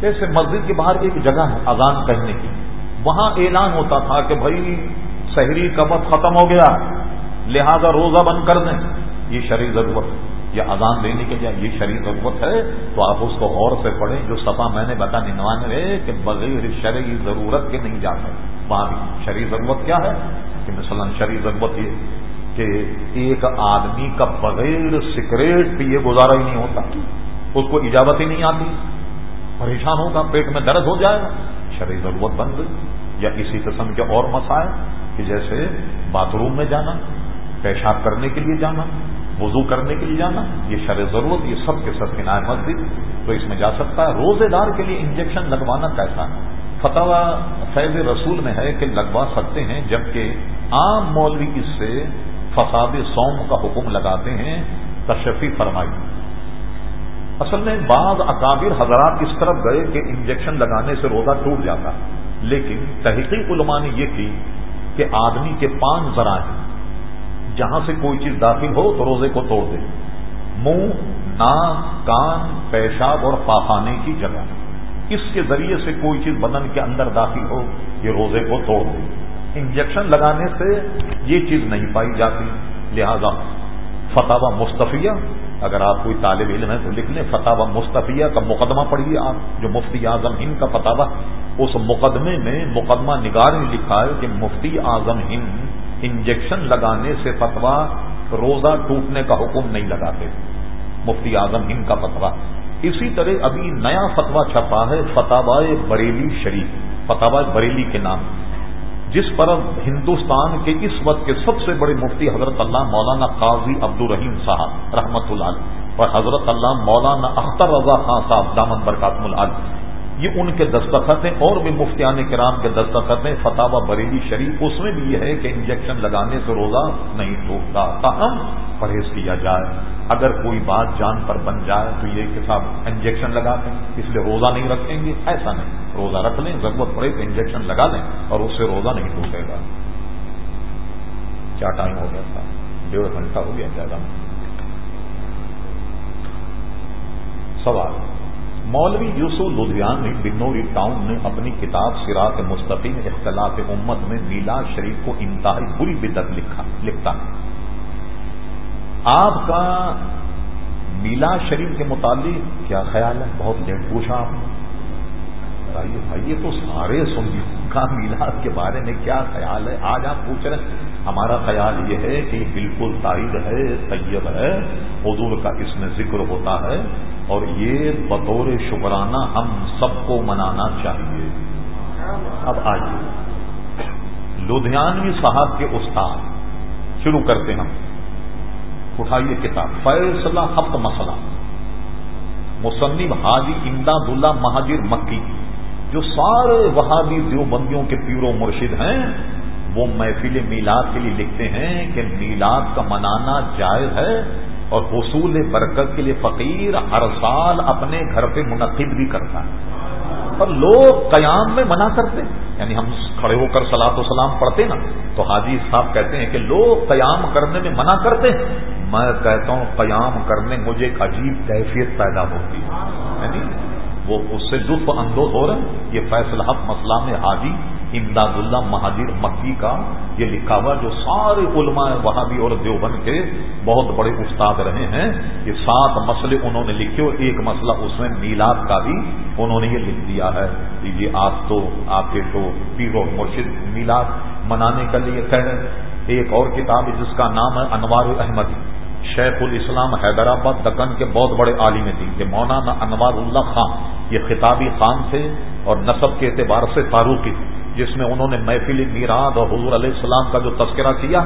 جیسے مسجد کے باہر ایک جگہ ہے اذان کہنے کی۔ وہاں اعلان ہوتا تھا کہ بھائی شہری کا وقت ختم ہو گیا، لہذا روزہ بند کر دیں۔ یہ شرعی ضرورت یا اذان دینے کے لیے یہ شرعی ضرورت ہے۔ تو آپ اس کو غور سے پڑھیں۔ جو سفا میں نے بتا ننوانوے کہ بغیر شرعی ضرورت کے نہیں جاتے وہاں بھی شرعی ضرورت کیا ہے؟ کہ مثلا شرعی ضرورت یہ کہ ایک آدمی کا بغیر سگریٹ پیے گزارا ہی نہیں ہوتا۔ اس کو اجازت ہی نہیں آتی۔ پریشان ہوگا، پیٹ میں درد ہو جائے گا۔ شرح ضرورت بن گئی یا اسی قسم کے اور مسائل کہ جیسے باتھ روم میں جانا، پیشاب کرنے کے لیے جانا، وضو کرنے کے لیے جانا، یہ شرح ضرورت، یہ سب کے سب کنائے مسجد تو اس میں جا سکتا ہے۔ روزے دار کے لیے انجیکشن لگوانا کیسا ہے؟ فتح فیض رسول میں ہے کہ لگوا سکتے ہیں جبکہ عام مولوی اس سے فساد سوم کا حکم لگاتے ہیں، تشفی فرمائی۔ اصل میں بعض اکابر حضرات اس طرف گئے کہ انجیکشن لگانے سے روزہ ٹوٹ جاتا۔ لیکن تحقیق علماء نے یہ کی کہ آدمی کے پانچ ذرائع جہاں سے کوئی چیز داخل ہو تو روزے کو توڑ دے۔ منہ، ناک، کان، پیشاب اور پاخانے کی جگہ۔ اس کے ذریعے سے کوئی چیز بدن کے اندر داخل ہو، یہ روزے کو توڑ دے۔ انجیکشن لگانے سے یہ چیز نہیں پائی جاتی۔ لہذا فتح مستفیہ اگر آپ کوئی طالب علم ہے تو لکھ لیں فتح مستفیہ کا مقدمہ پڑھیے آپ۔ جو مفتی اعظم ہند کا فتح اس مقدمے میں مقدمہ نگار نے لکھا ہے کہ مفتی اعظم ہند انجیکشن لگانے سے فتوا روزہ ٹوٹنے کا حکم نہیں لگاتے۔ مفتی اعظم ہند کا فتوا اسی طرح ابھی نیا فتویٰ چھپا ہے فتح بریلی شریف فتح بریلی کے نام جس پر ہندوستان کے اس وقت کے سب سے بڑے مفتی حضرت اللہ مولانا قاضی عبد الرحیم صاحب رحمت اللہ اور حضرت اللہ مولانا اختر رضا خان صاحب دامن برکات العال یہ ان کے دستخط ہیں اور بھی مفتیان کرام کے دستخط ہیں فتح بریلی شریف، اس میں بھی یہ ہے کہ انجیکشن لگانے سے روزہ نہیں ٹوٹتا۔ تاہم پرہیز کیا جائے۔ اگر کوئی بات جان پر بن جائے تو یہ کہ صاحب انجیکشن لگا دیں، اس لیے روزہ نہیں رکھیں گے۔ ایسا نہیں۔ روزہ رکھ لیں، ضرورت پڑے تو انجیکشن لگا لیں اور اس سے روزہ نہیں ٹوٹے گا۔ کیا ٹائم ہو گیا تھا؟ ڈیڑھ گھنٹہ ہو گیا زیادہ۔ سوال۔ مولوی یوسو لدھیان بنوری ٹاؤن نے اپنی کتاب سراط مستقیم اختلاف امت میں میلا شریف کو انتہائی بری بدت لکھا لکھتا ہے۔ آپ کا میلا شریف کے متعلق کیا خیال ہے؟ بہت لیٹ پوچھا آپ نے۔ بتائیے بھائی، یہ تو سارے سنی کا میلاد کے بارے میں کیا خیال ہے؟ آج آپ پوچھ رہے ہیں۔ ہمارا خیال یہ ہے کہ بالکل تائید ہے، طیب ہے، حضور کا اس میں ذکر ہوتا ہے۔ اور یہ بطور شکرانہ ہم سب کو منانا چاہیے۔ اب آئیے۔ لدھیانوی صاحب کے استاد، شروع کرتے ہم۔ اٹھائیے کتاب۔ فیصلہ ہفت مسئلہ۔ مصنف حاجی امداد اللہ مہاجر مکی، جو سارے وہابی دیوبندیوں کے پیرو مرشد ہیں، وہ محفل میلاد کے لیے لکھتے ہیں کہ میلاد کا منانا جائز ہے اور حصول برکت کے لیے فقیر ہر سال اپنے گھر پہ منعقد بھی کرتا ہے۔ اور لوگ قیام میں منع کرتے یعنی ہم کھڑے ہو کر سلاط و سلام پڑھتے نا، تو حاجی صاحب کہتے ہیں کہ لوگ قیام کرنے میں منع کرتے ہیں۔ میں کہتا ہوں قیام کرنے مجھے ایک عجیب کیفیت پیدا ہوتی ہے۔ یعنی وہ اس سے لطف اندوز ہو رہے ہیں۔ یہ فیصلہ حق مسئلہ میں حاجی امداد اللہ مہاجر مکی کا یہ لکھا ہوا جو سارے علماء وہابی اور دیوبند کے بہت بڑے استاد رہے ہیں۔ یہ سات مسئلے انہوں نے لکھے اور ایک مسئلہ اس میں میلاد کا بھی انہوں نے یہ لکھ دیا ہے۔ یہ آپ تو آپ کے تو پیر و مرشد میلاد منانے کے لیے کہہ رہے ہیں۔ ایک اور کتاب جس کا نام ہے انوار احمد شیخ الاسلام حیدرآباد، دکن کے بہت بڑے عالم دین کے مولانا انوار اللہ خان۔ یہ خطابی خان تھے اور نصب کے اعتبار سے فاروقی تھے۔ جس میں انہوں نے محفل میراد اور حضور علیہ السلام کا جو تذکرہ کیا،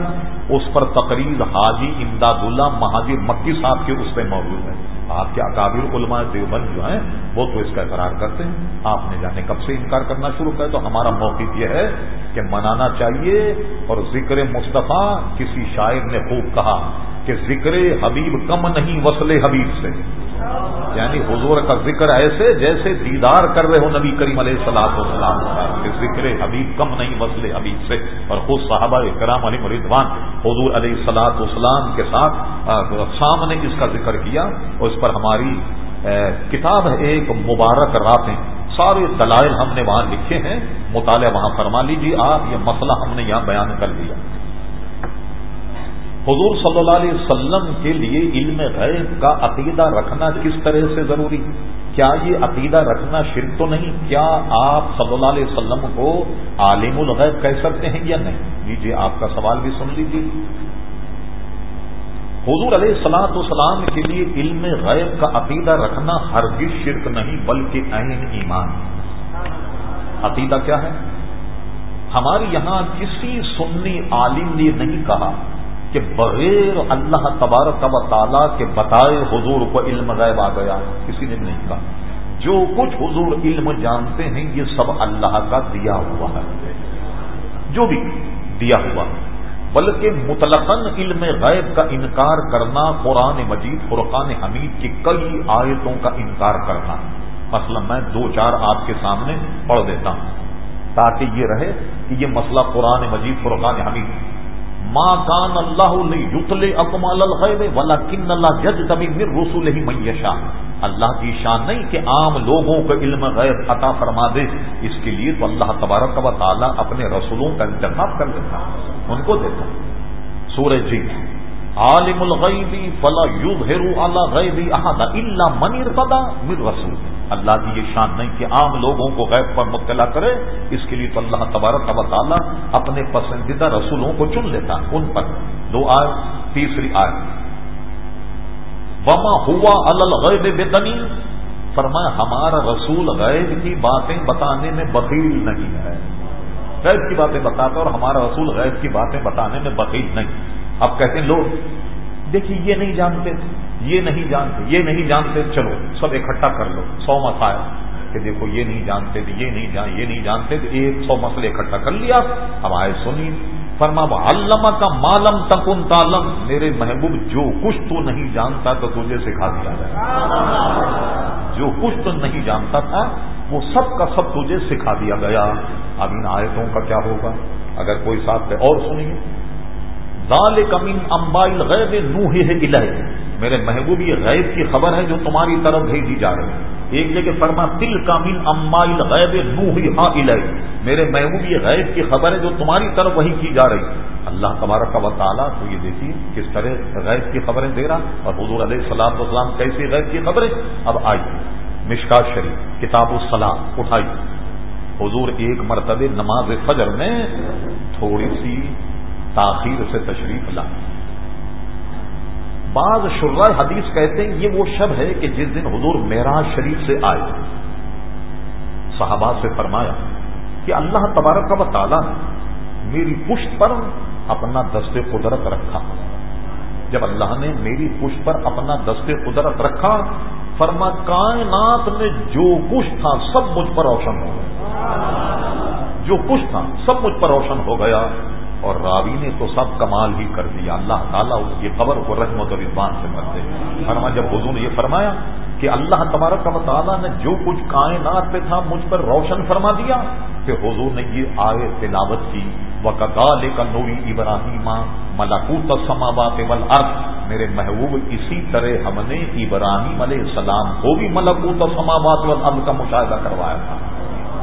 اس پر تقریر حاجی امداد اللہ مہاجر مکی صاحب کے اس پہ موجود ہے۔ آپ کے اکابر علماء دیوبند جو ہیں، وہ تو اس کا اقرار کرتے ہیں۔ آپ نے جانے کب سے انکار کرنا شروع کر تو ہمارا موقف یہ ہے کہ منانا چاہیے اور ذکر مصطفیٰ کسی شاعر نے خوب کہا کہ ذکر حبیب کم نہیں، وصل حبیب سے۔ یعنی حضور کا ذکر ایسے جیسے دیدار کر رہے ہو نبی کریم علیہ السلام وسلام کہ ذکر حبیب کم نہیں، وصل حبیب سے۔ اور خود صحابہ کرام علی مردوان حضور علیہ السلاط اسلام کے ساتھ سامنے اس کا ذکر کیا اور اس پر ہماری کتاب ہے ایک مبارک راتیں۔ سارے دلائل ہم نے وہاں لکھے ہیں۔ مطالعہ وہاں فرما لیجیے آپ یہ مسئلہ ہم نے یہاں بیان کر دیا۔ حضور صلی اللہ علیہ وسلم کے لیے علم غیب کا عقیدہ رکھنا کس طرح سے ضروری؟ کیا یہ عقیدہ رکھنا شرک تو نہیں؟ کیا آپ صلی اللہ علیہ وسلم کو عالم الغیب کہہ سکتے ہیں یا نہیں؟ لیجیے آپ کا سوال بھی سن لیجیے حضور علیہ السلاط والسلام کے لیے علم غیب کا عقیدہ رکھنا ہرگز شرک نہیں، بلکہ عین ایمان۔ عقیدہ کیا ہے؟ ہمارے یہاں کسی سنی عالم نے نہیں کہا کہ بغیر اللہ تبارک و تعالیٰ کے بتائے حضور کو علم غیب آ گیا کسی نے نہیں کہا۔ جو کچھ حضور علم جانتے ہیں، یہ سب اللہ کا دیا ہوا ہے۔ جو بھی دیا ہوا بلکہ مطلقاً علم غیب کا انکار کرنا، قرآن مجید، فرقان حمید کی کئی آیتوں کا انکار کرنا۔ مثلا میں دو چار آپ کے سامنے پڑھ دیتا ہوں، تاکہ یہ رہے کہ یہ مسئلہ قرآن مجید، فرقان حمید۔ ماں کان اللہ یتل اکمال الغیب ولا کن اللہ جج تبھی مر رسول ہی میشا اللہ کی شان نہیں کہ عام لوگوں کو علم غیر عطا فرما دے۔ اس کے لیے تو اللہ تبارک و تعالیٰ اپنے رسولوں کا انتخاب کر دیتا ان کو دیتا سورج جی عالم الغیبی فلا یو بھیرو اللہ غیبی احد اللہ منیر پدا مر رسول۔ اللہ کی یہ شان نہیں کہ عام لوگوں کو غیب پر مطلع کرے، اس کے لیے تو اللہ تبارک و تعالیٰ اپنے پسندیدہ رسولوں کو چن لیتا ان پر۔ دو آئے تیسری آئے وما ہوا الغیب بے فرمایا، ہمارا رسول غیب کی باتیں بتانے میں بخیل نہیں ہے۔ غیب کی باتیں بتاتا اور ہمارا رسول غیب کی باتیں بتانے میں بخیل نہیں۔ اب کہتے ہیں، لوگ، دیکھیے، یہ نہیں جانتے۔ تھے یہ نہیں جانتے، یہ نہیں جانتے، چلو سب اکٹھا کر لو، سو مسائل کہ دیکھو یہ نہیں جانتے تھے یہ نہیں جان، یہ نہیں جانتے تھے ایک سو مسئلے اکٹھا کر لیا۔ ہم آئے سنی۔ فرما علامہ کا مالم تکن تالم میرے محبوب، جو کچھ تو نہیں جانتا تو تجھے سکھا دیا جائے۔ جو کچھ تو نہیں جانتا تھا، وہ سب کا سب تجھے سکھا دیا گیا۔ اب ان آیتوں کا کیا ہوگا؟ اگر کوئی ساتھ پہ اور سنیے۔ دال کمین امبائل غیب نو ہی ہے میرے محبوب، یہ غیب کی خبر ہے جو تمہاری طرف بھیجی جا رہی ہے۔ ایک جگہ فرما، تل کا من امائل غیب نو میرے محبوب، یہ غیب کی خبر ہے جو تمہاری طرف وہی کی جا رہی اللہ تبارک کا تعالیٰ تو یہ دیکھیے کس طرح غیب کی خبریں دے رہا۔ اور حضور علیہ السلام السلام کیسی غیب کی خبریں؟ اب آئی مشکا شریف، کتاب السلام اٹھائی حضور ایک مرتبہ نماز فجر میں تھوڑی سی تاخیر سے تشریف لا بعض شرح حدیث کہتے ہیں، یہ وہ شب ہے کہ جس دن حضور معراج شریف سے آئے۔ صحابہ سے فرمایا کہ اللہ تبارک کا تعالیٰ نے میری پشت پر اپنا دست قدرت رکھا۔ جب اللہ نے میری پشت پر اپنا دست قدرت رکھا، فرما کائنات میں جو کچھ تھا سب مجھ پر روشن ہو گیا۔ جو کچھ تھا سب مجھ پر روشن ہو گیا۔ اور راوی نے تو سب کمال ہی کر دیا۔ اللہ تعالیٰ اس کی خبر کو رحمت و رضوان سے مرتے فرما جب حضور نے یہ فرمایا کہ اللہ تبارک و تعالیٰ نے جو کچھ کائنات پہ تھا مجھ پر روشن فرما دیا کہ حضور نے یہ آئے تلاوت کی۔ وکال کا نوری ابراہیم ملاکوت سماوات والارض میرے محبوب، اسی طرح ہم نے ابراہیم علیہ السلام کو بھی ملکوت سماوات والارض کا مشاہدہ کروایا تھا۔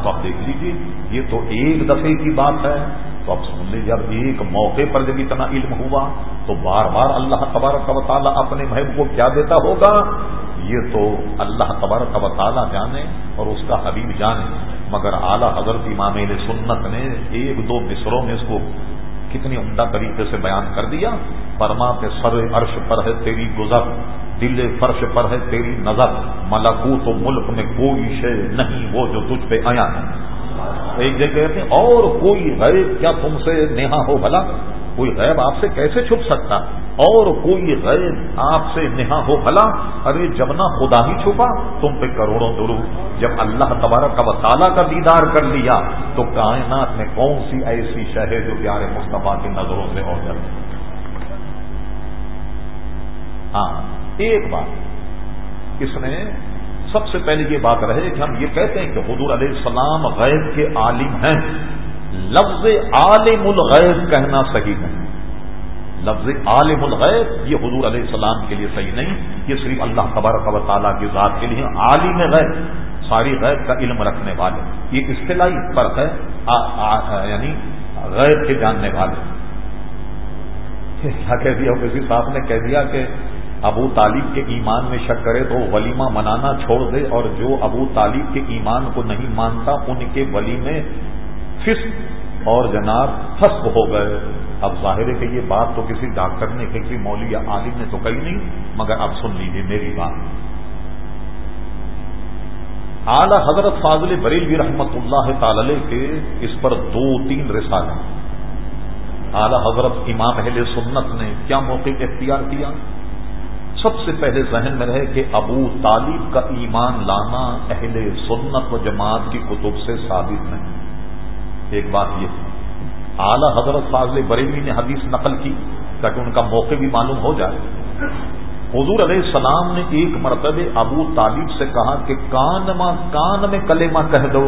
تو آپ دیکھ لیجیے یہ تو ایک دفعے کی بات ہے۔ تو اب سن لیجیے جب ایک موقع پر جب اتنا علم ہوا تو بار بار اللہ تبارک و تعالیٰ اپنے محب کو کیا دیتا ہوگا؟ یہ تو اللہ تبارک و تعالیٰ جانے اور اس کا حبیب جانے۔ مگر اعلیٰ حضرت امام سنت نے ایک دو مصروں میں اس کو کتنی عمدہ طریقے سے بیان کر دیا۔ فرما کے سر عرش پر ہے تیری گزر، دل فرش پر ہے تیری نظر۔ ملکوت و ملک میں کوئی شے نہیں، وہ جو تجھ پہ آیا ہے۔ ایک جگہ کہتے ہیں، اور کوئی غیب کیا تم سے نیہا ہو بھلا؟ کوئی غیب آپ سے کیسے چھپ سکتا؟ اور کوئی غیب آپ سے نہا ہو بھلا؟ ارے جب نہ خدا ہی چھپا، تم پہ کروڑوں درو جب اللہ تبارک کا وطالعہ کا دیدار کر لیا، تو کائنات میں کون سی ایسی شہر جو پیارے مصطفیٰ کی نظروں سے اور جلد ہاں ایک بات۔ اس نے سب سے پہلے یہ بات رہے کہ ہم یہ کہتے ہیں کہ حضور علیہ السلام غیب کے عالم ہیں۔ لفظ عالم الغیب کہنا صحیح نہیں۔ لفظ عالم الغیب یہ حضور علیہ السلام کے لیے صحیح نہیں۔ یہ صرف اللہ تبارک و تعالیٰ کی ذات کے لیے عالم غیب، ساری غیب کا علم رکھنے والے۔ یہ اصطلاحی فرق ہے یعنی غیب کے جاننے والے۔ کیا کہہ دیا کسی صاحب نے کہہ دیا کہ ابو طالب کے ایمان میں شک کرے تو ولیمہ منانا چھوڑ دے اور جو ابو طالب کے ایمان کو نہیں مانتا، ان کے ولیمے فسق اور جناب فسق ہو گئے۔ اب ظاہر ہے کہ یہ بات تو کسی ڈاکٹر نے کسی مولوی یا عالم نے تو کہی نہیں، مگر اب سن لیجیے میری بات۔ اعلی حضرت فاضل بریلوی رحمت اللہ تعالی کے اس پر دو تین رسالے اعلی حضرت امام اہل سنت نے کیا موقع اختیار کیا؟ سب سے پہلے ذہن میں رہے کہ ابو طالب کا ایمان لانا اہل سنت و جماعت کی کتب سے ثابت نہیں۔ ایک بات یہ اعلی حضرت فاضل بریلوی نے حدیث نقل کی تاکہ ان کا موقع بھی معلوم ہو جائے۔ حضور علیہ السلام نے ایک مرتبہ ابو طالب سے کہا کہ کان کان میں کلیمہ کہہ دو۔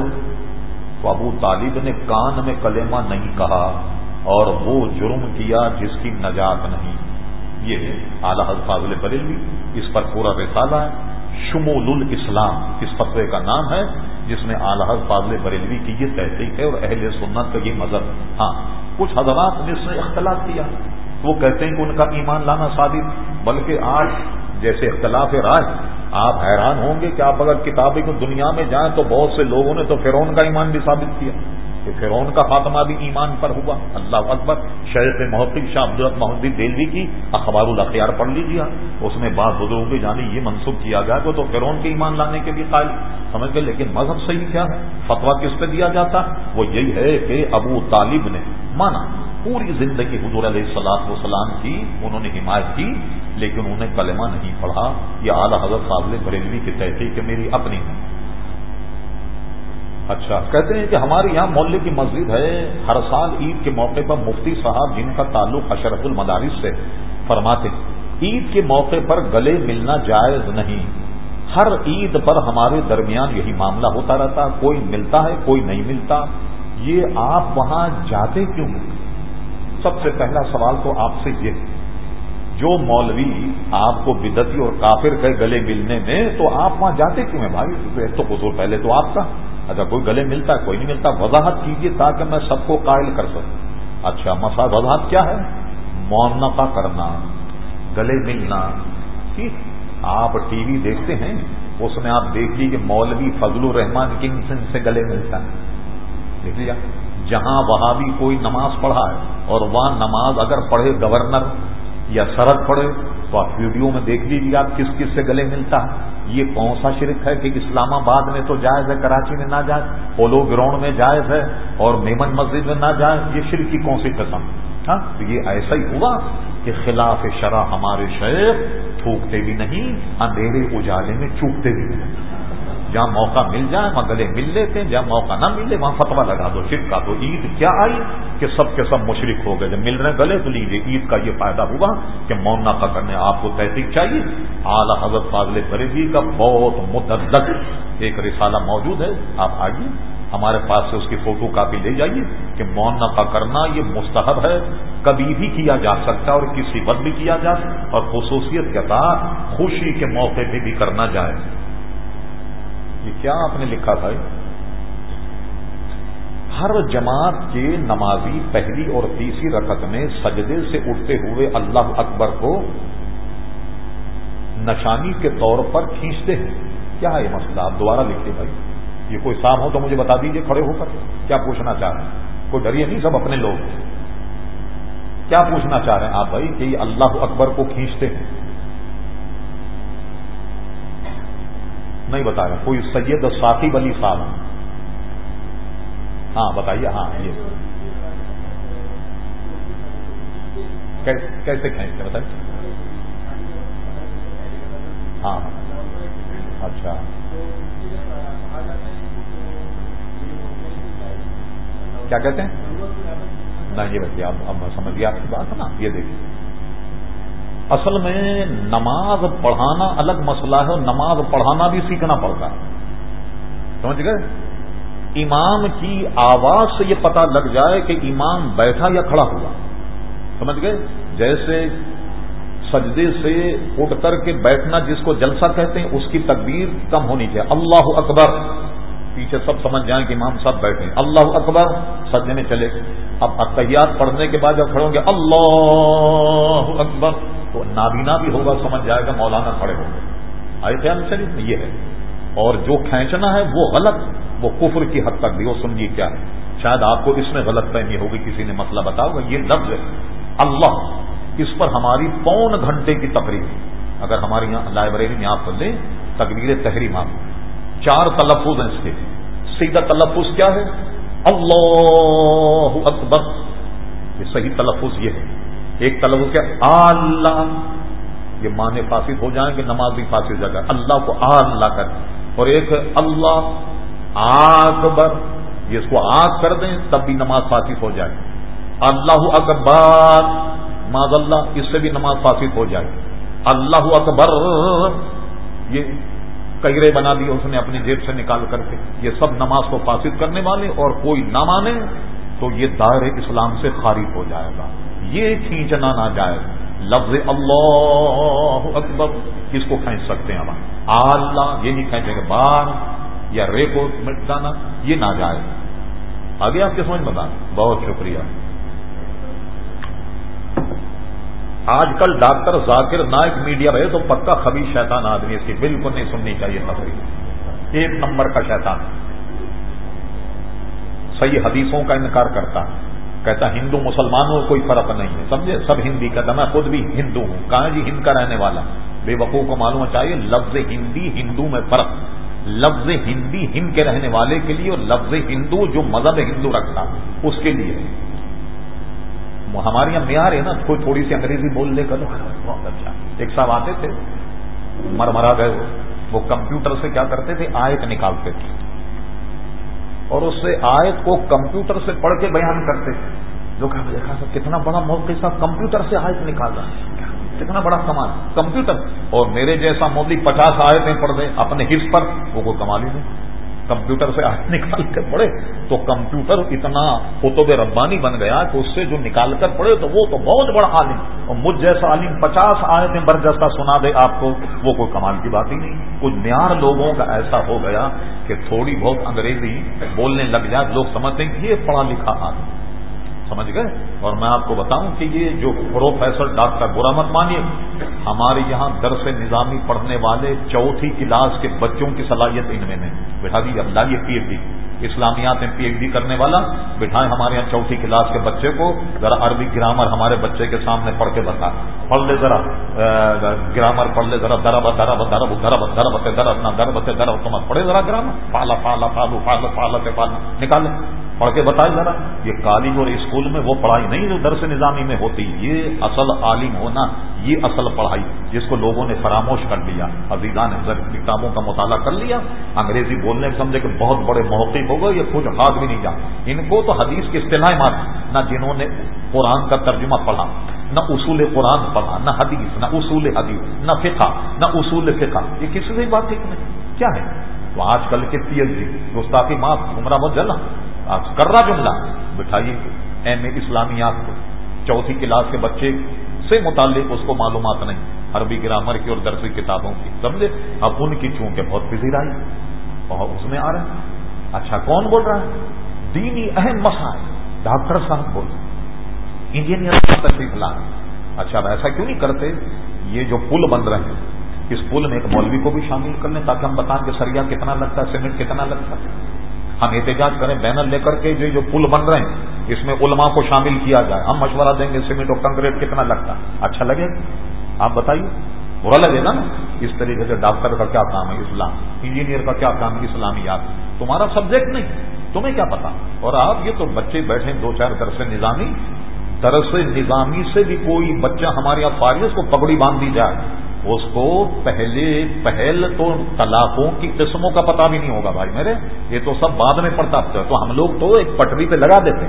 تو ابو طالب نے کان میں کلیمہ نہیں کہا اور وہ جرم کیا جس کی نجات نہیں۔ یہ اعلی فاضل بریلوی، اس پر پورا رسالہ ہے۔ شمول الاسلام، اس فتوے کا نام ہے، جس میں اعلی فاضل بریلوی کی یہ تحقیق ہے اور اہل سنت کا یہ مذہب۔ ہاں کچھ حضرات نے اس نے اختلاف کیا۔ وہ کہتے ہیں کہ ان کا ایمان لانا ثابت بلکہ آج جیسے اختلاف رائے آپ حیران ہوں گے کہ آپ اگر کتابیں کو دنیا میں جائیں تو بہت سے لوگوں نے تو فرون کا ایمان بھی ثابت کیا۔ کہ فرون کا خاتمہ بھی ایمان پر ہوا۔ اللہ اکبر، شیخ محقق شاہ عبد محدود دلوی کی اخبار الاخیار پڑھ لیجیے اس میں بعض بزرگوں کی جانی یہ منسوخ کیا گیا کہ تو فرون کے ایمان لانے کے لیے قائل۔ سمجھ گئے، لیکن مذہب صحیح کیا؟ ہے فتوا کس پہ دیا جاتا؟ وہ یہی ہے کہ ابو طالب نے مانا۔ پوری زندگی حضور علیہ السلام وسلام کی انہوں نے حمایت کی، لیکن انہیں کلمہ نہیں پڑھا۔ یہ اعلیٰ حضرت فاضل بریلوی کی تحقیق میری اپنی ہے۔ اچھا کہتے ہیں کہ ہمارے یہاں محلے کی مسجد ہے، ہر سال عید کے موقع پر مفتی صاحب جن کا تعلق اشرف المدارس سے فرماتے عید کے موقع پر گلے ملنا جائز نہیں۔ ہر عید پر ہمارے درمیان یہی معاملہ ہوتا رہتا، کوئی ملتا ہے، کوئی نہیں ملتا۔ یہ آپ وہاں جاتے کیوں؟ سب سے پہلا سوال تو آپ سے یہ جو مولوی آپ کو بدتی اور کافر کے گلے ملنے میں، تو آپ وہاں جاتے کیوں ہیں بھائی؟ ایک تو قصور پہلے تو آپ کا۔ اگر کوئی گلے ملتا ہے، کوئی نہیں ملتا، وضاحت کیجیے تاکہ میں سب کو قائل کر سکوں۔ اچھا مسا وضاحت کیا ہے؟ مونقا کرنا، گلے ملنا۔ ٹھیک، آپ ٹی وی دیکھتے ہیں، اس میں آپ دیکھیے کہ مولوی فضل الرحمان کنگ سے گلے ملتا ہے۔ دیکھ لیا، جہاں وہاں بھی کوئی نماز پڑھا ہے اور وہاں نماز اگر پڑھے گورنر یا سرد پڑھے تو آپ ویڈیو میں دیکھ لیجیے آپ کس کس سے گلے ملتا ہے۔ یہ کون سا شرک ہے کہ اسلام آباد میں تو جائز ہے، کراچی میں نہ جائز پولو گراؤنڈ میں جائز ہے اور میمن مسجد میں نہ جائز یہ شرک کی کون سی قسم؟ ہاں تو یہ ایسا ہی ہوا کہ خلاف شرح ہمارے شیخ تھوکتے بھی نہیں، اندھیرے اجالے میں چوکتے بھی نہیں۔ جہاں موقع مل جائے، وہاں گلے مل لیتے ہیں، جہاں موقع نہ ملے، وہاں فتوا لگا دو، شرک کا تو عید کیا آئی کہ سب کے سب مشرق ہو گئے۔ جب مل رہے ہیں گلے تو لیجیے عید کا یہ فائدہ ہوا کہ مونا کا کرنے آپ کو تحقیق چاہیے۔ اعلی حضرت فاضل بریدی کا بہت مدد ایک رسالہ موجود ہے، آپ آئیے، ہمارے پاس سے اس کی فوٹو کاپی لے جائیے کہ مونا کا کرنا یہ مستحب ہے، کبھی بھی کیا جا سکتا ہے اور کسی وقت بھی کیا جا سکتا اور خصوصیت کے ساتھ خوشی کے موقع پہ بھی کرنا جائے۔ یہ کیا آپ نے لکھا تھا؟ ہر جماعت کے نمازی پہلی اور تیسری رکعت میں سجدے سے اٹھتے ہوئے اللہ اکبر کو نشانی کے طور پر کھینچتے ہیں۔ کیا ہے یہ مسئلہ؟ آپ دوبارہ لکھتے بھائی۔ یہ کوئی صاحب ہو تو مجھے بتا دیجیے کھڑے ہو کر۔ کیا پوچھنا چاہ رہے ہیں؟ کوئی ڈریے نہیں سب اپنے لوگ؟ کیا پوچھنا چاہ رہے ہیں آپ بھائی کہ یہ اللہ اکبر کو کھینچتے ہیں؟ نہیں بتایا کوئی سید ثاقب علی صاحب۔ ہاں بتائیے ہاں یہ۔ کیسے کھینچتے بتائیے ہاں۔ اچھا۔ کیا کہتے ہیں؟ نہ یہ بتائیے اب سمجھ گیا، آپ کی بات ہے نا، یہ دیکھیے۔ اصل میں نماز پڑھانا الگ مسئلہ ہے اور نماز پڑھانا بھی سیکھنا پڑتا ہے۔ سمجھ گئے؟ امام کی آواز سے یہ پتا لگ جائے کہ امام بیٹھا یا کھڑا ہوا۔ سمجھ گئے؟ جیسے سجدے سے اٹھ کر کے بیٹھنا جس کو جلسہ کہتے ہیں، اس کی تقبیر کم ہونی چاہیے۔ اللہ اکبر۔ پیچھے سب سمجھ جائیں کہ امام سب بیٹھے اللہ اکبر۔ سجدے میں چلے۔ اب اطیات پڑھنے کے بعد جب کھڑوں گے، اللہ اکبر۔ تو نابینا بھی ہوگا، سمجھ جائے گا، مولانا کھڑے ہوں گے۔ آئے شریف میں یہ ہے۔ اور جو کھینچنا ہے، وہ غلط، وہ کفر کی حد تک بھی۔ وہ سمجھیے کیا ہے؟ شاید آپ کو اس میں غلط فہمی ہوگی، کسی نے مسئلہ بتاؤ گا یہ لفظ ہے۔ اللہ، اس پر ہماری پون گھنٹے کی تقریب اگر ہمارے یہاں لائبریری میں آپ کر لیں تقریر تحریم آپ۔ چار تلفظ ہیں اس کے۔ سیدھا تلفظ کیا ہے؟ اللہ اکبر۔ یہ صحیح تلفظ یہ ہے۔ ایک تلفظ کیا اللہ یہ معنی فاسد ہو جائیں گے، نماز بھی فاسد جائے اللہ کو اللہ کر۔ اور ایک اللہ اکبر یہ اس کو آگ کر دیں، تب بھی نماز فاسد ہو جائے۔ اللہ اکبر ماض اللہ اس سے بھی نماز فاسد ہو جائے۔ اللہ اکبر، یہ کئرے بنا دیے اس نے اپنی جیب سے نکال کر کے۔ یہ سب نماز کو فاسد کرنے والے اور کوئی نہ مانے تو یہ دائر اسلام سے خارج ہو جائے گا۔ یہ کھینچنا نہ جائے۔ لفظ اللہ اکبر، کس کو کھینچ سکتے ہیں ہم؟ اللہ، یہ نہیں کھینچیں گے، بار یا رے کو مٹ جانا یہ نہ جائے۔ آگے آپ کے سمجھ بتا بہت شکریہ۔ آج کل ڈاکٹر ذاکر نائک میڈیا رہے تو پکا خبی شیطان آدمی اس کی بالکل نہیں سننی چاہیے تقریب ایک نمبر کا شیطان۔ صحیح حدیثوں کا انکار کرتا۔ ہے کہتا ہندو مسلمانوں کوئی فرق نہیں ہے۔ سمجھے؟ سب ہندی کہتا میں خود بھی ہندو ہوں۔ کہاں جی ہند کا رہنے والا؟ بے وقوع کو معلوم چاہیے لفظ ہندی ہندو میں فرق۔ لفظ ہندی ہند کے رہنے والے کے لیے اور لفظ ہندو جو مذہب ہندو رکھتا، اس کے لیے۔ ہمارے یہاں معیار ہے نا کوئی تھوڑی سی انگریزی بول لے کر۔ بہت اچھا۔ ایک صاحب آتے تھے، مرمرا گئے وہ کمپیوٹر سے کیا کرتے تھے، آیت نکالتے تھے۔ اور اس سے آیت کو کمپیوٹر سے پڑھ کے بیان کرتے تھے جو کہ دیکھا سر کتنا بڑا موقع صاحب کمپیوٹر سے آیت نکال رہا ہے۔ کتنا بڑا کمال کمپیوٹر۔ اور میرے جیسا مودی پچاس آیتیں پڑھ دیں اپنے حص پر وہ کوئی کمال ہی نہیں۔ کمپیوٹر سے آج نکال کر پڑے تو کمپیوٹر اتنا قطب ربانی بن گیا کہ اس سے جو نکال کر پڑے تو وہ تو بہت بڑا عالم اور مجھ جیسا عالم پچاس آیتیں برجستہ سنا دے آپ کو، وہ کوئی کمال کی بات ہی نہیں۔ کچھ نیار لوگوں کا ایسا ہو گیا کہ تھوڑی بہت انگریزی بولنے لگ جائے، لوگ سمجھتے ہیں کہ یہ پڑھا لکھا آدمی سمجھ گئے اور میں آپ کو بتاؤں کہ یہ جو پروفیسر ڈاکٹر برا مت مانیے ہمارے یہاں درس نظامی پڑھنے والے چوتھی کلاس کے بچوں کی صلاحیت ان میں نہیں بٹھا دی اب لائیے پی ایچ ڈی اسلامیات میں پی ایچ ڈی کرنے والا بٹھائے ہمارے یہاں چوتھی کلاس کے بچے کو ذرا عربی گرامر ہمارے بچے کے سامنے پڑھ کے بتا پڑھ لے ذرا گرامر پڑھ لے ذرا درب درب درب درب درب درب نہ درب درب تم پڑھے ذرا گرامر پالا پالا پالو پال پالا پالا نکالے پڑھ کے بتائے ذرا، یہ کالج اور اسکول میں وہ پڑھائی نہیں جو درس نظامی میں ہوتی، یہ اصل عالم ہونا، یہ اصل پڑھائی جس کو لوگوں نے فراموش کر لیا، عزیزان نے کتابوں کا مطالعہ کر لیا۔ انگریزی بولنے سمجھے کہ بہت بڑے موقع ہو گئے یہ کچھ ہاتھ بھی نہیں جا۔ ان کو تو حدیث کی اصطلاح مار نہ جنہوں نے قرآن کا ترجمہ پڑھا، نہ اصول قرآن پڑھا، نہ حدیث، نہ اصول حدیث، نہ فقہ، نہ اصول فقہ۔ یہ کسی سے بات ٹھیک نہیں۔ کیا ہے؟ تو آج کل کے پی ایچ ڈی جی، گستاخی ماں گمراہ بہت جلنا۔ کر رہا جملہ بٹھائیے ایم اے اسلامیات کو، چوتھی کلاس کے بچے سے متعلق اس کو معلومات نہیں، عربی گرامر کی اور درسی کتابوں کی۔ سمجھے؟ اب ان کی چونکہ بہت فضیر آئی اور اس میں آ رہا ہے اچھا کون بول رہا ہے؟ دینی اہم مسائل۔ ڈاکٹر صاحب بول انجینئر تشریف لا اچھا اب ایسا کیوں نہیں کرتے؟ یہ جو پل بن رہے ہیں، اس پل میں ایک مولوی کو بھی شامل کر لیں تاکہ ہم بتائیں کہ سریا کتنا لگتا ہے، سیمنٹ کتنا لگتا ہے۔ ہم احتجاج کریں بینر لے کر کے جو جو پل بن رہے ہیں، اس میں علماء کو شامل کیا جائے۔ ہم مشورہ دیں گے سیمنٹ اور کنکریٹ کتنا لگتا اچھا لگے؟ آپ بتائیے۔ برا لگے نا؟ اس طریقے سے ڈاکٹر کا کیا کام ہے؟ اسلام۔ انجینئر کا کیا کام ہے؟ اسلامیات۔ تمہارا سبجیکٹ نہیں، تمہیں کیا پتا؟ اور آپ یہ تو بچے بیٹھے دو چار درس نظامی۔ درس نظامی سے بھی کوئی بچہ ہمارے یہاں فارغ کو پگڑی باندھ دی جائے۔ اس کو پہلے پہل تو طلاقوں کی قسموں کا پتا بھی نہیں ہوگا بھائی میرے، یہ تو سب بعد میں پڑھتا تو ہم لوگ تو ایک پٹری پہ لگا دیتے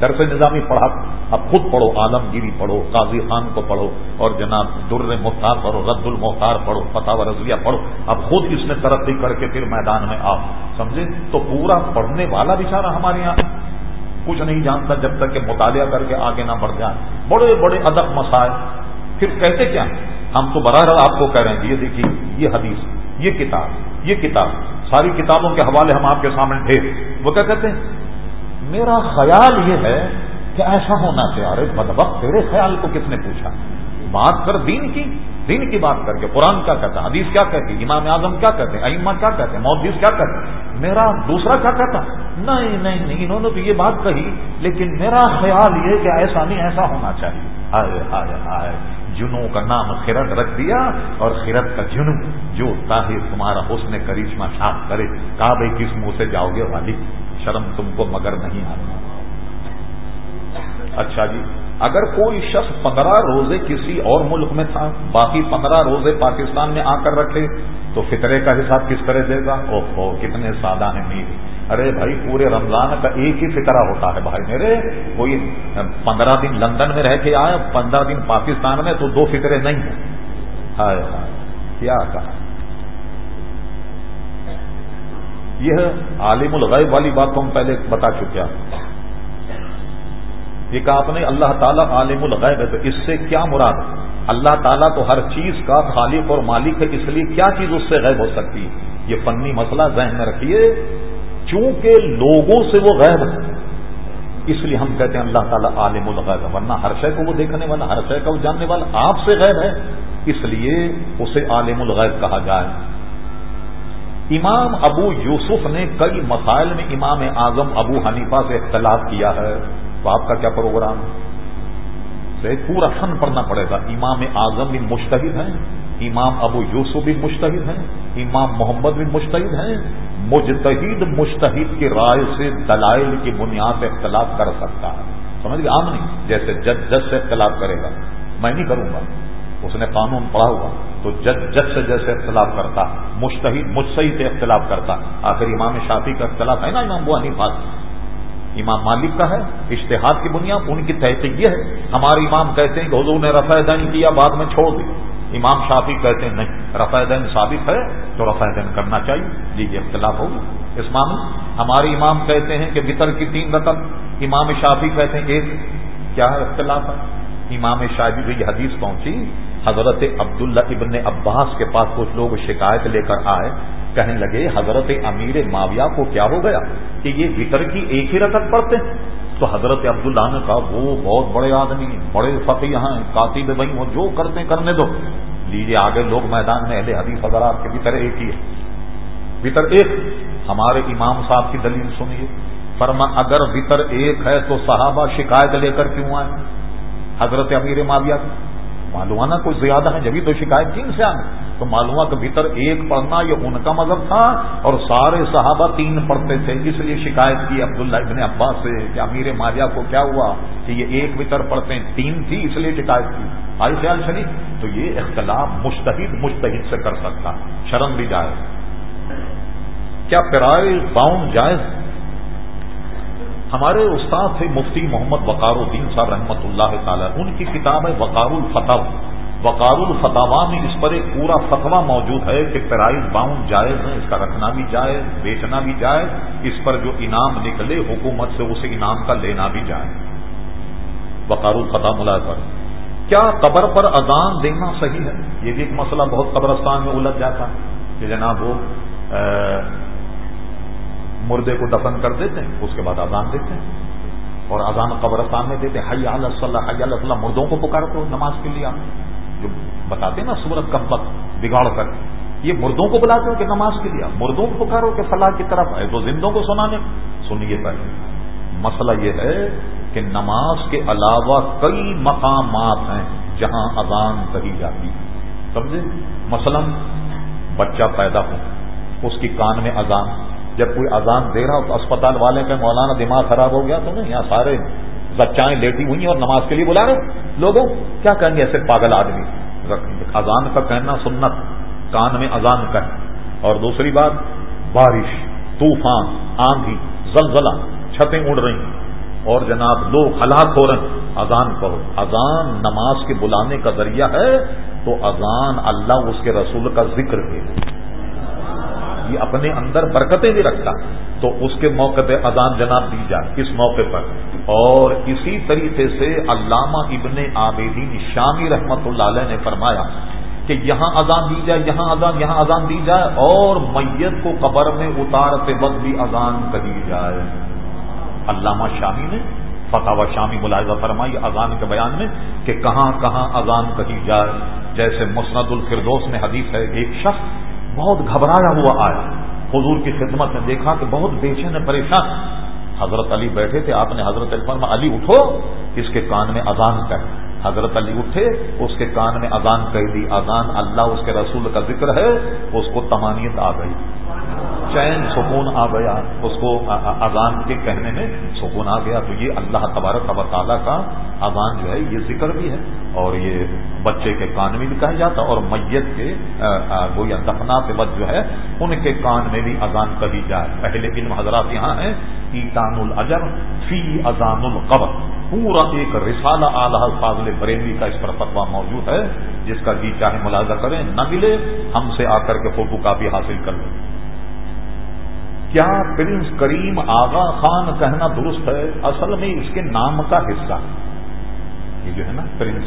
درس نظامی پڑھا، اب خود پڑھو، عالمگیری پڑھو، قاضی خان کو پڑھو، اور جناب در مختار پڑھو، رد المختار پڑھو، فتح و رضویہ پڑھو۔ اب خود اس میں ترقی کر کے پھر میدان میں آؤ۔ سمجھے؟ تو پورا پڑھنے والا بےچارا ہمارے یہاں کچھ نہیں جانتا جب تک کہ مطالعہ کر کے آگے نہ بڑھ جائے۔ بڑے بڑے ادب مسائل۔ پھر کہتے کیا ہم تو براہ آپ کو کہہ رہے ہیں یہ دیکھیے، یہ حدیث، یہ کتاب یہ کتاب، ساری کتابوں کے حوالے ہم آپ کے سامنے ڈھیر وہ کیا کہتے ہیں؟ میرا خیال یہ ہے کہ ایسا ہونا چاہیے ارے بد تیرے خیال کو کس نے پوچھا؟ بات کر، دین کی دین کی بات کر کے قرآن کیا کہتا ہے حدیث کیا کہتی، امام اعظم کیا کہتے ہیں ایما کیا کہتے ہیں مودیس کیا کہتے؟ ہیں میرا دوسرا کیا کہتا؟ نہیں نہیں نہیں، انہوں نے تو یہ بات کہی، لیکن میرا خیال یہ کہ ایسا نہیں، ایسا ہونا چاہیے۔ آئے آئے آئے جنوں کا نام خرد رکھ دیا اور خرد کا جنو جو طاہر تمہارا حسن کرشمہ شاخ کرے، کعبے کس منہ سے جاؤ گے والی، شرم تم کو مگر نہیں آ اچھا جی اگر کوئی شخص پندرہ روزے کسی اور ملک میں تھا، باقی پندرہ روزے پاکستان میں آ کر رکھے، تو فطرے کا حساب کس طرح دے گا؟ او کتنے سادہ ہیں میر ارے بھائی، پورے رمضان کا ایک ہی فطرہ ہوتا ہے بھائی میرے۔ کوئی پندرہ دن لندن میں رہ کے آئے، پندرہ دن پاکستان میں، تو دو فطرے نہیں ہیں۔ ہائے کیا کہا۔ یہ عالم الغیب والی بات تو ہم پہلے بتا چکے یہ کہا آپ نے، اللہ تعالیٰ عالم الغیب ہے، تو اس سے کیا مراد ہے؟ اللہ تعالیٰ تو ہر چیز کا خالق اور مالک ہے، اس لیے کیا چیز اس سے غائب ہو سکتی؟ ہے یہ فنی مسئلہ ذہن میں رکھیے۔ چونکہ لوگوں سے وہ غائب ہے اس لیے ہم کہتے ہیں اللہ تعالیٰ عالم الغیب ہے، ورنہ ہر شے کو وہ دیکھنے والا، ہر شے کا وہ جاننے والا آپ سے غیب ہے۔ اس لیے اسے عالم الغیب کہا جائے۔ امام ابو یوسف نے کئی مسائل میں امام اعظم ابو حنیفہ سے اختلاف کیا ہے۔ تو آپ کا کیا پروگرام؟ سے پورا فن پڑھنا پڑے گا۔ امام اعظم بھی مشتحد ہیں، امام ابو یوسف بھی مشتحد ہیں، امام محمد بھی مشتحد ہیں۔ مجتہد مشتحد کی رائے سے دلائل کی بنیاد پہ اختلاف کر سکتا ہے۔ سمجھ گئے؟ عام نہیں۔ جیسے جج جج سے اختلاف کرے گا۔ میں نہیں کروں گا۔ اس نے قانون پڑھا ہوا۔ تو جج جج سے جیسے اختلاف کرتا۔ مشتحد مجسئی سے اختلاف کرتا۔ آخر امام شافی کا اختلاف ہے نا امام بو پاس امام مالک کا ہے۔ اشتہاد کی بنیاد ان کی تحقیق یہ ہے۔ ہمارے امام کہتے ہیں کہ حضور نے رفع دین کیا، بعد میں چھوڑ دی۔ امام شافی کہتے ہیں، نہیں، رفع دین ثابت ہے تو رفع دین کرنا چاہیے. جی یہ اختلاف ہوگی۔ اس معاملے ہمارے امام کہتے ہیں کہ بطر کی تین رقم امام شافی کہتے ہیں ایک، کیا ہے اختلاف؟ ہے امام شافی کو یہ حدیث پہنچی، حضرت عبداللہ ابن عباس کے پاس کچھ لوگ شکایت لے کر آئے، کہنے لگے، حضرت امیر معاویہ کو کیا ہو گیا کہ یہ وطر کی ایک ہی رکعت پڑھتے ہیں؟ تو حضرت عبداللہ نے کہا، وہ بہت بڑے آدمی بڑے فقی ہیں کاتب بھائی وہ جو کرتے کرنے دو۔ لیجیے آگے لوگ میدان میں اہل حدیث حضرات کے بطر ایک ہی ہے۔ وطر ایک، ہمارے امام صاحب کی دلیل سنیے۔ فرما، اگر وطر ایک ہے تو صحابہ شکایت لے کر کیوں آئے؟ حضرت امیر معاویہ کی۔ معلومہ کوئی زیادہ ہے جبھی تو شکایت کن سے آئے؟ تو معلومہ کے بھیتر ایک پڑھنا یہ ان کا مذہب تھا اور سارے صحابہ تین پڑھتے تھے اس لیے شکایت کی عبداللہ ابن عباس سے کہ امیر ماجا کو کیا ہوا کہ یہ ایک بھیتر پڑھتے ہیں تین تھی، اس لیے شکایت کی۔ آئی خیال شریف؟ تو یہ اختلاف مشتحد مشتحد سے کر سکتا، شرم بھی جائز۔ کیا پرائز باؤنڈ جائز؟ ہمارے استاد تھے مفتی محمد وقار الدین صاحب رحمۃ اللہ تعالی، ان کی کتاب ہے وقار الفتح۔ وقار الفتوا میں اس پر ایک پورا فتوا موجود ہے کہ پرائز باؤنڈ جائز ہے، اس کا رکھنا بھی جائز، بیچنا بھی جائز، اس پر جو انعام نکلے، حکومت سے اس انعام کا لینا بھی جائز۔ وقار الفتح ملا پر کیا قبر پر اذان دینا صحیح ہے؟ یہ بھی ایک مسئلہ بہت قبرستان میں الجھ جاتا ہے کہ جناب وہ مردے کو دفن کر دیتے ہیں، اس کے بعد اذان دیتے ہیں۔ اور اذان قبرستان میں دیتے ہیں، حی اللہ حی اللہ مردوں کو پکار کو نماز کے لیے۔ آپ جو بتاتے ہیں نا سورت کب وقت بگاڑ کر، یہ مردوں کو بلاتے ہو کہ نماز کے لیے؟ مردوں کو پکارو کہ فلاح کی طرف ہے تو زندوں کو سنانے۔ سنیے پہلے۔ مسئلہ یہ ہے کہ نماز کے علاوہ کئی مقامات ہیں جہاں اذان کہی جاتی ہے۔ سمجھے؟ مثلا بچہ پیدا ہو، اس کی کان میں اذان، جب کوئی اذان دے رہا ہو تو اسپتال والے کا مولانا دماغ خراب ہو گیا تو نا یہاں سارے بچائیں لیٹی ہوئی ہیں اور نماز کے لیے بلا رہے لوگوں، کیا کہیں گے ایسے پاگل آدمی؟ اذان کا کہنا سنت، کان میں اذان کہیں اور دوسری بات، بارش، طوفان، آندھی، زلزلہ، چھتیں اڑ رہی ہیں۔ اور جناب، لوگ ہلاک ہو رہے ہیں۔ اذان کرو اذان نماز کے بلانے کا ذریعہ ہے تو اذان اللہ اس کے رسول کا ذکر ہے۔ یہ اپنے اندر برکتیں بھی رکھتا تو اس کے موقع پہ اذان جناب دی جائے، اس موقع پر۔ اور اسی طریقے سے علامہ ابن عابدین شامی رحمت اللہ علیہ نے فرمایا کہ یہاں اذان دی جائے، یہاں اذان یہاں اذان دی جائے اور میت کو قبر میں اتارتے وقت بھی اذان کہی جائے۔ علامہ شامی نے فتح و شامی ملاحظہ فرمائی اذان کے بیان میں کہ کہاں کہاں اذان کہی جائے۔ جیسے مسند الفردوس میں حدیث ہے، ایک شخص بہت گھبرایا ہوا آیا۔ حضور کی خدمت میں دیکھا کہ بہت بے چین پریشان۔ حضرت علی بیٹھے تھے، آپ نے حضرت علی فرما علی اٹھو، اس کے کان میں اذان کر۔ حضرت علی اٹھے، اس کے کان میں اذان کہہ دی۔ اذان اللہ، اس کے رسول کا ذکر ہے، اس کو تمانیت آ گئی۔ چین سکون آ گیا، اس کو اذان کے کہنے میں سکون آ گیا۔ تو یہ اللہ تبارک و تعالیٰ کا اذان جو ہے، یہ ذکر بھی ہے۔ اور یہ بچے کے کان میں بھی کہا جاتا اور میت کے وہ یا دفنا کے وقت جو ہے، ان کے کان میں بھی اذان کہی جائے۔ پہلے علم حضرات یہاں ہیں ایتان الجر فی اذان القبر پورا ایک رسالہ آلہ فاضل بریلی کا اس پر فتوا موجود ہے، جس کا جی چاہے ملازہ کریں، نہ ملے ہم سے آ کر کے فوٹو کاپی حاصل کر لیں۔ کیا پرنس کریم آغا خان کہنا درست ہے؟ اصل میں اس کے نام کا حصہ۔ یہ جو ہے نا پرنس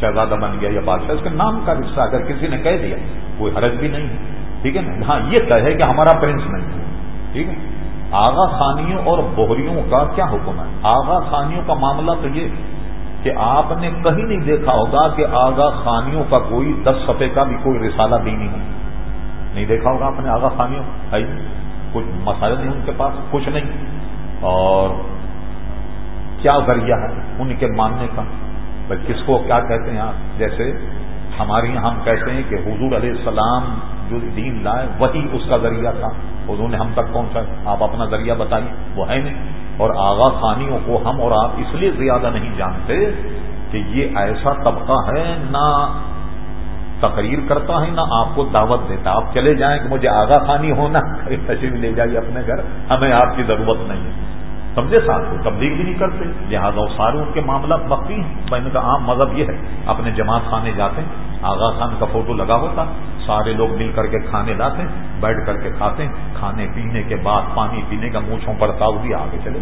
شہزادہ بن گیا یا بادشاہ، اس کے نام کا حصہ اگر کسی نے کہہ دیا، کوئی حرج بھی نہیں ہے۔ ٹھیک ہے نا؟ ہاں یہ کہے کہ ہمارا پرنس نہیں ہے۔ ٹھیک ہے؟ آغا خانیوں اور بوہریوں کا کیا حکم ہے؟ آغا خانیوں کا معاملہ تو یہ کہ آپ نے کہیں نہیں دیکھا ہوگا کہ آغا خانیوں کا کوئی دس سفے کا بھی کوئی رسالہ دینی ہو نہیں دیکھا ہوگا آپ نے آغا خانیوں؟ ہے کچھ مسائل نہیں ان کے پاس؟ کچھ نہیں۔ اور کیا ذریعہ ہے ان کے ماننے کا؟ بھائی کس کو کیا کہتے ہیں آپ؟ جیسے ہمارے یہاں ہم کہتے ہیں کہ حضور علیہ السلام جو دین لائے، وہی اس کا ذریعہ تھا۔ حضور نے ہم تک پہنچا آپ اپنا ذریعہ بتائیے، وہ ہے نہیں۔ اور آغا خانیوں کو ہم اور آپ اس لیے زیادہ نہیں جانتے کہ یہ ایسا طبقہ ہے، نہ تقریر کرتا ہے، نہ آپ کو دعوت دیتا۔ آپ چلے جائیں کہ مجھے آگاہ خانی ہونا <laughs> تشریف لے جائیے اپنے گھر، ہمیں آپ کی ضرورت نہیں ہے۔ سمجھے ساتھ کو تبدیل بھی نہیں کرتے۔ لہٰذا وہ سارے ان کے معاملات وقتی ہیں۔ میں نے کہا، عام مذہب یہ ہے، اپنے جماعت خانے جاتے ہیں، آغا خان کا فوٹو لگا ہوتا، سارے لوگ مل کر کے کھانے لاتے ہیں، بیٹھ کر کے کھاتے ہیں۔ کھانے پینے کے بعد پانی پینے کا منچھوں پڑتاؤ بھی آگے چلے۔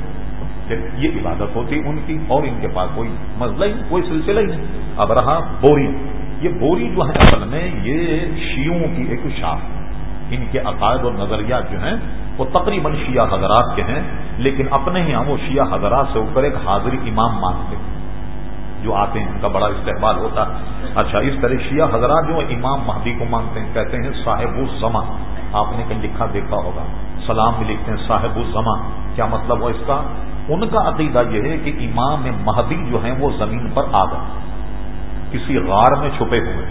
یہ عبادت ہوتی ان کی، اور ان کے پاس کوئی مسئلہ ہی، کوئی سلسلہ ہی نہیں۔ اب رہا بوری۔ یہ بوری جو ہے، اصل میں یہ شیوں کی ایک شاخ ان کے عقائد اور نظریات جو ہیں وہ تقریباً شیعہ حضرات کے ہیں، لیکن اپنے ہی ہم وہ شیعہ حضرات سے اوپر ایک حاضری امام مانتے ہیں، جو آتے ہیں، ان کا بڑا استقبال ہوتا ہے۔ اچھا اس طرح شیعہ حضرات جو امام مہدی کو مانتے ہیں، کہتے ہیں صاحب الزما آپ نے کہیں لکھا، دیکھا ہوگا۔ سلام بھی لکھتے ہیں، صاحب الزما کیا مطلب ہو اس کا؟ ان کا عقیدہ یہ ہے کہ امام مہدی جو ہیں، وہ زمین پر آ گئے، کسی غار میں چھپے ہوئے۔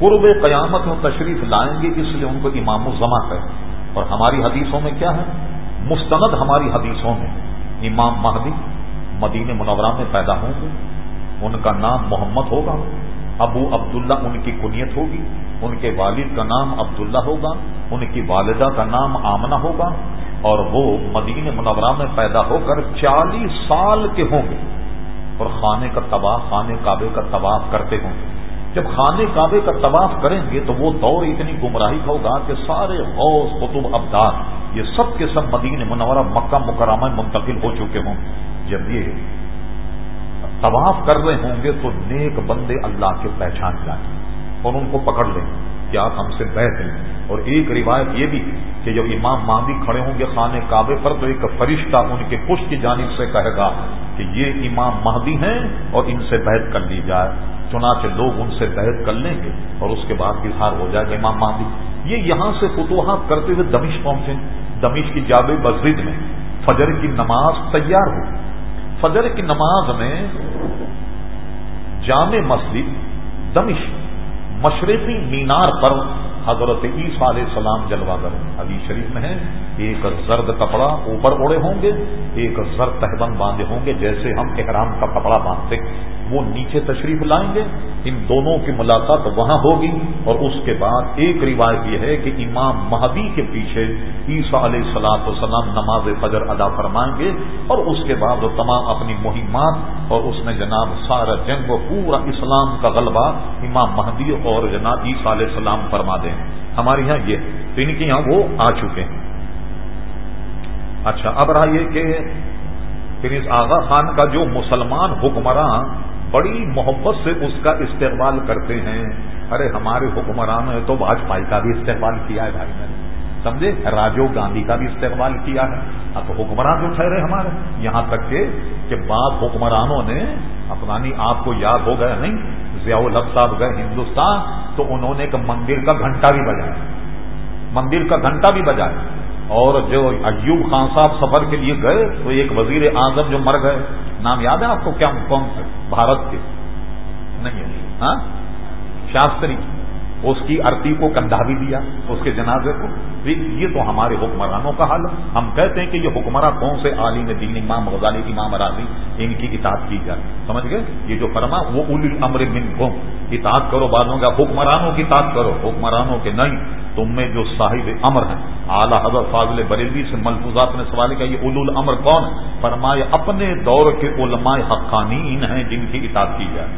قرب قیامت میں تشریف لائیں گے، اس لیے ان کو امام الزما ہے اور ہماری حدیثوں میں کیا ہے؟ مستند ہماری حدیثوں میں امام مہدی مدین منورہ میں پیدا ہوں گے۔ ان کا نام محمد ہوگا، ابو عبداللہ ان کی کنیت ہوگی، ان کے والد کا نام عبداللہ ہوگا، ان کی والدہ کا نام آمنہ ہوگا۔ اور وہ مدین منورہ میں پیدا ہو کر چالیس سال کے ہوں گے اور خانے کا طواف خانے کعبے کا طواف کرتے ہوں گے۔ جب خانے کعبے کا طواف کریں گے تو وہ دور اتنی گمراہی کا ہوگا کہ سارے غوث، قطب ابدار یہ سب کے سب مدین منورہ، مکہ مکرمہ منتقل ہو چکے ہوں۔ جب یہ طواف کر رہے ہوں گے تو نیک بندے اللہ کے پہچان جائیں اور ان کو پکڑ لیں کہ آپ ہم سے بیٹھ لیں۔ اور ایک روایت یہ بھی کہ جب امام ماندی کھڑے ہوں گے خانے کعبے پر تو ایک فرشتہ ان کے پشت کی جانب سے کہے گا کہ یہ امام مہدی ہیں اور ان سے بیت کر لی جائے۔ چنانچہ لوگ ان سے بیت کر لیں گے اور اس کے بعد اظہار ہو جائے گا امام مہدی۔ یہ یہاں سے فتوحات کرتے ہوئے دمش پہنچے۔ دمش کی جاب مسجد میں فجر کی نماز تیار ہو فجر کی نماز میں جامع مسجد دمش مشرقی مینار پر حضرت عیسیٰ علیہ السلام جلوہ گر علی شریف میں ہے ایک زرد کپڑا اوپر اڑے ہوں گے۔ ایک زرد تہبند باندھے ہوں گے۔ جیسے ہم احرام کا کپڑا باندھتے وہ نیچے تشریف لائیں گے۔ ان دونوں کی ملاقات وہاں ہوگی اور اس کے بعد ایک روایت یہ ہے کہ امام مہدی کے پیچھے عیسیٰ علیہ السلاط وسلام نماز فجر ادا فرمائیں گے اور اس کے بعد وہ تمام اپنی مہمات اور اس میں جناب سارا جنگ و پورا اسلام کا غلبہ امام مہدی اور جناب عیسیٰ علیہ السلام فرما دیں۔ ہمارے یہاں یہ تو ان کے یہاں وہ آ چکے ہیں۔ اچھا اب رہا یہ کہ پھر اس آغا خان کا جو مسلمان حکمراں بڑی محبت سے اس کا استقبال کرتے ہیں۔ ارے ہمارے حکمران نے تو واجپئی کا بھی استقبال کیا ہے بھائی میں نے سمجھے؟ راجیو گاندھی کا بھی استقبال کیا ہے۔ اب حکمران جو ٹھہرے ہمارے، یہاں تک کہ کہ بعض حکمرانوں نے افغانی آپ کو یاد ہو گیا نہیں، ضیاء الحق صاحب گئے ہندوستان، تو انہوں نے ایک مندر کا گھنٹہ بھی بجایا۔ مندر کا گھنٹہ بھی بجایا۔ اور جو ایوب خان صاحب سفر کے لیے گئے، تو ایک وزیر اعظم جو مر گئے، نام یاد ہے آپ کو؟ کیا کون سے؟ بھارت کے۔ نہیں ہاں؟ شاستری۔ اس کی ارتی کو کندھا بھی دیا، اس کے جنازے کو۔ یہ تو ہمارے حکمرانوں کا حال ہم کہتے ہیں کہ یہ حکمراں کون سے عالم دین، امام غزالی، امام راضی، ان کی اطاعت کی جائے۔ سمجھ گئے؟ یہ جو فرما، وہ اول امر من کو اطاعت کرو بعدوں کا، حکمرانوں کی اطاعت کرو۔ حکمرانوں کے نہیں، تم میں جو صاحب امر ہیں۔ اعلیٰ حضرت فاضل بریلوی سے ملفوظات نے سوال کیا، یہ اول الامر کون؟ ہے فرمائے اپنے دور کے علماء حقانین ہیں جن کی اطاعت کی جائے۔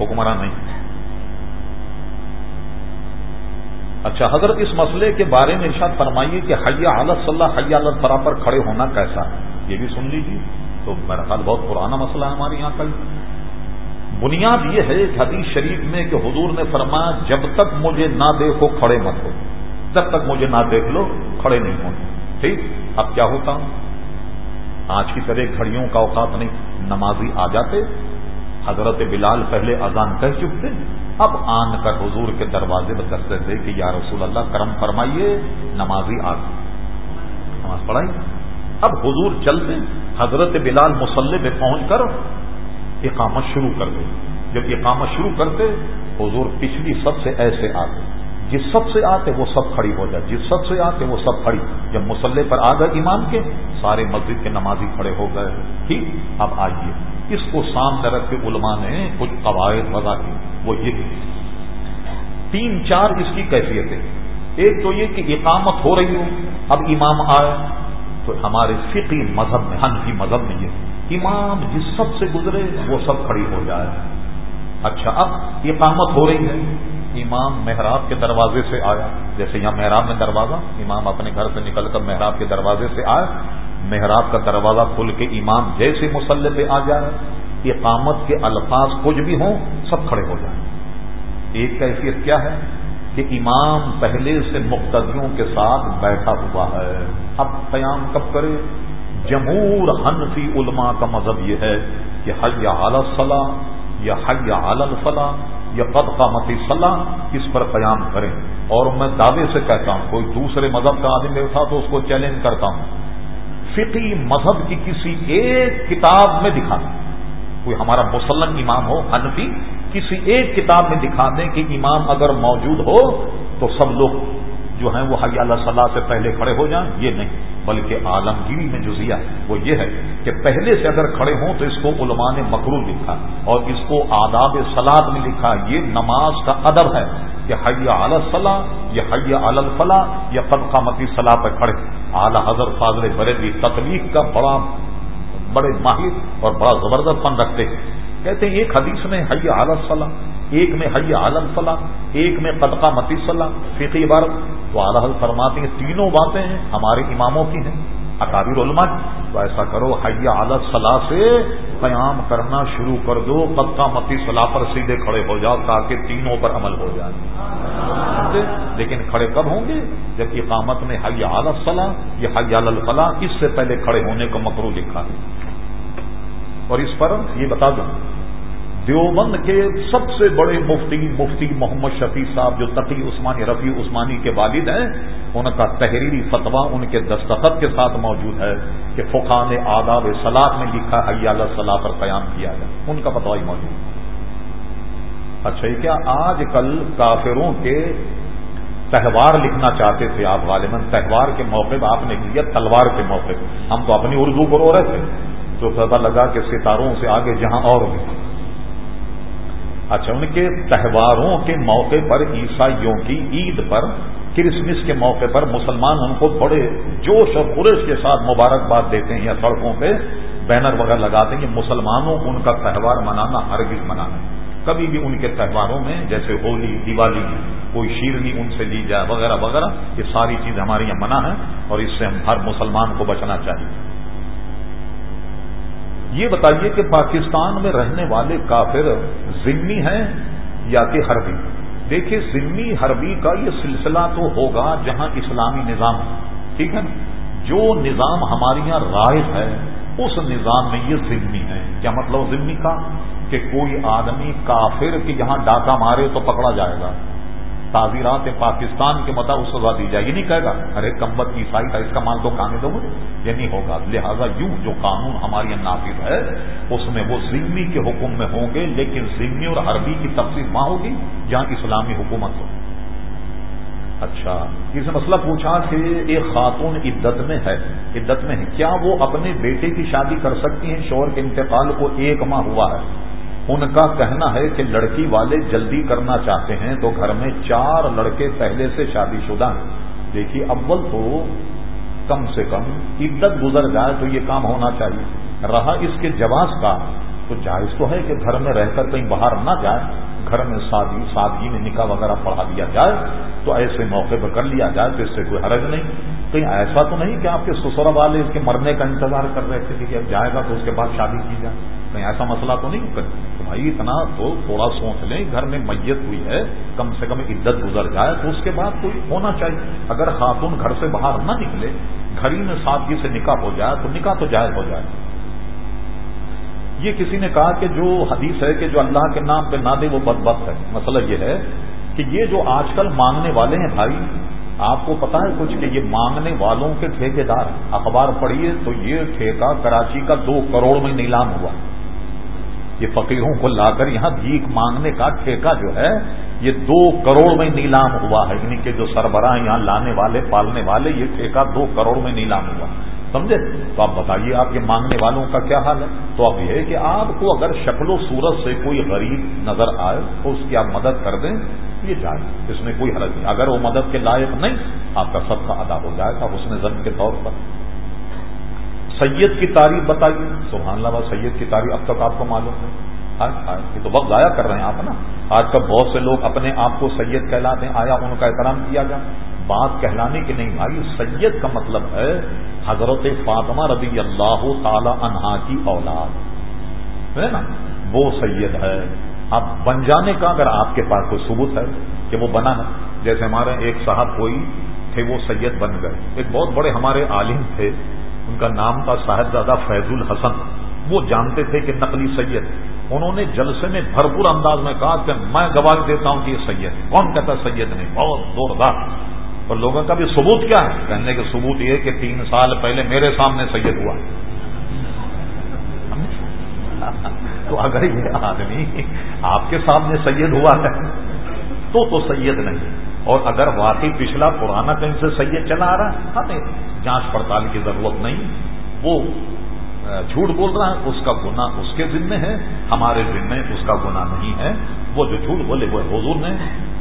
حکمران نہیں۔ اچھا حضرت اس مسئلے کے بارے میں ارشاد فرمائیے کہ حیا حالت صلاح، حیا عالت فرا پر کھڑے ہونا کیسا ہے؟ یہ بھی سن لیجیے تو میرا خیال بہت پرانا مسئلہ ہے ہمارے یہاں کا بنیاد یہ ہے حدیث شریف میں کہ حضور نے فرمایا، جب تک مجھے نہ دیکھو کھڑے مت ہو۔ جب تک مجھے نہ دیکھ لو، کھڑے نہیں ہونے ٹھیک؟ اب کیا ہوتا؟ ہوں آج کی طرح گھڑیوں کا اوقات نہیں، نمازی آ جاتے۔ حضرت بلال پہلے اذان کہہ چکتے۔ اب آن کر حضور کے دروازے پر کرتے تھے کہ یا رسول اللہ کرم فرمائیے، نمازی آ نماز پڑھائی۔ اب حضور چلتے حضرت بلال مسلح پہ پہنچ کر اقامت شروع کر دے۔ جب اقامت شروع کرتے حضور پچھلی سب سے ایسے آتے جس سب سے آتے وہ سب کھڑی ہو جائے۔ جس سب سے آتے وہ سب کھڑی۔ جب مسلح پر آ گئے امام کے، سارے مسجد کے نمازی کھڑے ہو گئے۔ ٹھیک، اب آئیے۔ اس کو سامنے رکھ کے علماء نے کچھ قواعد وضع کی وہ یہ تین چار اس کی کیفیت ہے ایک تو یہ کہ اقامت ہو رہی ہو اب امام آئے، تو ہمارے فقی مذہب میں ہن کی مذہب میں یہ امام جس سب سے گزرے، وہ سب کھڑی ہو جائے۔ اچھا اب اقامت ہو رہی ہے۔ امام محراب کے دروازے سے آیا۔ جیسے یہاں محراب میں دروازہ، امام اپنے گھر سے نکل کر محراب کے دروازے سے آئے محراب کا دروازہ کھل کے امام جیسے مسلح پہ آ جائے اقامت کے الفاظ کچھ بھی ہوں، سب کھڑے ہو جائیں۔ ایک کیفیت کیا ہے؟ کہ امام پہلے سے مقتدیوں کے ساتھ بیٹھا ہوا ہے۔ اب قیام کب کرے؟ جمہور حنفی علماء کا مذہب یہ ہے کہ حیا اعلی صلاح یا حیا اعلی فلاح یا قد قامتی صلاح، اس پر قیام کریں۔ اور میں دعوے سے کہتا ہوں، کوئی دوسرے مذہب کا آدمی اٹھا تو اس کو چیلنج کرتا ہوں۔ فقی مذہب کی کسی ایک کتاب میں دکھا دیں۔ کوئی ہمارا مسلم امام ہو، حنفی، کسی ایک کتاب میں دکھا دیں کہ امام اگر موجود ہو تو سب لوگ جو ہیں وہ حیا اللہ صلاح سے پہلے کھڑے ہو جائیں، یہ نہیں، بلکہ عالمگیری میں جو وہ یہ ہے کہ پہلے سے اگر کھڑے ہوں تو اس کو علماء نے مکرو لکھا اور اس کو آداب سلاد میں لکھا۔ یہ نماز کا ادب ہے کہ حیا صلاح یا حیا الفلاح یا قدقہ متی صلاح پہ کھڑے۔ اعلی حضرت فاضل بریلی تکلیف کا بڑا بڑے ماہر اور بڑا زبردست فن رکھتے ہیں۔ کہتے ہیں، ایک حدیث میں حیا صلاح ایک میں حیا عالم فلاح ایک میں قدقہ متی صلاح فقی عبارت۔ تو اعلیٰ فرماتے ہیں، تینوں باتیں ہیں، ہمارے اماموں کی ہیں، اکابر علماء تو ایسا کرو حیا عالت صلاح سے قیام کرنا شروع کر دو قدقہ متی صلاح پر سیدھے کھڑے ہو جاؤ تاکہ تینوں پر عمل ہو جائے۔ لیکن کھڑے کب ہوں گے؟ جب اقامت میں حیا عالت صلاح یا حیا الفلاح، اس سے پہلے کھڑے ہونے کو مکرو لکھا ہے۔ اور اس پر یہ بتا دوں۔ دیوبند کے سب سے بڑے مفتی مفتی محمد شفیع صاحب جو تقی عثمانی، رفیع عثمانی کے والد ہیں، ان کا تحریری فتویٰ ان کے دستخط کے ساتھ موجود ہے کہ فقان آداب سلاد میں لکھا حیا صلاح پر قیام کیا گیا۔ ان کا فتویٰ ہی موجود اچھا یہ کیا آج کل کافروں کے تہوار لکھنا چاہتے تھے آپ غالباً؟ تہوار کے موقع آپ نے لیا تلوار کے موقع ہم تو اپنی اردو کو رو رہے تھے۔ تو پتا لگا کہ ستاروں سے آگے جہاں اور بھی اچھا ان کے تہواروں کے موقع پر، عیسائیوں کی عید پر، کرسمس کے موقع پر مسلمان ان کو بڑے جوش اور پورش کے ساتھ مبارکباد دیتے ہیں یا سڑکوں پہ بینر وغیرہ لگاتے ہیں کہ مسلمانوں ان کا تہوار منانا، ہرگز منانا۔ کبھی بھی ان کے تہواروں میں، جیسے ہولی، دیوالی، کوئی شیرنی ان سے لی جائے، وغیرہ وغیرہ، یہ ساری چیز ہمارے یہاں منع ہے اور اس سے ہم ہر مسلمان کو بچنا چاہیے۔ یہ بتائیے کہ پاکستان میں رہنے والے کافر ضمنی ہیں یا کہ حربی؟ دیکھیے ضمنی حربی کا یہ سلسلہ تو ہوگا جہاں اسلامی نظام ٹھیک ہے؟ نا جو نظام ہمارے یہاں رائج ہے، اس نظام میں یہ ضمنی ہے کیا مطلب ضمنی کا؟ کہ کوئی آدمی کافر کہ یہاں ڈاکہ مارے تو پکڑا جائے گا۔ تعزیرات پاکستان کے مطابق سزا دی جائے یہ نہیں کہے گا، ارے کمبت عیسائی کا اس کا مال تو کھانے دو۔ یہ نہیں ہوگا۔ لہذا یوں جو قانون ہمارے یہاں نافذ ہے، اس میں وہ ذمی کے حکم میں ہوں گے، لیکن ذمی اور عربی کی تفصیل وہاں ہوگی جہاں اسلامی حکومت ہو۔ اچھا اس نے مسئلہ پوچھا کہ ایک خاتون عدت میں ہے، عدت میں ہے۔ کیا وہ اپنے بیٹے کی شادی کر سکتی ہیں؟ شور کے انتقال کو ایک ماہ ہوا ہے۔ ان کا کہنا ہے کہ لڑکی والے جلدی کرنا چاہتے ہیں تو گھر میں چار لڑکے پہلے سے شادی شدہ ہیں۔ دیکھیے، اول تو کم سے کم عدت گزر جائے تو یہ کام ہونا چاہیے۔ رہا اس کے جواز کا، تو جائز تو ہے کہ گھر میں رہ کر کہیں باہر نہ جائے، گھر میں شادی سادگی میں نکاح وغیرہ پڑھا دیا جائے، تو ایسے موقع پہ کر لیا جائے تو اس سے کوئی حرج نہیں۔ کہیں ایسا تو نہیں کہ آپ کے سسرا والے اس کے مرنے کا انتظار کر رہے تھے کہ اب جائے گا تو اس کے بعد شادی کی جائے۔ کہیں ایسا مسئلہ تو نہیں تو بھائی اتنا تو تھوڑا سوچ لیں، گھر میں میت ہوئی ہے، کم سے کم عدت گزر جائے تو اس کے بعد کوئی ہونا چاہیے۔ اگر خاتون گھر سے باہر نہ نکلے، گھر ہی میں سادگی سے نکاح ہو جائے تو نکاح تو جائز ہو جائے۔ یہ کسی نے کہا کہ جو حدیث ہے کہ جو اللہ کے نام پہ نہ دے وہ بد بخت ہے۔ مسئلہ یہ ہے کہ یہ جو آج کل مانگنے والے ہیں بھائی، آپ کو پتا ہے کچھ کہ یہ مانگنے والوں کے ٹھیکے دار اخبار پڑھیے تو یہ ٹھیکہ کراچی کا دو کروڑ میں نیلام ہوا۔ یہ فقیروں کو لا کر یہاں بھیک مانگنے کا ٹھیکہ جو ہے، یہ دو کروڑ میں نیلام ہوا ہے۔ یعنی کہ جو سربراہ یہاں لانے والے، پالنے والے، یہ ٹھیکہ دو کروڑ میں نیلام ہوا۔ سمجھے؟ تو آپ بتائیے، آپ کے مانگنے والوں کا کیا حال ہے؟ تو اب یہ ہے کہ آپ کو اگر شکل و صورت سے کوئی غریب نظر آئے، تو اس کی آپ مدد کر دیں۔ یہ جائے اس میں کوئی حرج نہیں۔ اگر وہ مدد کے لائق نہیں، آپ کا سب کا ادا ہو جائے گا، اس نے زن کے طور پر۔ سید کی تعریف بتائیے سبحان اللہ بات سید کی تعریف اب تک آپ کو معلوم ہے۔ یہ تو وقت ضائع کر رہے ہیں آپ نا۔ آج کل بہت سے لوگ اپنے آپ کو سید کہلاتے ہیں، آیا ان کا احترام کیا جائے۔ بات کہلانے کی نہیں، بھائی، سید کا مطلب ہے حضرت فاطمہ رضی اللہ تعالی عنہا کی اولاد۔ ہے نا، وہ سید ہے۔ اب بن جانے کا اگر آپ کے پاس کوئی ثبوت ہے کہ وہ بنا ہے، جیسے ہمارے ایک صاحب کوئی تھے، وہ سید بن گئے۔ ایک بہت بڑے ہمارے عالم تھے۔ ان کا نام تھا صاحبزادہ فیض الحسن۔ وہ جانتے تھے کہ نقلی سید۔ انہوں نے جلسے میں بھرپور انداز میں کہا کہ میں گواہی دیتا ہوں کہ یہ سید کون کہتا سید نہیں؟ بہت زوردار۔ اور لوگوں کا بھی ثبوت کیا ہے؟ کہنے کے ثبوت یہ کہ تین سال پہلے میرے سامنے سید ہوا۔ تو اگر یہ آدمی آپ کے سامنے سید ہوا ہے، تو تو سید نہیں۔ اور اگر واقعی پچھلا پرانا کہیں سے سید چلا آ رہا ہے ہاں ہمیں جانچ پڑتال کی ضرورت نہیں۔ وہ جھوٹ بول رہا ہے، اس کا گنا اس کے ذمے ہے، ہمارے ذمے اس کا گنا نہیں ہے۔ وہ جو جھوٹ بولے، وہ حضور نے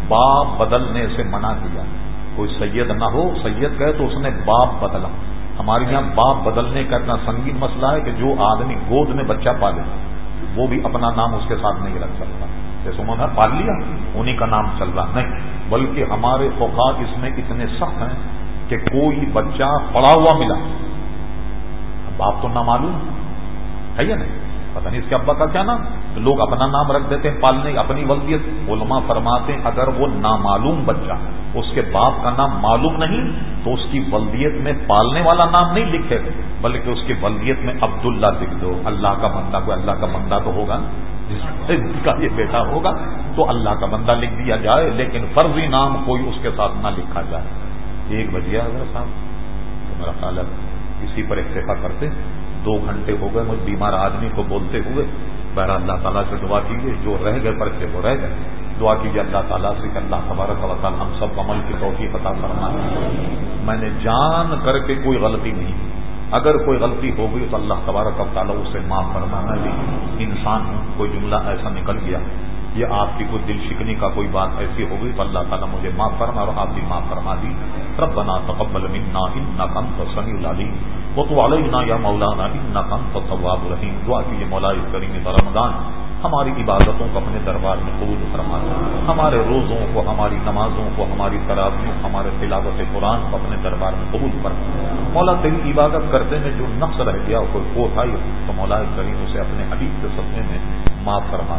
باپ بدلنے سے منع کیا۔ کوئی سید نہ ہو، سید کہے تو اس نے باپ بدلا۔ ہمارے یہاں باپ بدلنے کا اتنا سنگین مسئلہ ہے کہ جو آدمی گود میں بچہ پالے، وہ بھی اپنا نام اس کے ساتھ نہیں رکھ سکتا۔ جیسے انہوں نے پال لیا؟ انہیں کا نام چل رہا نہیں، بلکہ ہمارے فوقات اس میں اتنے سخت ہیں کہ کوئی بچہ پڑا ہوا ملا۔ باپ تو نہ معلوم ہے یا نہیں؟ پتہ نہیں اس کے ابا کا کیا نام؟ لوگ اپنا نام رکھ دیتے ہیں، پالنے اپنی ولدیت علماء فرماتے ہیں، اگر وہ نامعلوم بچہ اس کے باپ کا نام معلوم نہیں، تو اس کی ولدیت میں پالنے والا نام نہیں لکھے بلکہ اس کی ولدیت میں عبداللہ لکھ دو۔ اللہ کا بندہ کوئی اللہ کا بندہ تو ہوگا۔ جس کا یہ بیٹا ہوگا، تو اللہ کا بندہ لکھ دیا جائے، لیکن فرضی نام کوئی اس کے ساتھ نہ لکھا جائے۔ ایک بجے اگر صاحب، تو میرا خیال ہے، اسی پر اکتفا کرتے دو گھنٹے ہو گئے مجھ بیمار آدمی کو بولتے ہوئے بہر اللہ تعالیٰ سے دعا کیجیے جو رہ گئے، پرچے وہ رہ گئے۔ دعا کیجیے اللہ تعالیٰ سے کہ اللہ تبارک و تعالیٰ ہم سب عمل کی توفیق عطا کرنا میں نے جان کر کے کوئی غلطی نہیں اگر کوئی غلطی ہو گئی تو اللہ تبارک و تعالیٰ اسے معاف کرنا میں بھی انسان ہوں کوئی جملہ ایسا نکل گیا یہ آپ کی کوئی دل شکنی کا کوئی بات ایسی ہو گئی تو اللہ تعالیٰ مجھے معاف کرنا اور آپ بھی معاف فرما دی۔ ربنا تقبل منا انك انت السميع العليم وتب علينا يا مولانا انك انت التواب الرحيم دعا کیجیے مولا کریم رمضان ہماری عبادتوں کو اپنے دربار میں قبول فرما۔ ہمارے روزوں کو، ہماری نمازوں کو، ہماری تراویوں ہمارے تلاوت قرآن کو اپنے دربار میں قبول فرما۔ مولا تیری عبادت کرنے میں جو نقص رہ گیا کوئی کوٹائی تو مولا کریم اسے اپنے حبیب کے سپنے میں معاف فرما۔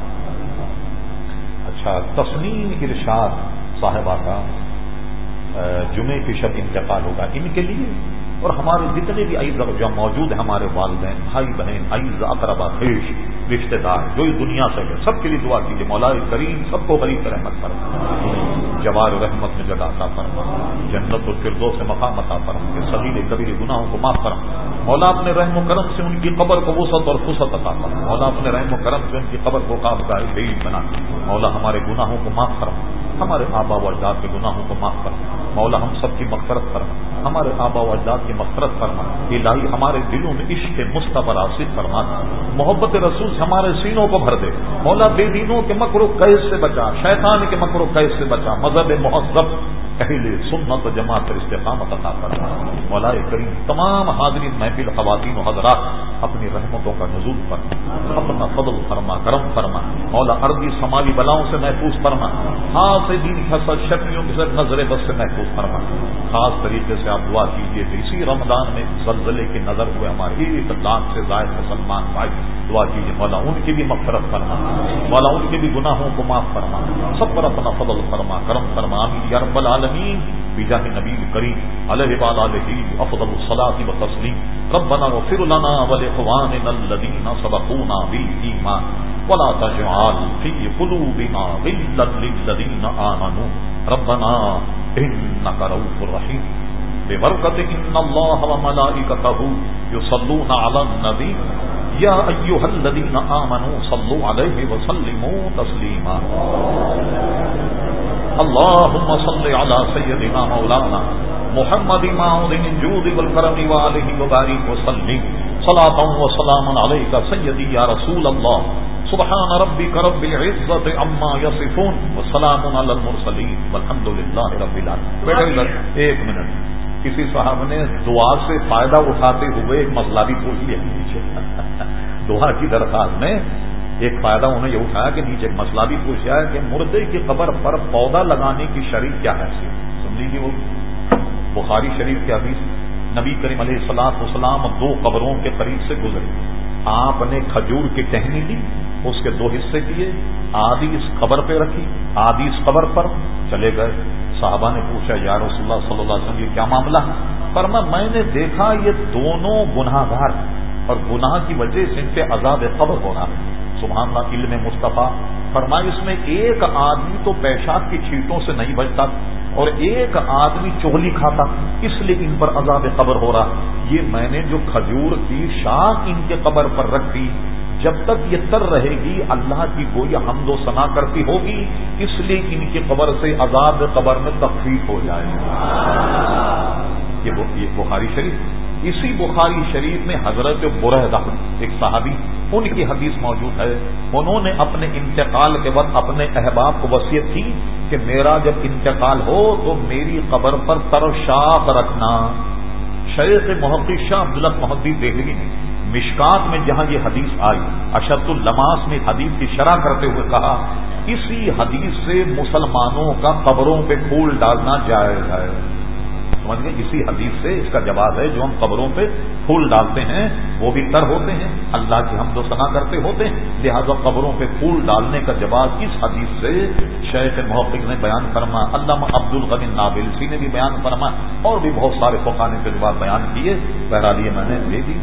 اچھا تسنیم ارشاد صاحبہ کا جمعے کی شب انتقال ہوگا ان کے لیے، اور ہمارے جتنے بھی عیز جو موجود ہیں، ہمارے والدین، بھائی بہن عیز اقربا، خیش رشتے دار، جو اس دنیا سے ہے، سب کے لیے دعا کیجیے مولا کریم، سب کو غریب رحمت پر جوار رحمت میں جگہ عطا فرما۔ جنت و فردو سے مقام عطا فرما۔ سبھی کبھی گناہوں کو معاف فرما۔ مولا اپنے رحم و کرم سے ان کی قبر کو وسعت اور خصت عطا فرما۔ مولا اپنے رحم و کرم سے ان کی قبر کو کام کا بنا۔ مولا ہمارے گناہوں کو معاف فرما۔ ہمارے آبا و اجداد کے گناہوں کو معاف فرما مولا ہم سب کی مغفرت فرما۔ ہمارے آبا و اجداد کی مغفرت فرما۔ الہی ہمارے دلوں میں عشق مستفر آصف فرما۔ محبت رسول سے ہمارے سینوں کو بھر دے۔ مولا بے دینوں کے مکر و قید سے بچا، شیطان کے مکر و قید سے بچا۔ مذہب مہذب پہلے سنت جماعت پر استقامت عطا کرنا مولا کریم تمام حاضرین، محفل، خواتین و حضرات اپنی رحمتوں کا نزول فرما اپنا فضل فرما، کرم فرما۔ مولا عربی سماجی بلاؤں سے محفوظ فرما۔ خاص دین حسد شکریوں کے ساتھ نظر بس سے محفوظ فرما۔ خاص طریقے سے آپ دعا کیجیے کہ اسی رمضان میں زلزلے کے نظر ہوئے ہمارے ایک لاکھ سے زائد مسلمان بھائی، دعا کیجیے مولا ان کی بھی مغفرت فرما۔ مولا ان کے بھی گناہوں کو معاف فرما۔ سب پر اپنا فضل فرما، کرم فرما۔ یا رب العالمین۔ بجاہ نبی کریم علیہ وال علیہ افضل الصلاۃ و تسلیم ربنا وفر لنا ولاخواننا الذين سبقونا بالایمان ولا تجعل في قلوبنا غلا للذين آمنوا. ربنا انك رؤوف رحيم. ببركة ان الله وملائكته يصلون على النبي. یا ایوہ الذین آمنوا صلو علیہ وسلموا تسلیما اللہم صلی علی سیدنا مولانا محمد معاذن الجود والکرم وآلہ وبارک وسلم. صلاة وسلام علیکہ سیدی یا رسول اللہ. سبحان ربک رب العزت عما یصفون وسلام علی المرسلین. والحمدللہ رب العالمین. ایک منٹ. کسی صاحب نے دعا سے فائدہ اٹھاتے ہوئے ایک مسئلہ بھی پوچھ لیا. دعا کی درخواست میں ایک فائدہ انہوں نے یہ اٹھایا کہ نیچے ایک مسئلہ بھی پوچھا ہے کہ مردے کی قبر پر پودا لگانے کی شریف کیا ہے؟ سمجھ لیجیے وہ بخاری شریف کے حدیث نبی کریم علیہ السلام اسلام دو قبروں کے قریب سے گزرے۔ آپ نے کھجور کی ٹہنی لی، اس کے دو حصے کیے، آدھی اس قبر پہ رکھی، آدھی اس قبر پر چلے گئے۔ صحابہ نے پوچھا، یا رسول اللہ صلی اللہ علیہ وسلم، یہ کیا معاملہ پر میں نے دیکھا یہ دونوں گناہ گار اور گناہ کی وجہ سے ان پہ عذاب قبر ہو رہا ہے۔ سبحان اللہ، علم مصطفیٰ۔ فرمایا، اس میں ایک آدمی تو پیشاب کی چھیٹوں سے نہیں بچتا اور ایک آدمی چولی کھاتا، اس لیے ان پر عذاب قبر ہو رہا۔ یہ میں نے جو کھجور کی شاخ ان کے قبر پر رکھی، جب تک یہ تر رہے گی، اللہ کی گوئی حمد و ثنا کرتی ہوگی، اس لیے ان کی قبر سے آزاد قبر میں تخفیف ہو جائے یہ بخاری شریف۔ اسی بخاری شریف میں حضرت برہ ایک صحابی، ان کی حدیث موجود ہے۔ انہوں نے اپنے انتقال کے وقت اپنے احباب کو وصیت کی کہ میرا جب انتقال ہو تو میری قبر پر ترشاق رکھنا۔ شیخ محقق شاہ عبداللہ محدید دہلی نے مشکات میں جہاں یہ حدیث آئی، اشد اللماس میں حدیث کی شرح کرتے ہوئے کہا، اسی حدیث سے مسلمانوں کا قبروں پہ پھول ڈالنا جائز ہے۔ سمجھ گئے، اسی حدیث سے اس کا جواب ہے، جو ہم قبروں پہ پھول ڈالتے ہیں، وہ بھی تر ہوتے ہیں۔ اللہ کی ہم دو سنا کرتے ہوتے ہیں۔ لہذا قبروں پہ پھول ڈالنے کا جواب اس حدیث سے شیخ محقق نے بیان فرما، علامہ عبد الغنی نابلسی نے بھی بیان فرما، اور بھی بہت سارے فقانے کے جواب بیان کیے۔ بہرحال یہ میں نے دے دی۔